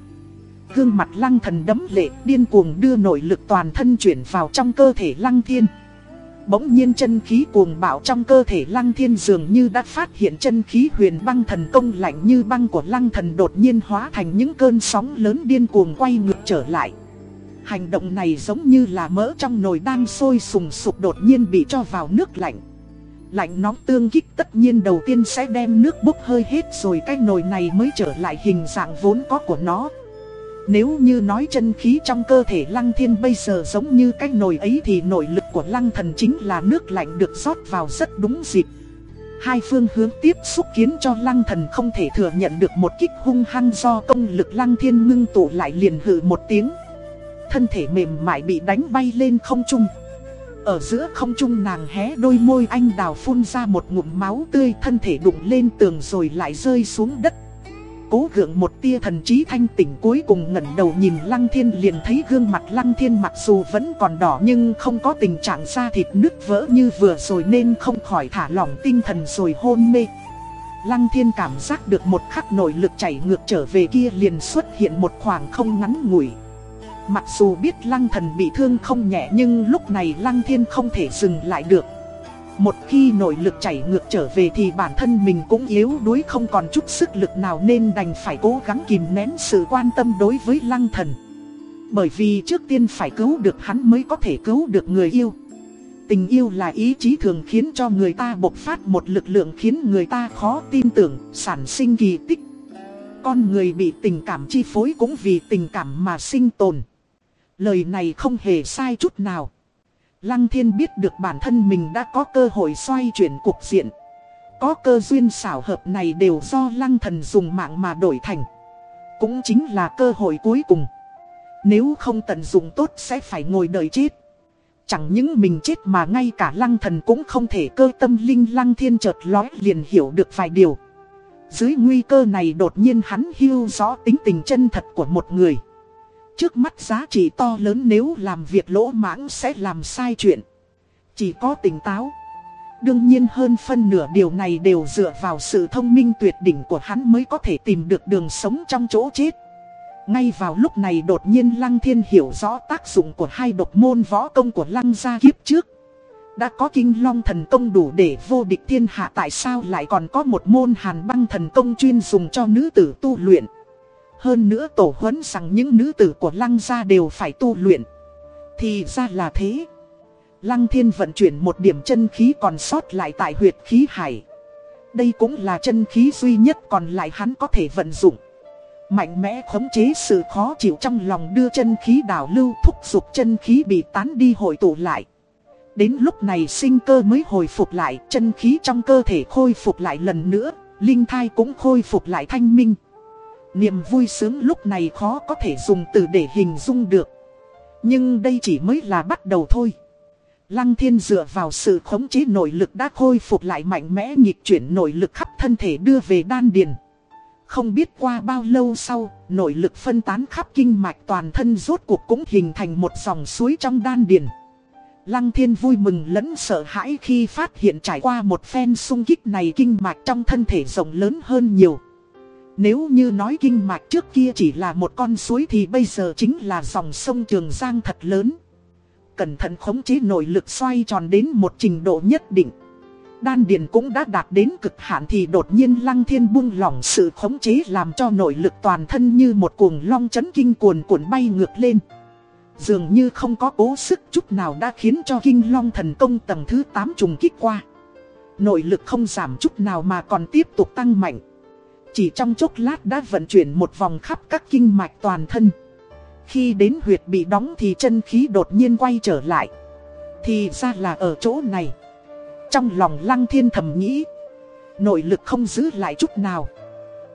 Gương mặt lăng thần đấm lệ, điên cuồng đưa nội lực toàn thân chuyển vào trong cơ thể lăng thiên. Bỗng nhiên chân khí cuồng bạo trong cơ thể lăng thiên dường như đã phát hiện chân khí huyền băng thần công lạnh như băng của lăng thần đột nhiên hóa thành những cơn sóng lớn điên cuồng quay ngược trở lại. Hành động này giống như là mỡ trong nồi đang sôi sùng sục đột nhiên bị cho vào nước lạnh. Lạnh nóng tương kích tất nhiên đầu tiên sẽ đem nước bốc hơi hết rồi cái nồi này mới trở lại hình dạng vốn có của nó. Nếu như nói chân khí trong cơ thể lăng thiên bây giờ giống như cái nồi ấy thì nội lực của lăng thần chính là nước lạnh được rót vào rất đúng dịp. Hai phương hướng tiếp xúc khiến cho lăng thần không thể thừa nhận được một kích hung hăng do công lực lăng thiên ngưng tụ lại liền hự một tiếng. Thân thể mềm mại bị đánh bay lên không trung. Ở giữa không trung nàng hé đôi môi anh đào phun ra một ngụm máu tươi, thân thể đụng lên tường rồi lại rơi xuống đất cố gượng một tia thần trí thanh tỉnh cuối cùng ngẩng đầu nhìn Lăng Thiên liền thấy gương mặt Lăng Thiên mặc dù vẫn còn đỏ nhưng không có tình trạng da thịt nứt vỡ như vừa rồi nên không khỏi thả lỏng tinh thần rồi hôn mê. Lăng Thiên cảm giác được một khắc nội lực chảy ngược trở về kia liền xuất hiện một khoảng không ngắn ngủi. Mặc dù biết Lăng Thần bị thương không nhẹ nhưng lúc này Lăng Thiên không thể dừng lại được. Một khi nội lực chảy ngược trở về thì bản thân mình cũng yếu đuối không còn chút sức lực nào nên đành phải cố gắng kìm nén sự quan tâm đối với lăng thần. Bởi vì trước tiên phải cứu được hắn mới có thể cứu được người yêu. Tình yêu là ý chí thường khiến cho người ta bộc phát một lực lượng khiến người ta khó tin tưởng, sản sinh kỳ tích. Con người bị tình cảm chi phối cũng vì tình cảm mà sinh tồn. Lời này không hề sai chút nào. Lăng thiên biết được bản thân mình đã có cơ hội xoay chuyển cục diện. Có cơ duyên xảo hợp này đều do lăng thần dùng mạng mà đổi thành. Cũng chính là cơ hội cuối cùng. Nếu không tận dụng tốt sẽ phải ngồi đợi chết. Chẳng những mình chết mà ngay cả lăng thần cũng không thể cơ tâm linh lăng thiên chợt lói liền hiểu được vài điều. Dưới nguy cơ này đột nhiên hắn hiểu rõ tính tình chân thật của một người. Trước mắt giá trị to lớn nếu làm việc lỗ mãng sẽ làm sai chuyện. Chỉ có tỉnh táo. Đương nhiên hơn phân nửa điều này đều dựa vào sự thông minh tuyệt đỉnh của hắn mới có thể tìm được đường sống trong chỗ chết. Ngay vào lúc này đột nhiên Lăng Thiên hiểu rõ tác dụng của hai độc môn võ công của Lăng gia kiếp trước. Đã có kinh long thần công đủ để vô địch thiên hạ tại sao lại còn có một môn hàn băng thần công chuyên dùng cho nữ tử tu luyện. Hơn nữa tổ huấn rằng những nữ tử của lăng gia đều phải tu luyện. Thì ra là thế. Lăng thiên vận chuyển một điểm chân khí còn sót lại tại huyệt khí hải. Đây cũng là chân khí duy nhất còn lại hắn có thể vận dụng. Mạnh mẽ khống chế sự khó chịu trong lòng đưa chân khí đảo lưu thúc giục chân khí bị tán đi hội tụ lại. Đến lúc này sinh cơ mới hồi phục lại, chân khí trong cơ thể khôi phục lại lần nữa, linh thai cũng khôi phục lại thanh minh. Niềm vui sướng lúc này khó có thể dùng từ để hình dung được. Nhưng đây chỉ mới là bắt đầu thôi. Lăng thiên dựa vào sự khống chế nội lực đã khôi phục lại mạnh mẽ nhịp chuyển nội lực khắp thân thể đưa về đan điền. Không biết qua bao lâu sau, nội lực phân tán khắp kinh mạch toàn thân rốt cuộc cũng hình thành một dòng suối trong đan điền. Lăng thiên vui mừng lẫn sợ hãi khi phát hiện trải qua một phen sung kích này kinh mạch trong thân thể rộng lớn hơn nhiều. Nếu như nói kinh mạch trước kia chỉ là một con suối thì bây giờ chính là dòng sông Trường Giang thật lớn. Cẩn thận khống chế nội lực xoay tròn đến một trình độ nhất định. Đan điền cũng đã đạt đến cực hạn thì đột nhiên lăng thiên buông lỏng sự khống chế làm cho nội lực toàn thân như một cuồng long chấn kinh cuồn cuộn bay ngược lên. Dường như không có cố sức chút nào đã khiến cho kinh long thần công tầng thứ 8 trùng kích qua. Nội lực không giảm chút nào mà còn tiếp tục tăng mạnh. Chỉ trong chốc lát đã vận chuyển một vòng khắp các kinh mạch toàn thân. Khi đến huyệt bị đóng thì chân khí đột nhiên quay trở lại. Thì ra là ở chỗ này. Trong lòng lăng thiên thầm nghĩ. Nội lực không giữ lại chút nào.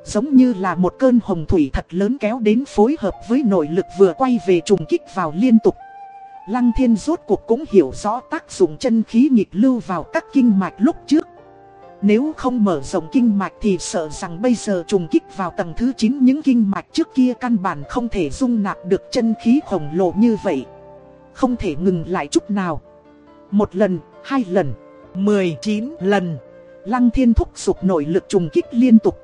Giống như là một cơn hồng thủy thật lớn kéo đến phối hợp với nội lực vừa quay về trùng kích vào liên tục. Lăng thiên rốt cuộc cũng hiểu rõ tác dụng chân khí nghịch lưu vào các kinh mạch lúc trước. Nếu không mở rộng kinh mạch thì sợ rằng bây giờ trùng kích vào tầng thứ 9 những kinh mạch trước kia căn bản không thể dung nạp được chân khí khổng lồ như vậy. Không thể ngừng lại chút nào. Một lần, hai lần, 19 lần. Lăng thiên thúc sụp nội lực trùng kích liên tục.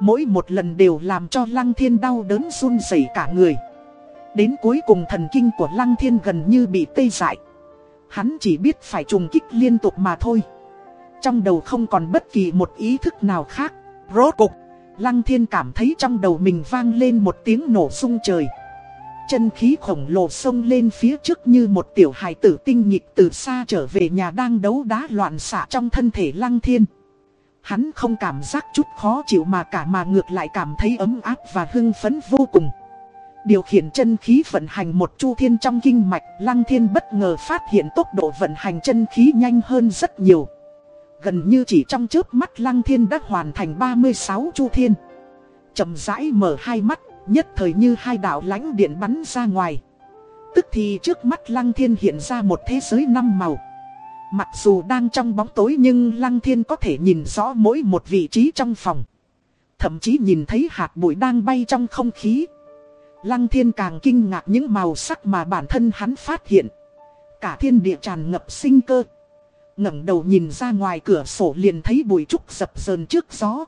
Mỗi một lần đều làm cho Lăng Thiên đau đớn run rẩy cả người. Đến cuối cùng thần kinh của Lăng Thiên gần như bị tê dại. Hắn chỉ biết phải trùng kích liên tục mà thôi. Trong đầu không còn bất kỳ một ý thức nào khác. Rốt cục, Lăng Thiên cảm thấy trong đầu mình vang lên một tiếng nổ sung trời. Chân khí khổng lồ sông lên phía trước như một tiểu hài tử tinh nhịp từ xa trở về nhà đang đấu đá loạn xạ trong thân thể Lăng Thiên. Hắn không cảm giác chút khó chịu mà cả mà ngược lại cảm thấy ấm áp và hưng phấn vô cùng. Điều khiển chân khí vận hành một chu thiên trong kinh mạch, Lăng Thiên bất ngờ phát hiện tốc độ vận hành chân khí nhanh hơn rất nhiều. Gần như chỉ trong chớp mắt Lăng Thiên đã hoàn thành 36 chu thiên. chậm rãi mở hai mắt, nhất thời như hai đạo lãnh điện bắn ra ngoài. Tức thì trước mắt Lăng Thiên hiện ra một thế giới năm màu. Mặc dù đang trong bóng tối nhưng Lăng Thiên có thể nhìn rõ mỗi một vị trí trong phòng. Thậm chí nhìn thấy hạt bụi đang bay trong không khí. Lăng Thiên càng kinh ngạc những màu sắc mà bản thân hắn phát hiện. Cả thiên địa tràn ngập sinh cơ ngẩng đầu nhìn ra ngoài cửa sổ liền thấy bụi trúc dập dờn trước gió.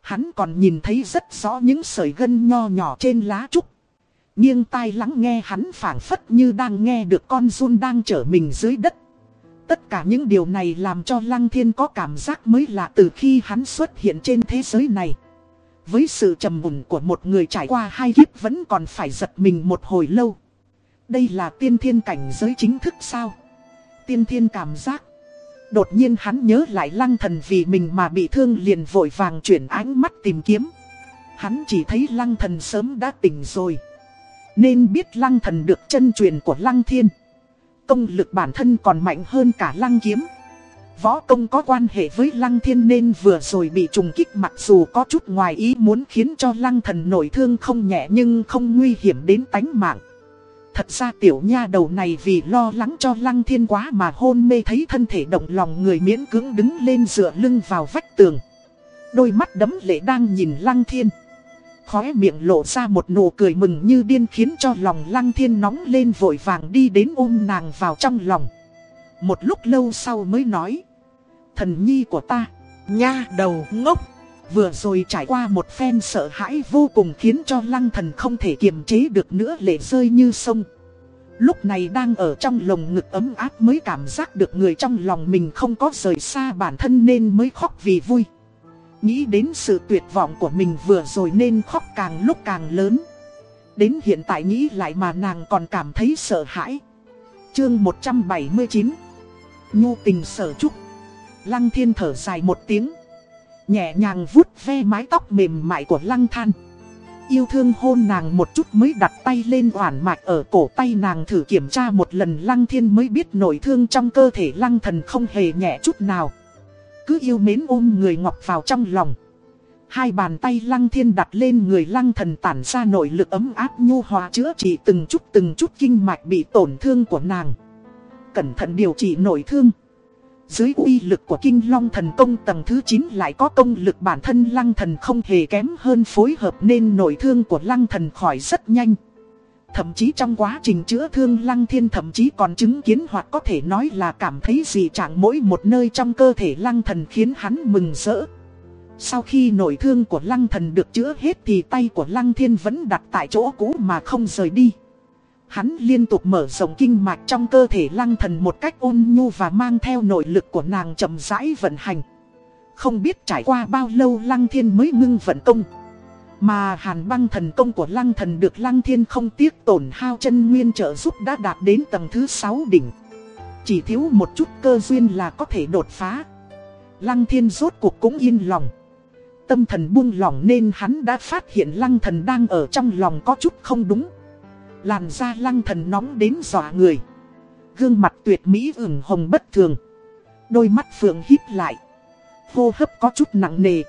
Hắn còn nhìn thấy rất rõ những sợi gân nho nhỏ trên lá trúc. Nghiêng tai lắng nghe hắn phảng phất như đang nghe được con run đang chở mình dưới đất. Tất cả những điều này làm cho Lăng Thiên có cảm giác mới lạ từ khi hắn xuất hiện trên thế giới này. Với sự trầm mùn của một người trải qua hai kiếp vẫn còn phải giật mình một hồi lâu. Đây là tiên thiên cảnh giới chính thức sao? Tiên thiên cảm giác. Đột nhiên hắn nhớ lại lăng thần vì mình mà bị thương liền vội vàng chuyển ánh mắt tìm kiếm. Hắn chỉ thấy lăng thần sớm đã tỉnh rồi. Nên biết lăng thần được chân truyền của lăng thiên. Công lực bản thân còn mạnh hơn cả lăng kiếm. Võ công có quan hệ với lăng thiên nên vừa rồi bị trùng kích mặc dù có chút ngoài ý muốn khiến cho lăng thần nổi thương không nhẹ nhưng không nguy hiểm đến tánh mạng. Thật ra tiểu nha đầu này vì lo lắng cho lăng thiên quá mà hôn mê thấy thân thể động lòng người miễn cưỡng đứng lên dựa lưng vào vách tường. Đôi mắt đấm lệ đang nhìn lăng thiên. Khóe miệng lộ ra một nụ cười mừng như điên khiến cho lòng lăng thiên nóng lên vội vàng đi đến ôm nàng vào trong lòng. Một lúc lâu sau mới nói. Thần nhi của ta, nha đầu ngốc. Vừa rồi trải qua một phen sợ hãi vô cùng khiến cho lăng thần không thể kiềm chế được nữa, lệ rơi như sông. Lúc này đang ở trong lồng ngực ấm áp mới cảm giác được người trong lòng mình không có rời xa bản thân nên mới khóc vì vui. Nghĩ đến sự tuyệt vọng của mình vừa rồi nên khóc càng lúc càng lớn. Đến hiện tại nghĩ lại mà nàng còn cảm thấy sợ hãi. Chương 179 Nhu tình sở trúc Lăng thiên thở dài một tiếng Nhẹ nhàng vuốt ve mái tóc mềm mại của lăng than Yêu thương hôn nàng một chút mới đặt tay lên oản mạch ở cổ tay nàng thử kiểm tra một lần lăng thiên mới biết nổi thương trong cơ thể lăng thần không hề nhẹ chút nào cứ yêu mến ôm người ngọc vào trong lòng. Hai bàn tay lăng thiên đặt lên người lăng thần tản ra nội lực ấm áp nhu hòa chữa trị từng chút từng chút kinh mạch bị tổn thương của nàng. Cẩn thận điều trị nội thương. Dưới uy lực của kinh long thần công tầng thứ 9 lại có công lực bản thân lăng thần không hề kém hơn phối hợp nên nội thương của lăng thần khỏi rất nhanh. Thậm chí trong quá trình chữa thương Lăng Thiên thậm chí còn chứng kiến hoặc có thể nói là cảm thấy gì chẳng mỗi một nơi trong cơ thể Lăng Thần khiến hắn mừng rỡ. Sau khi nội thương của Lăng Thần được chữa hết thì tay của Lăng Thiên vẫn đặt tại chỗ cũ mà không rời đi. Hắn liên tục mở rộng kinh mạch trong cơ thể Lăng Thần một cách ôn nhu và mang theo nội lực của nàng chậm rãi vận hành. Không biết trải qua bao lâu Lăng Thiên mới ngưng vận công. Mà hàn băng thần công của lăng thần được lăng thiên không tiếc tổn hao chân nguyên trợ giúp đã đạt đến tầng thứ 6 đỉnh. Chỉ thiếu một chút cơ duyên là có thể đột phá. Lăng thiên rốt cuộc cũng yên lòng. Tâm thần buông lỏng nên hắn đã phát hiện lăng thần đang ở trong lòng có chút không đúng. Làn da lăng thần nóng đến dọa người. Gương mặt tuyệt mỹ ửng hồng bất thường. Đôi mắt phượng híp lại. Hô hấp có chút nặng nề.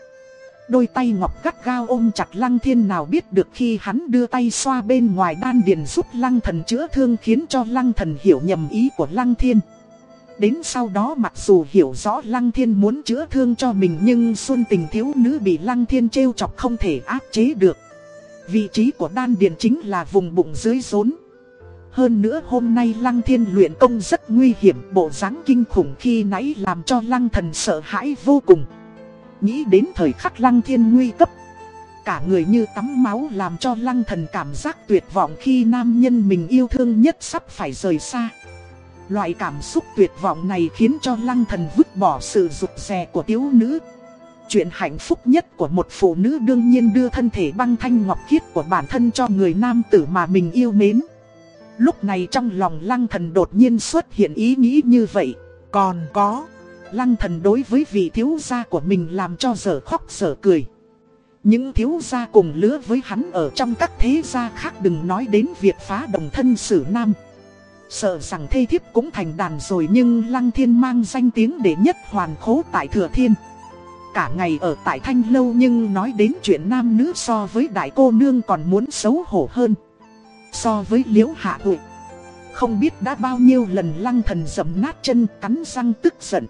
Đôi tay ngọc gắt gao ôm chặt lăng thiên nào biết được khi hắn đưa tay xoa bên ngoài đan điền giúp lăng thần chữa thương khiến cho lăng thần hiểu nhầm ý của lăng thiên. Đến sau đó mặc dù hiểu rõ lăng thiên muốn chữa thương cho mình nhưng xuân tình thiếu nữ bị lăng thiên trêu chọc không thể áp chế được. Vị trí của đan điền chính là vùng bụng dưới rốn. Hơn nữa hôm nay lăng thiên luyện công rất nguy hiểm, bộ dáng kinh khủng khi nãy làm cho lăng thần sợ hãi vô cùng. Nghĩ đến thời khắc lăng thiên nguy cấp. Cả người như tắm máu làm cho lăng thần cảm giác tuyệt vọng khi nam nhân mình yêu thương nhất sắp phải rời xa. Loại cảm xúc tuyệt vọng này khiến cho lăng thần vứt bỏ sự rụt rè của thiếu nữ. Chuyện hạnh phúc nhất của một phụ nữ đương nhiên đưa thân thể băng thanh ngọc khiết của bản thân cho người nam tử mà mình yêu mến. Lúc này trong lòng lăng thần đột nhiên xuất hiện ý nghĩ như vậy. Còn có, lăng thần đối với vị thiếu gia của mình làm cho dở khóc dở cười. Những thiếu gia cùng lứa với hắn ở trong các thế gia khác đừng nói đến việc phá đồng thân xử nam. Sợ rằng thê thiếp cũng thành đàn rồi nhưng Lăng Thiên mang danh tiếng để nhất hoàn khố tại Thừa Thiên. Cả ngày ở tại Thanh Lâu nhưng nói đến chuyện nam nữ so với đại cô nương còn muốn xấu hổ hơn. So với liễu hạ hội. Không biết đã bao nhiêu lần lăng thần dầm nát chân cắn răng tức giận.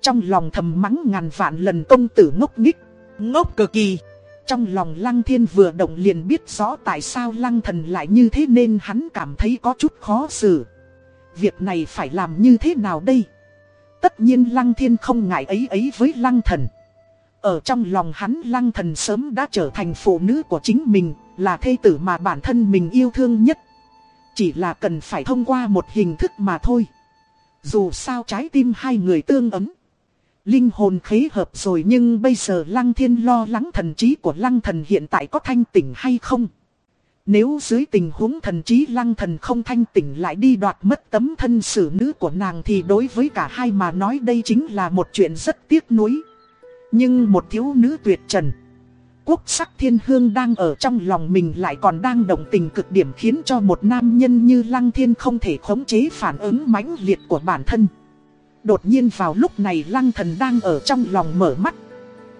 Trong lòng thầm mắng ngàn vạn lần công tử ngốc nghích, ngốc cực kỳ. Trong lòng lăng thiên vừa động liền biết rõ tại sao lăng thần lại như thế nên hắn cảm thấy có chút khó xử. Việc này phải làm như thế nào đây? Tất nhiên lăng thiên không ngại ấy ấy với lăng thần. Ở trong lòng hắn lăng thần sớm đã trở thành phụ nữ của chính mình, là thê tử mà bản thân mình yêu thương nhất. Chỉ là cần phải thông qua một hình thức mà thôi. Dù sao trái tim hai người tương ấm. Linh hồn khế hợp rồi nhưng bây giờ Lăng Thiên lo lắng thần trí của Lăng Thần hiện tại có thanh tỉnh hay không? Nếu dưới tình huống thần trí Lăng Thần không thanh tỉnh lại đi đoạt mất tấm thân xử nữ của nàng thì đối với cả hai mà nói đây chính là một chuyện rất tiếc nuối. Nhưng một thiếu nữ tuyệt trần. Quốc sắc thiên hương đang ở trong lòng mình lại còn đang động tình cực điểm khiến cho một nam nhân như Lăng Thiên không thể khống chế phản ứng mãnh liệt của bản thân. Đột nhiên vào lúc này lăng thần đang ở trong lòng mở mắt.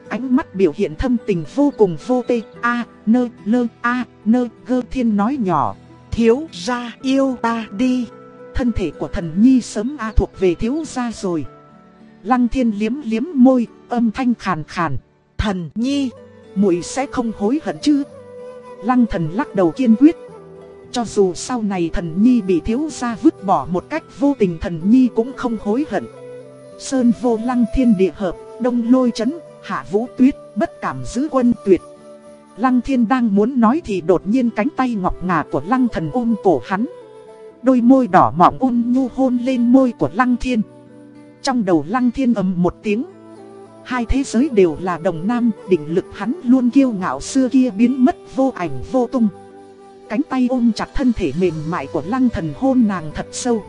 Ánh mắt biểu hiện thâm tình vô cùng vô tê. A, nơ, lơ, a, nơ, gơ thiên nói nhỏ. Thiếu gia yêu ta đi. Thân thể của thần nhi sớm A thuộc về thiếu gia rồi. Lăng thiên liếm liếm môi, âm thanh khàn khàn. Thần nhi, muội sẽ không hối hận chứ. Lăng thần lắc đầu kiên quyết. Cho dù sau này thần nhi bị thiếu gia vứt bỏ một cách vô tình thần nhi cũng không hối hận. Sơn vô lăng thiên địa hợp, đông lôi chấn, hạ vũ tuyết, bất cảm giữ quân tuyệt. Lăng thiên đang muốn nói thì đột nhiên cánh tay ngọc ngà của lăng thần ôm cổ hắn. Đôi môi đỏ mọng ôn nhu hôn lên môi của lăng thiên. Trong đầu lăng thiên ầm một tiếng. Hai thế giới đều là đồng nam, định lực hắn luôn kiêu ngạo xưa kia biến mất vô ảnh vô tung. Cánh tay ôm chặt thân thể mềm mại của lăng thần hôn nàng thật sâu.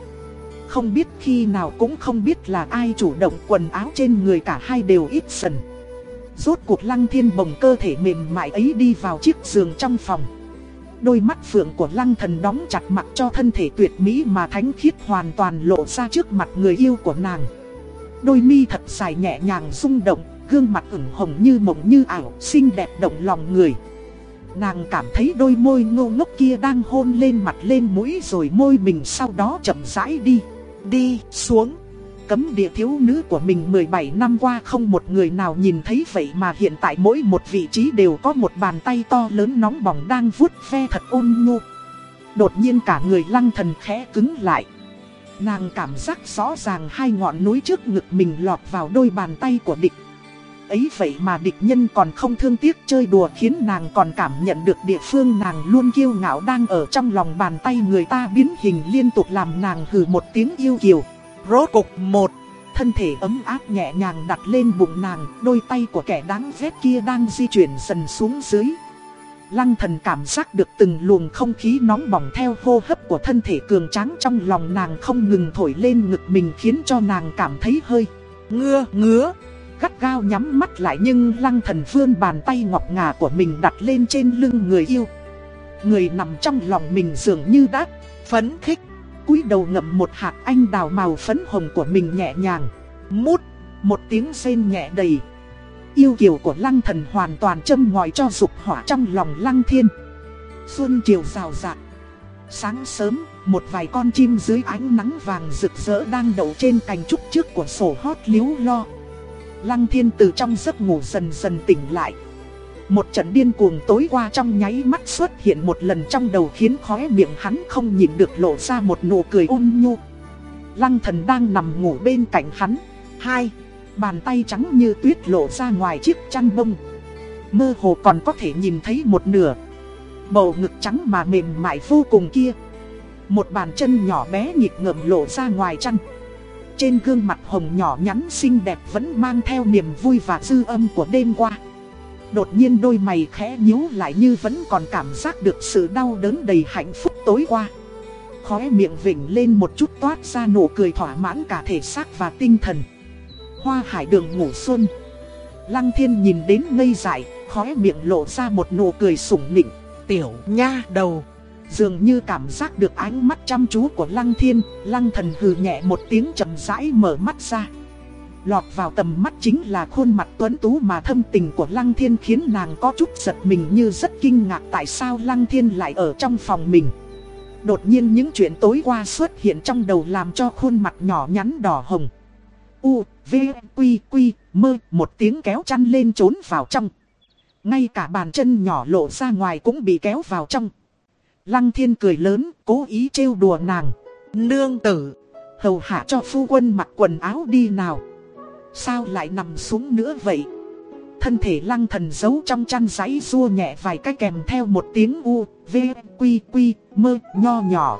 Không biết khi nào cũng không biết là ai chủ động quần áo trên người cả hai đều ít sần. Rốt cuộc lăng thiên bồng cơ thể mềm mại ấy đi vào chiếc giường trong phòng. Đôi mắt phượng của lăng thần đóng chặt mặt cho thân thể tuyệt mỹ mà thánh khiết hoàn toàn lộ ra trước mặt người yêu của nàng. Đôi mi thật dài nhẹ nhàng rung động, gương mặt ửng hồng như mộng như ảo, xinh đẹp động lòng người. Nàng cảm thấy đôi môi ngô ngốc kia đang hôn lên mặt lên mũi rồi môi mình sau đó chậm rãi đi đi xuống. Cấm địa thiếu nữ của mình 17 năm qua không một người nào nhìn thấy vậy mà hiện tại mỗi một vị trí đều có một bàn tay to lớn nóng bỏng đang vuốt ve thật ôn nhu. Đột nhiên cả người lăng thần khẽ cứng lại. Nàng cảm giác rõ ràng hai ngọn núi trước ngực mình lọt vào đôi bàn tay của địch. Ấy vậy mà địch nhân còn không thương tiếc chơi đùa khiến nàng còn cảm nhận được địa phương nàng luôn kiêu ngạo đang ở trong lòng bàn tay người ta biến hình liên tục làm nàng hừ một tiếng yêu kiều. Rốt cục một, thân thể ấm áp nhẹ nhàng đặt lên bụng nàng, đôi tay của kẻ đáng ghét kia đang di chuyển dần xuống dưới. Lăng thần cảm giác được từng luồng không khí nóng bỏng theo hô hấp của thân thể cường tráng trong lòng nàng không ngừng thổi lên ngực mình khiến cho nàng cảm thấy hơi ngưa ngứa. gắt gao nhắm mắt lại nhưng lăng thần vươn bàn tay ngọc ngà của mình đặt lên trên lưng người yêu. Người nằm trong lòng mình dường như đã phấn khích, cúi đầu ngậm một hạt anh đào màu phấn hồng của mình nhẹ nhàng. Mút, một tiếng rên nhẹ đầy. Yêu kiều của lăng thần hoàn toàn châm ngòi cho dục hỏa trong lòng lăng thiên. Xuân chiều rào rạt. Sáng sớm, một vài con chim dưới ánh nắng vàng rực rỡ đang đậu trên cành trúc trước của sổ hót liếu lo. Lăng thiên từ trong giấc ngủ dần dần tỉnh lại. Một trận điên cuồng tối qua trong nháy mắt xuất hiện một lần trong đầu khiến khóe miệng hắn không nhìn được lộ ra một nụ cười ôn nhu. Lăng thần đang nằm ngủ bên cạnh hắn. Hai, bàn tay trắng như tuyết lộ ra ngoài chiếc chăn bông. Mơ hồ còn có thể nhìn thấy một nửa. Bầu ngực trắng mà mềm mại vô cùng kia. Một bàn chân nhỏ bé nhịp ngợm lộ ra ngoài chăn. Trên gương mặt hồng nhỏ nhắn xinh đẹp vẫn mang theo niềm vui và dư âm của đêm qua. Đột nhiên đôi mày khẽ nhíu lại như vẫn còn cảm giác được sự đau đớn đầy hạnh phúc tối qua. Khóe miệng vỉnh lên một chút toát ra nụ cười thỏa mãn cả thể xác và tinh thần. Hoa hải đường ngủ xuân. Lăng thiên nhìn đến ngây dại, khóe miệng lộ ra một nụ cười sủng nịnh. Tiểu nha đầu. Dường như cảm giác được ánh mắt chăm chú của lăng thiên, lăng thần hừ nhẹ một tiếng chậm rãi mở mắt ra. Lọt vào tầm mắt chính là khuôn mặt tuấn tú mà thâm tình của Lăng Thiên khiến nàng có chút giật mình như rất kinh ngạc tại sao Lăng Thiên lại ở trong phòng mình. Đột nhiên những chuyện tối qua xuất hiện trong đầu làm cho khuôn mặt nhỏ nhắn đỏ hồng. U, V, Quy, Quy, mơ, một tiếng kéo chăn lên trốn vào trong. Ngay cả bàn chân nhỏ lộ ra ngoài cũng bị kéo vào trong. Lăng thiên cười lớn, cố ý trêu đùa nàng. Nương tử, hầu hạ cho phu quân mặc quần áo đi nào. Sao lại nằm xuống nữa vậy? Thân thể lăng thần giấu trong chăn giấy rua nhẹ vài cái kèm theo một tiếng u, v, quy, quy, mơ, nho nhỏ.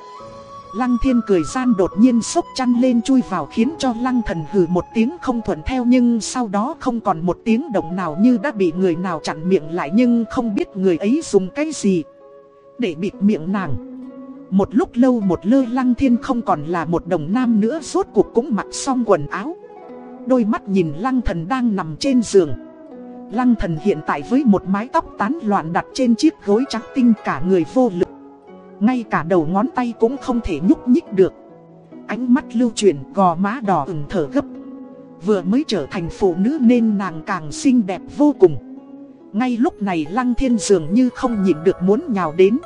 Lăng thiên cười gian đột nhiên sốc chăn lên chui vào khiến cho lăng thần hừ một tiếng không thuận theo nhưng sau đó không còn một tiếng động nào như đã bị người nào chặn miệng lại nhưng không biết người ấy dùng cái gì. Để bịt miệng nàng. Một lúc lâu một lơ lăng thiên không còn là một đồng nam nữa rốt cuộc cũng mặc xong quần áo đôi mắt nhìn lăng thần đang nằm trên giường. Lăng thần hiện tại với một mái tóc tán loạn đặt trên chiếc gối trắng tinh cả người vô lực. Ngay cả đầu ngón tay cũng không thể nhúc nhích được. Ánh mắt lưu chuyển gò má đỏ ửng thở gấp. Vừa mới trở thành phụ nữ nên nàng càng xinh đẹp vô cùng. Ngay lúc này lăng thiên dường như không nhìn được muốn nhào đến.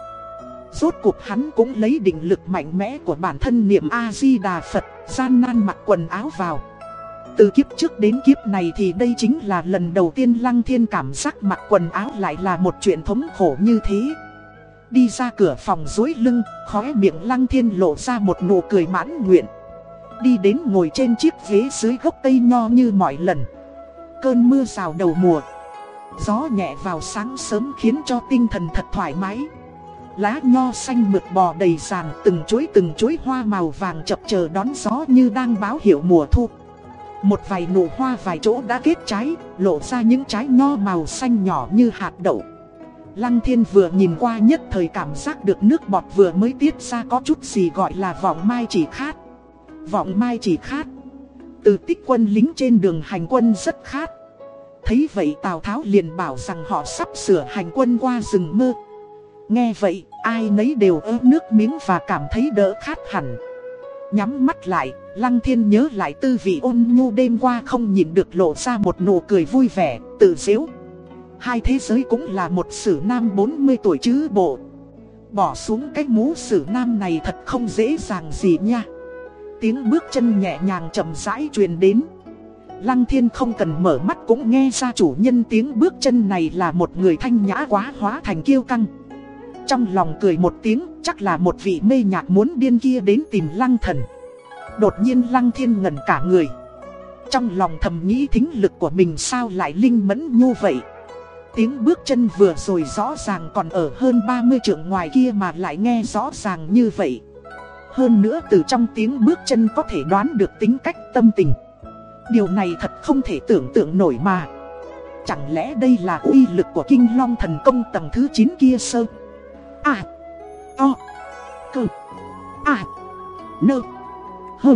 Rốt cuộc hắn cũng lấy định lực mạnh mẽ của bản thân niệm A-di-đà Phật, gian nan mặc quần áo vào. Từ kiếp trước đến kiếp này thì đây chính là lần đầu tiên Lăng Thiên cảm giác mặc quần áo lại là một chuyện thống khổ như thế. Đi ra cửa phòng dối lưng, khóe miệng Lăng Thiên lộ ra một nụ cười mãn nguyện. Đi đến ngồi trên chiếc ghế dưới gốc cây nho như mọi lần. Cơn mưa rào đầu mùa. Gió nhẹ vào sáng sớm khiến cho tinh thần thật thoải mái. Lá nho xanh mượt bò đầy sàn từng chuối từng chuối hoa màu vàng chập chờ đón gió như đang báo hiệu mùa thu. Một vài nụ hoa vài chỗ đã kết trái, lộ ra những trái nho màu xanh nhỏ như hạt đậu. Lăng thiên vừa nhìn qua nhất thời cảm giác được nước bọt vừa mới tiết ra có chút gì gọi là vọng mai chỉ khát. Vọng mai chỉ khát. Từ tích quân lính trên đường hành quân rất khát. Thấy vậy Tào Tháo liền bảo rằng họ sắp sửa hành quân qua rừng mơ. Nghe vậy, ai nấy đều ớ nước miếng và cảm thấy đỡ khát hẳn. Nhắm mắt lại, Lăng Thiên nhớ lại tư vị ôn nhu đêm qua không nhìn được lộ ra một nụ cười vui vẻ, tự dễu. Hai thế giới cũng là một sử nam 40 tuổi chứ bộ. Bỏ xuống cái mũ sử nam này thật không dễ dàng gì nha. Tiếng bước chân nhẹ nhàng chậm rãi truyền đến. Lăng Thiên không cần mở mắt cũng nghe ra chủ nhân tiếng bước chân này là một người thanh nhã quá hóa thành kiêu căng. Trong lòng cười một tiếng, chắc là một vị mê nhạc muốn điên kia đến tìm lăng thần. Đột nhiên lăng thiên ngẩn cả người. Trong lòng thầm nghĩ thính lực của mình sao lại linh mẫn như vậy. Tiếng bước chân vừa rồi rõ ràng còn ở hơn 30 trượng ngoài kia mà lại nghe rõ ràng như vậy. Hơn nữa từ trong tiếng bước chân có thể đoán được tính cách tâm tình. Điều này thật không thể tưởng tượng nổi mà. Chẳng lẽ đây là uy lực của kinh long thần công tầng thứ 9 kia sơ? À, o, cơ, à, nơ, hơ.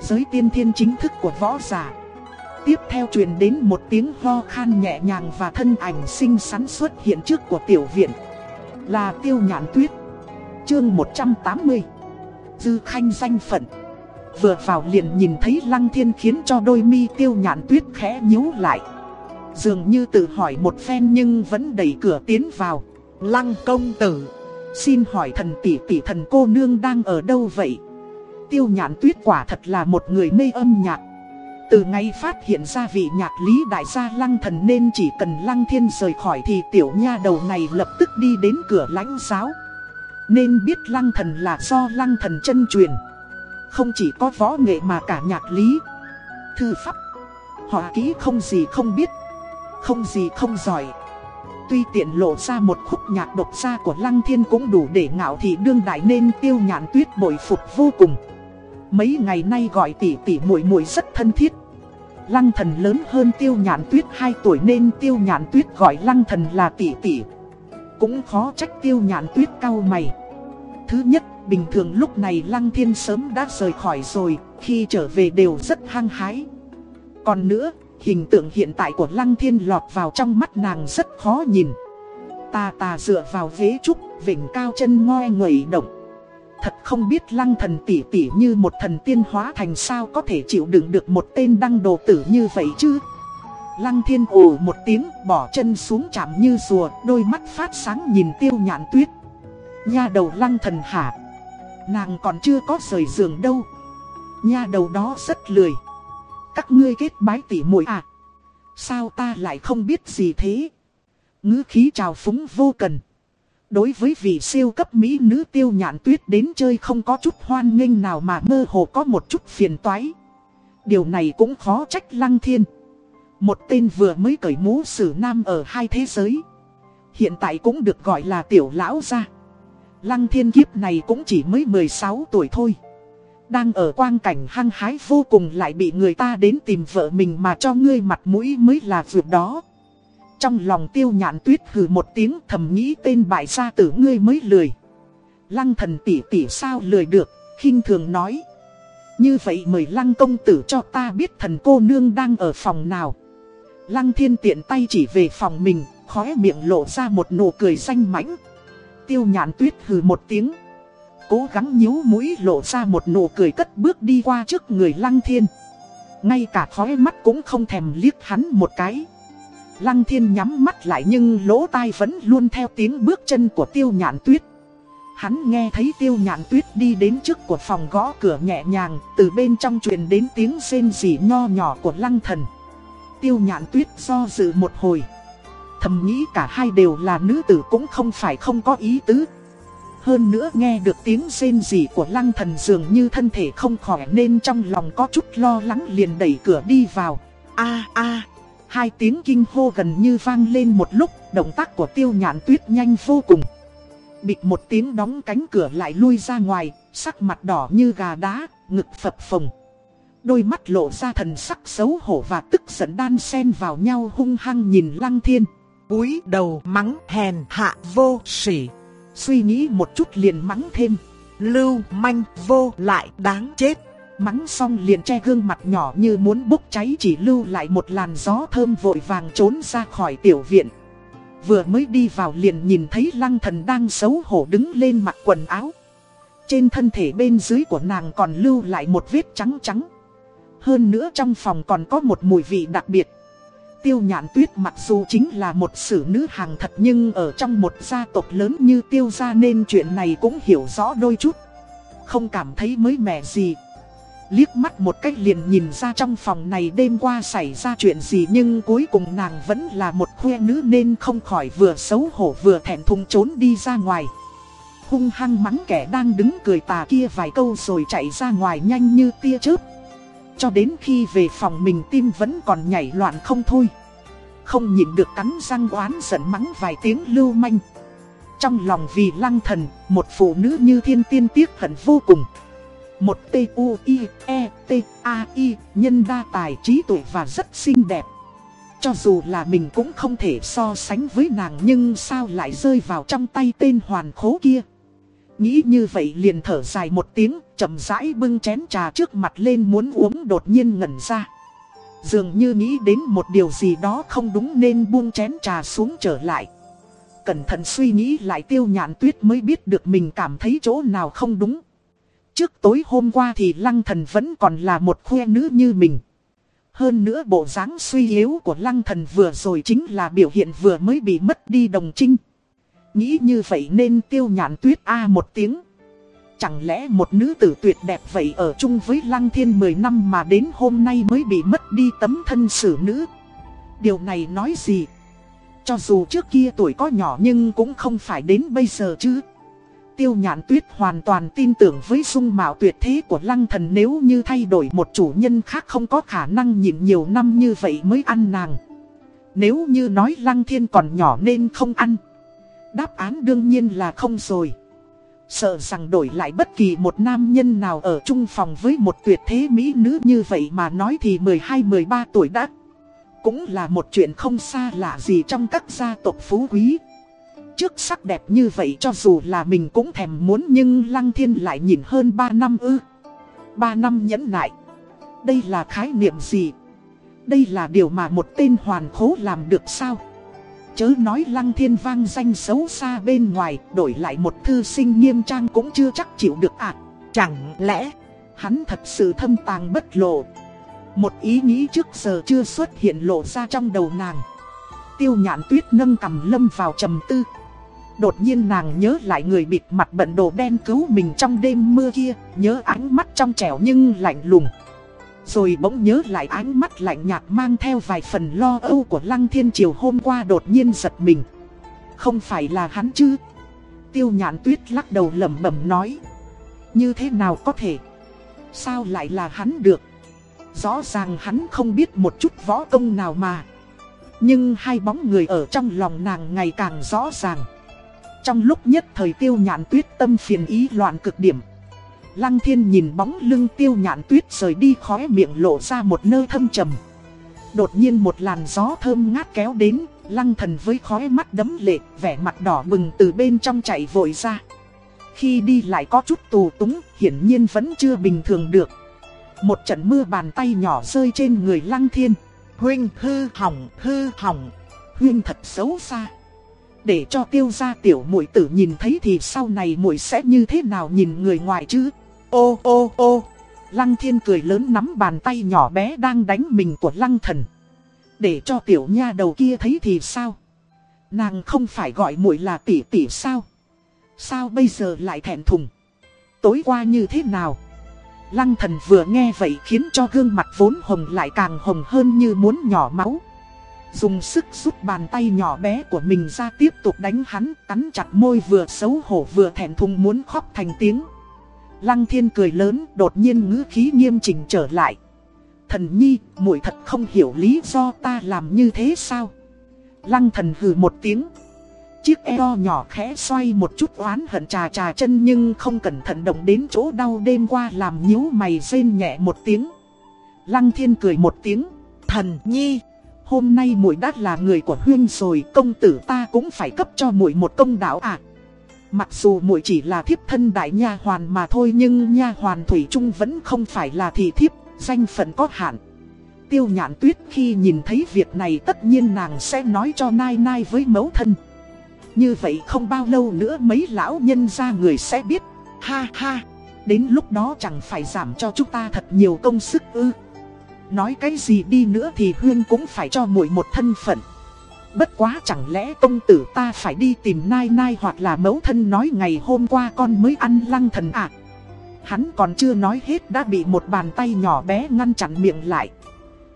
Giới tiên thiên chính thức của võ giả tiếp theo truyền đến một tiếng ho khan nhẹ nhàng và thân ảnh xinh xắn xuất hiện trước của tiểu viện. Là tiêu nhãn tuyết. Chương 180 Dư khanh danh phận. Vừa vào liền nhìn thấy lăng thiên khiến cho đôi mi tiêu nhãn tuyết khẽ nhíu lại. Dường như tự hỏi một phen nhưng vẫn đẩy cửa tiến vào. Lăng công tử. Xin hỏi thần tỷ tỷ thần cô nương đang ở đâu vậy? Tiêu nhãn tuyết quả thật là một người mê âm nhạc từ ngày phát hiện ra vị nhạc lý đại gia lăng thần nên chỉ cần lăng thiên rời khỏi thì tiểu nha đầu này lập tức đi đến cửa lãnh giáo. Nên biết lăng thần là do lăng thần chân truyền. Không chỉ có võ nghệ mà cả nhạc lý, thư pháp, họ ký không gì không biết, không gì không giỏi. Tuy tiện lộ ra một khúc nhạc độc gia của lăng thiên cũng đủ để ngạo thị đương đại nên tiêu nhãn tuyết bội phục vô cùng. Mấy ngày nay gọi tỷ tỷ muội muội rất thân thiết. Lăng thần lớn hơn tiêu nhãn tuyết 2 tuổi nên tiêu nhãn tuyết gọi lăng thần là tỷ tỷ. Cũng khó trách tiêu nhãn tuyết cao mày. Thứ nhất, bình thường lúc này lăng thiên sớm đã rời khỏi rồi, khi trở về đều rất hăng hái. Còn nữa, hình tượng hiện tại của lăng thiên lọt vào trong mắt nàng rất khó nhìn. Ta ta dựa vào ghế trúc, vỉnh cao chân ngoe ngẩy động. Thật không biết lăng thần tỷ tỷ như một thần tiên hóa thành sao có thể chịu đựng được một tên đăng đồ tử như vậy chứ? Lăng thiên ồ một tiếng, bỏ chân xuống chạm như rùa, Đôi mắt phát sáng nhìn tiêu nhạn tuyết. Nha đầu lăng thần hả? Nàng còn chưa có rời giường đâu. Nha đầu đó rất lười. Các ngươi kết bái tỷ muội à? Sao ta lại không biết gì thế? Ngữ khí trào phúng vô cần. Đối với vị siêu cấp mỹ nữ tiêu nhạn tuyết đến chơi không có chút hoan nghênh nào mà mơ hồ có một chút phiền toái. Điều này cũng khó trách lăng thiên. Một tên vừa mới cởi mũ sử nam ở hai thế giới. Hiện tại cũng được gọi là tiểu lão gia. Lăng thiên kiếp này cũng chỉ mới 16 tuổi thôi. Đang ở quang cảnh hăng hái vô cùng lại bị người ta đến tìm vợ mình mà cho ngươi mặt mũi mới là vượt đó. Trong lòng tiêu nhạn tuyết hừ một tiếng thầm nghĩ tên bại gia tử ngươi mới lười. Lăng thần tỷ tỷ sao lười được, khinh thường nói. Như vậy mời lăng công tử cho ta biết thần cô nương đang ở phòng nào. Lăng thiên tiện tay chỉ về phòng mình, khóe miệng lộ ra một nụ cười xanh mãnh. Tiêu nhạn tuyết hừ một tiếng. Cố gắng nhíu mũi lộ ra một nụ cười cất bước đi qua trước người lăng thiên. Ngay cả khóe mắt cũng không thèm liếc hắn một cái. Lăng thiên nhắm mắt lại nhưng lỗ tai vẫn luôn theo tiếng bước chân của tiêu nhạn tuyết. Hắn nghe thấy tiêu nhạn tuyết đi đến trước của phòng gõ cửa nhẹ nhàng, từ bên trong truyền đến tiếng rên rỉ nho nhỏ của lăng thần. Tiêu nhạn tuyết do dự một hồi. Thầm nghĩ cả hai đều là nữ tử cũng không phải không có ý tứ. Hơn nữa nghe được tiếng rên rỉ của lăng thần dường như thân thể không khỏe nên trong lòng có chút lo lắng liền đẩy cửa đi vào. a a Hai tiếng kinh hô gần như vang lên một lúc, động tác của tiêu nhạn tuyết nhanh vô cùng. Bịt một tiếng đóng cánh cửa lại lui ra ngoài, sắc mặt đỏ như gà đá, ngực phập phồng. Đôi mắt lộ ra thần sắc xấu hổ và tức giận đan xen vào nhau hung hăng nhìn lăng thiên. cúi đầu mắng hèn hạ vô sỉ. Suy nghĩ một chút liền mắng thêm. Lưu manh vô lại đáng chết. Mắng xong liền che gương mặt nhỏ như muốn bốc cháy chỉ lưu lại một làn gió thơm vội vàng trốn ra khỏi tiểu viện. Vừa mới đi vào liền nhìn thấy lăng thần đang xấu hổ đứng lên mặc quần áo. Trên thân thể bên dưới của nàng còn lưu lại một vết trắng trắng. Hơn nữa trong phòng còn có một mùi vị đặc biệt. Tiêu nhạn tuyết mặc dù chính là một sử nữ hàng thật nhưng ở trong một gia tộc lớn như tiêu gia nên chuyện này cũng hiểu rõ đôi chút. Không cảm thấy mới mẻ gì. Liếc mắt một cách liền nhìn ra trong phòng này đêm qua xảy ra chuyện gì nhưng cuối cùng nàng vẫn là một khoe nữ nên không khỏi vừa xấu hổ vừa thẹn thùng trốn đi ra ngoài. Hung hăng mắng kẻ đang đứng cười tà kia vài câu rồi chạy ra ngoài nhanh như tia chớp. Cho đến khi về phòng mình tim vẫn còn nhảy loạn không thôi. Không nhịn được cắn răng oán giận mắng vài tiếng lưu manh. Trong lòng vì lăng thần, một phụ nữ như thiên tiên tiếc hận vô cùng. Một T-U-I-E-T-A-I, nhân đa tài trí tuệ và rất xinh đẹp. Cho dù là mình cũng không thể so sánh với nàng nhưng sao lại rơi vào trong tay tên hoàn khố kia. Nghĩ như vậy liền thở dài một tiếng, chậm rãi bưng chén trà trước mặt lên muốn uống đột nhiên ngẩn ra. Dường như nghĩ đến một điều gì đó không đúng nên buông chén trà xuống trở lại. Cẩn thận suy nghĩ lại tiêu nhạn tuyết mới biết được mình cảm thấy chỗ nào không đúng. Trước tối hôm qua thì lăng thần vẫn còn là một khuê nữ như mình. Hơn nữa bộ dáng suy yếu của lăng thần vừa rồi chính là biểu hiện vừa mới bị mất đi đồng trinh. Nghĩ như vậy nên tiêu nhàn tuyết A một tiếng. Chẳng lẽ một nữ tử tuyệt đẹp vậy ở chung với lăng thiên 10 năm mà đến hôm nay mới bị mất đi tấm thân xử nữ. Điều này nói gì? Cho dù trước kia tuổi có nhỏ nhưng cũng không phải đến bây giờ chứ. Tiêu nhạn tuyết hoàn toàn tin tưởng với dung mạo tuyệt thế của lăng thần nếu như thay đổi một chủ nhân khác không có khả năng nhịn nhiều năm như vậy mới ăn nàng. Nếu như nói lăng thiên còn nhỏ nên không ăn. Đáp án đương nhiên là không rồi. Sợ rằng đổi lại bất kỳ một nam nhân nào ở chung phòng với một tuyệt thế mỹ nữ như vậy mà nói thì 12-13 tuổi đã. Cũng là một chuyện không xa lạ gì trong các gia tộc phú quý. Trước sắc đẹp như vậy cho dù là mình cũng thèm muốn nhưng Lăng Thiên lại nhìn hơn 3 năm ư. 3 năm nhẫn nại. Đây là khái niệm gì? Đây là điều mà một tên hoàn khố làm được sao? Chớ nói lăng thiên vang danh xấu xa bên ngoài, đổi lại một thư sinh nghiêm trang cũng chưa chắc chịu được ạ. À. Chẳng lẽ, hắn thật sự thâm tàng bất lộ. Một ý nghĩ trước giờ chưa xuất hiện lộ ra trong đầu nàng. Tiêu nhạn tuyết nâng cầm lâm vào trầm tư. Đột nhiên nàng nhớ lại người bịt mặt bận đồ đen cứu mình trong đêm mưa kia, nhớ ánh mắt trong trẻo nhưng lạnh lùng. Rồi bỗng nhớ lại ánh mắt lạnh nhạt mang theo vài phần lo âu của Lăng Thiên Triều hôm qua đột nhiên giật mình. Không phải là hắn chứ? Tiêu nhạn tuyết lắc đầu lẩm bẩm nói. Như thế nào có thể? Sao lại là hắn được? Rõ ràng hắn không biết một chút võ công nào mà. Nhưng hai bóng người ở trong lòng nàng ngày càng rõ ràng. Trong lúc nhất thời tiêu nhạn tuyết tâm phiền ý loạn cực điểm. Lăng thiên nhìn bóng lưng tiêu nhạn tuyết rời đi khóe miệng lộ ra một nơi thâm trầm. Đột nhiên một làn gió thơm ngát kéo đến, lăng thần với khóe mắt đấm lệ, vẻ mặt đỏ bừng từ bên trong chạy vội ra. Khi đi lại có chút tù túng, hiển nhiên vẫn chưa bình thường được. Một trận mưa bàn tay nhỏ rơi trên người lăng thiên. Huynh hư hỏng, hư hỏng, huynh thật xấu xa. Để cho tiêu gia tiểu muội tử nhìn thấy thì sau này muội sẽ như thế nào nhìn người ngoài chứ? Ô ô ô, Lăng thiên cười lớn nắm bàn tay nhỏ bé đang đánh mình của lăng thần. Để cho tiểu nha đầu kia thấy thì sao? Nàng không phải gọi muội là tỷ tỷ sao? Sao bây giờ lại thẹn thùng? Tối qua như thế nào? Lăng thần vừa nghe vậy khiến cho gương mặt vốn hồng lại càng hồng hơn như muốn nhỏ máu. Dùng sức rút bàn tay nhỏ bé của mình ra tiếp tục đánh hắn, cắn chặt môi vừa xấu hổ vừa thẹn thùng muốn khóc thành tiếng. Lăng thiên cười lớn, đột nhiên ngữ khí nghiêm chỉnh trở lại. Thần nhi, muội thật không hiểu lý do ta làm như thế sao? Lăng thần hừ một tiếng. Chiếc eo nhỏ khẽ xoay một chút oán hận trà trà chân nhưng không cẩn thận động đến chỗ đau đêm qua làm nhíu mày rên nhẹ một tiếng. Lăng thiên cười một tiếng. Thần nhi, hôm nay muội đã là người của huyên rồi, công tử ta cũng phải cấp cho muội một công đạo ạ. À. Mặc dù muội chỉ là thiếp thân đại nha hoàn mà thôi nhưng nha hoàn thủy trung vẫn không phải là thị thiếp, danh phận có hạn. Tiêu nhạn tuyết khi nhìn thấy việc này tất nhiên nàng sẽ nói cho nai nai với mẫu thân. Như vậy không bao lâu nữa mấy lão nhân ra người sẽ biết. Ha ha, đến lúc đó chẳng phải giảm cho chúng ta thật nhiều công sức ư. Nói cái gì đi nữa thì Huyên cũng phải cho muội một thân phận. Bất quá chẳng lẽ công tử ta phải đi tìm Nai Nai hoặc là mẫu thân nói ngày hôm qua con mới ăn lăng thần à. Hắn còn chưa nói hết đã bị một bàn tay nhỏ bé ngăn chặn miệng lại.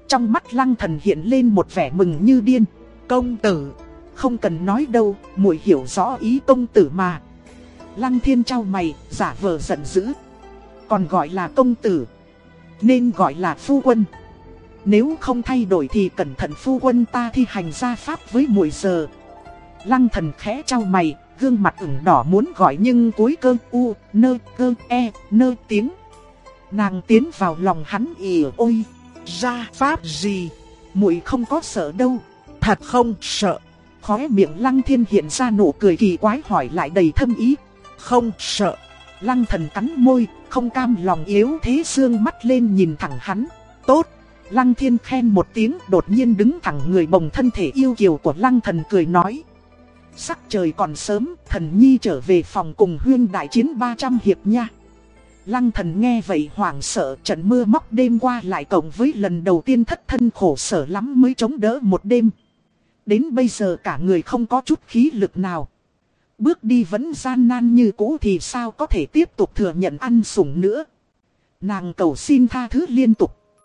Trong mắt lăng thần hiện lên một vẻ mừng như điên. Công tử, không cần nói đâu, muội hiểu rõ ý công tử mà. Lăng thiên trao mày, giả vờ giận dữ. Còn gọi là công tử, nên gọi là phu quân. Nếu không thay đổi thì cẩn thận phu quân ta thi hành gia pháp với mùi giờ. Lăng thần khẽ trao mày, gương mặt ửng đỏ muốn gọi nhưng cuối cơn u, nơ, cơ, e, nơ tiếng. Nàng tiến vào lòng hắn ỉ ôi, gia pháp gì, muội không có sợ đâu, thật không sợ? Khóe miệng lăng thiên hiện ra nụ cười kỳ quái hỏi lại đầy thâm ý, không sợ. Lăng thần cắn môi, không cam lòng yếu thế xương mắt lên nhìn thẳng hắn, tốt. Lăng thiên khen một tiếng đột nhiên đứng thẳng người bồng thân thể yêu kiều của lăng thần cười nói. Sắc trời còn sớm, thần nhi trở về phòng cùng huyên đại chiến 300 hiệp nha. Lăng thần nghe vậy hoảng sợ trận mưa móc đêm qua lại cộng với lần đầu tiên thất thân khổ sở lắm mới chống đỡ một đêm. Đến bây giờ cả người không có chút khí lực nào. Bước đi vẫn gian nan như cũ thì sao có thể tiếp tục thừa nhận ăn sủng nữa. Nàng cầu xin tha thứ liên tục.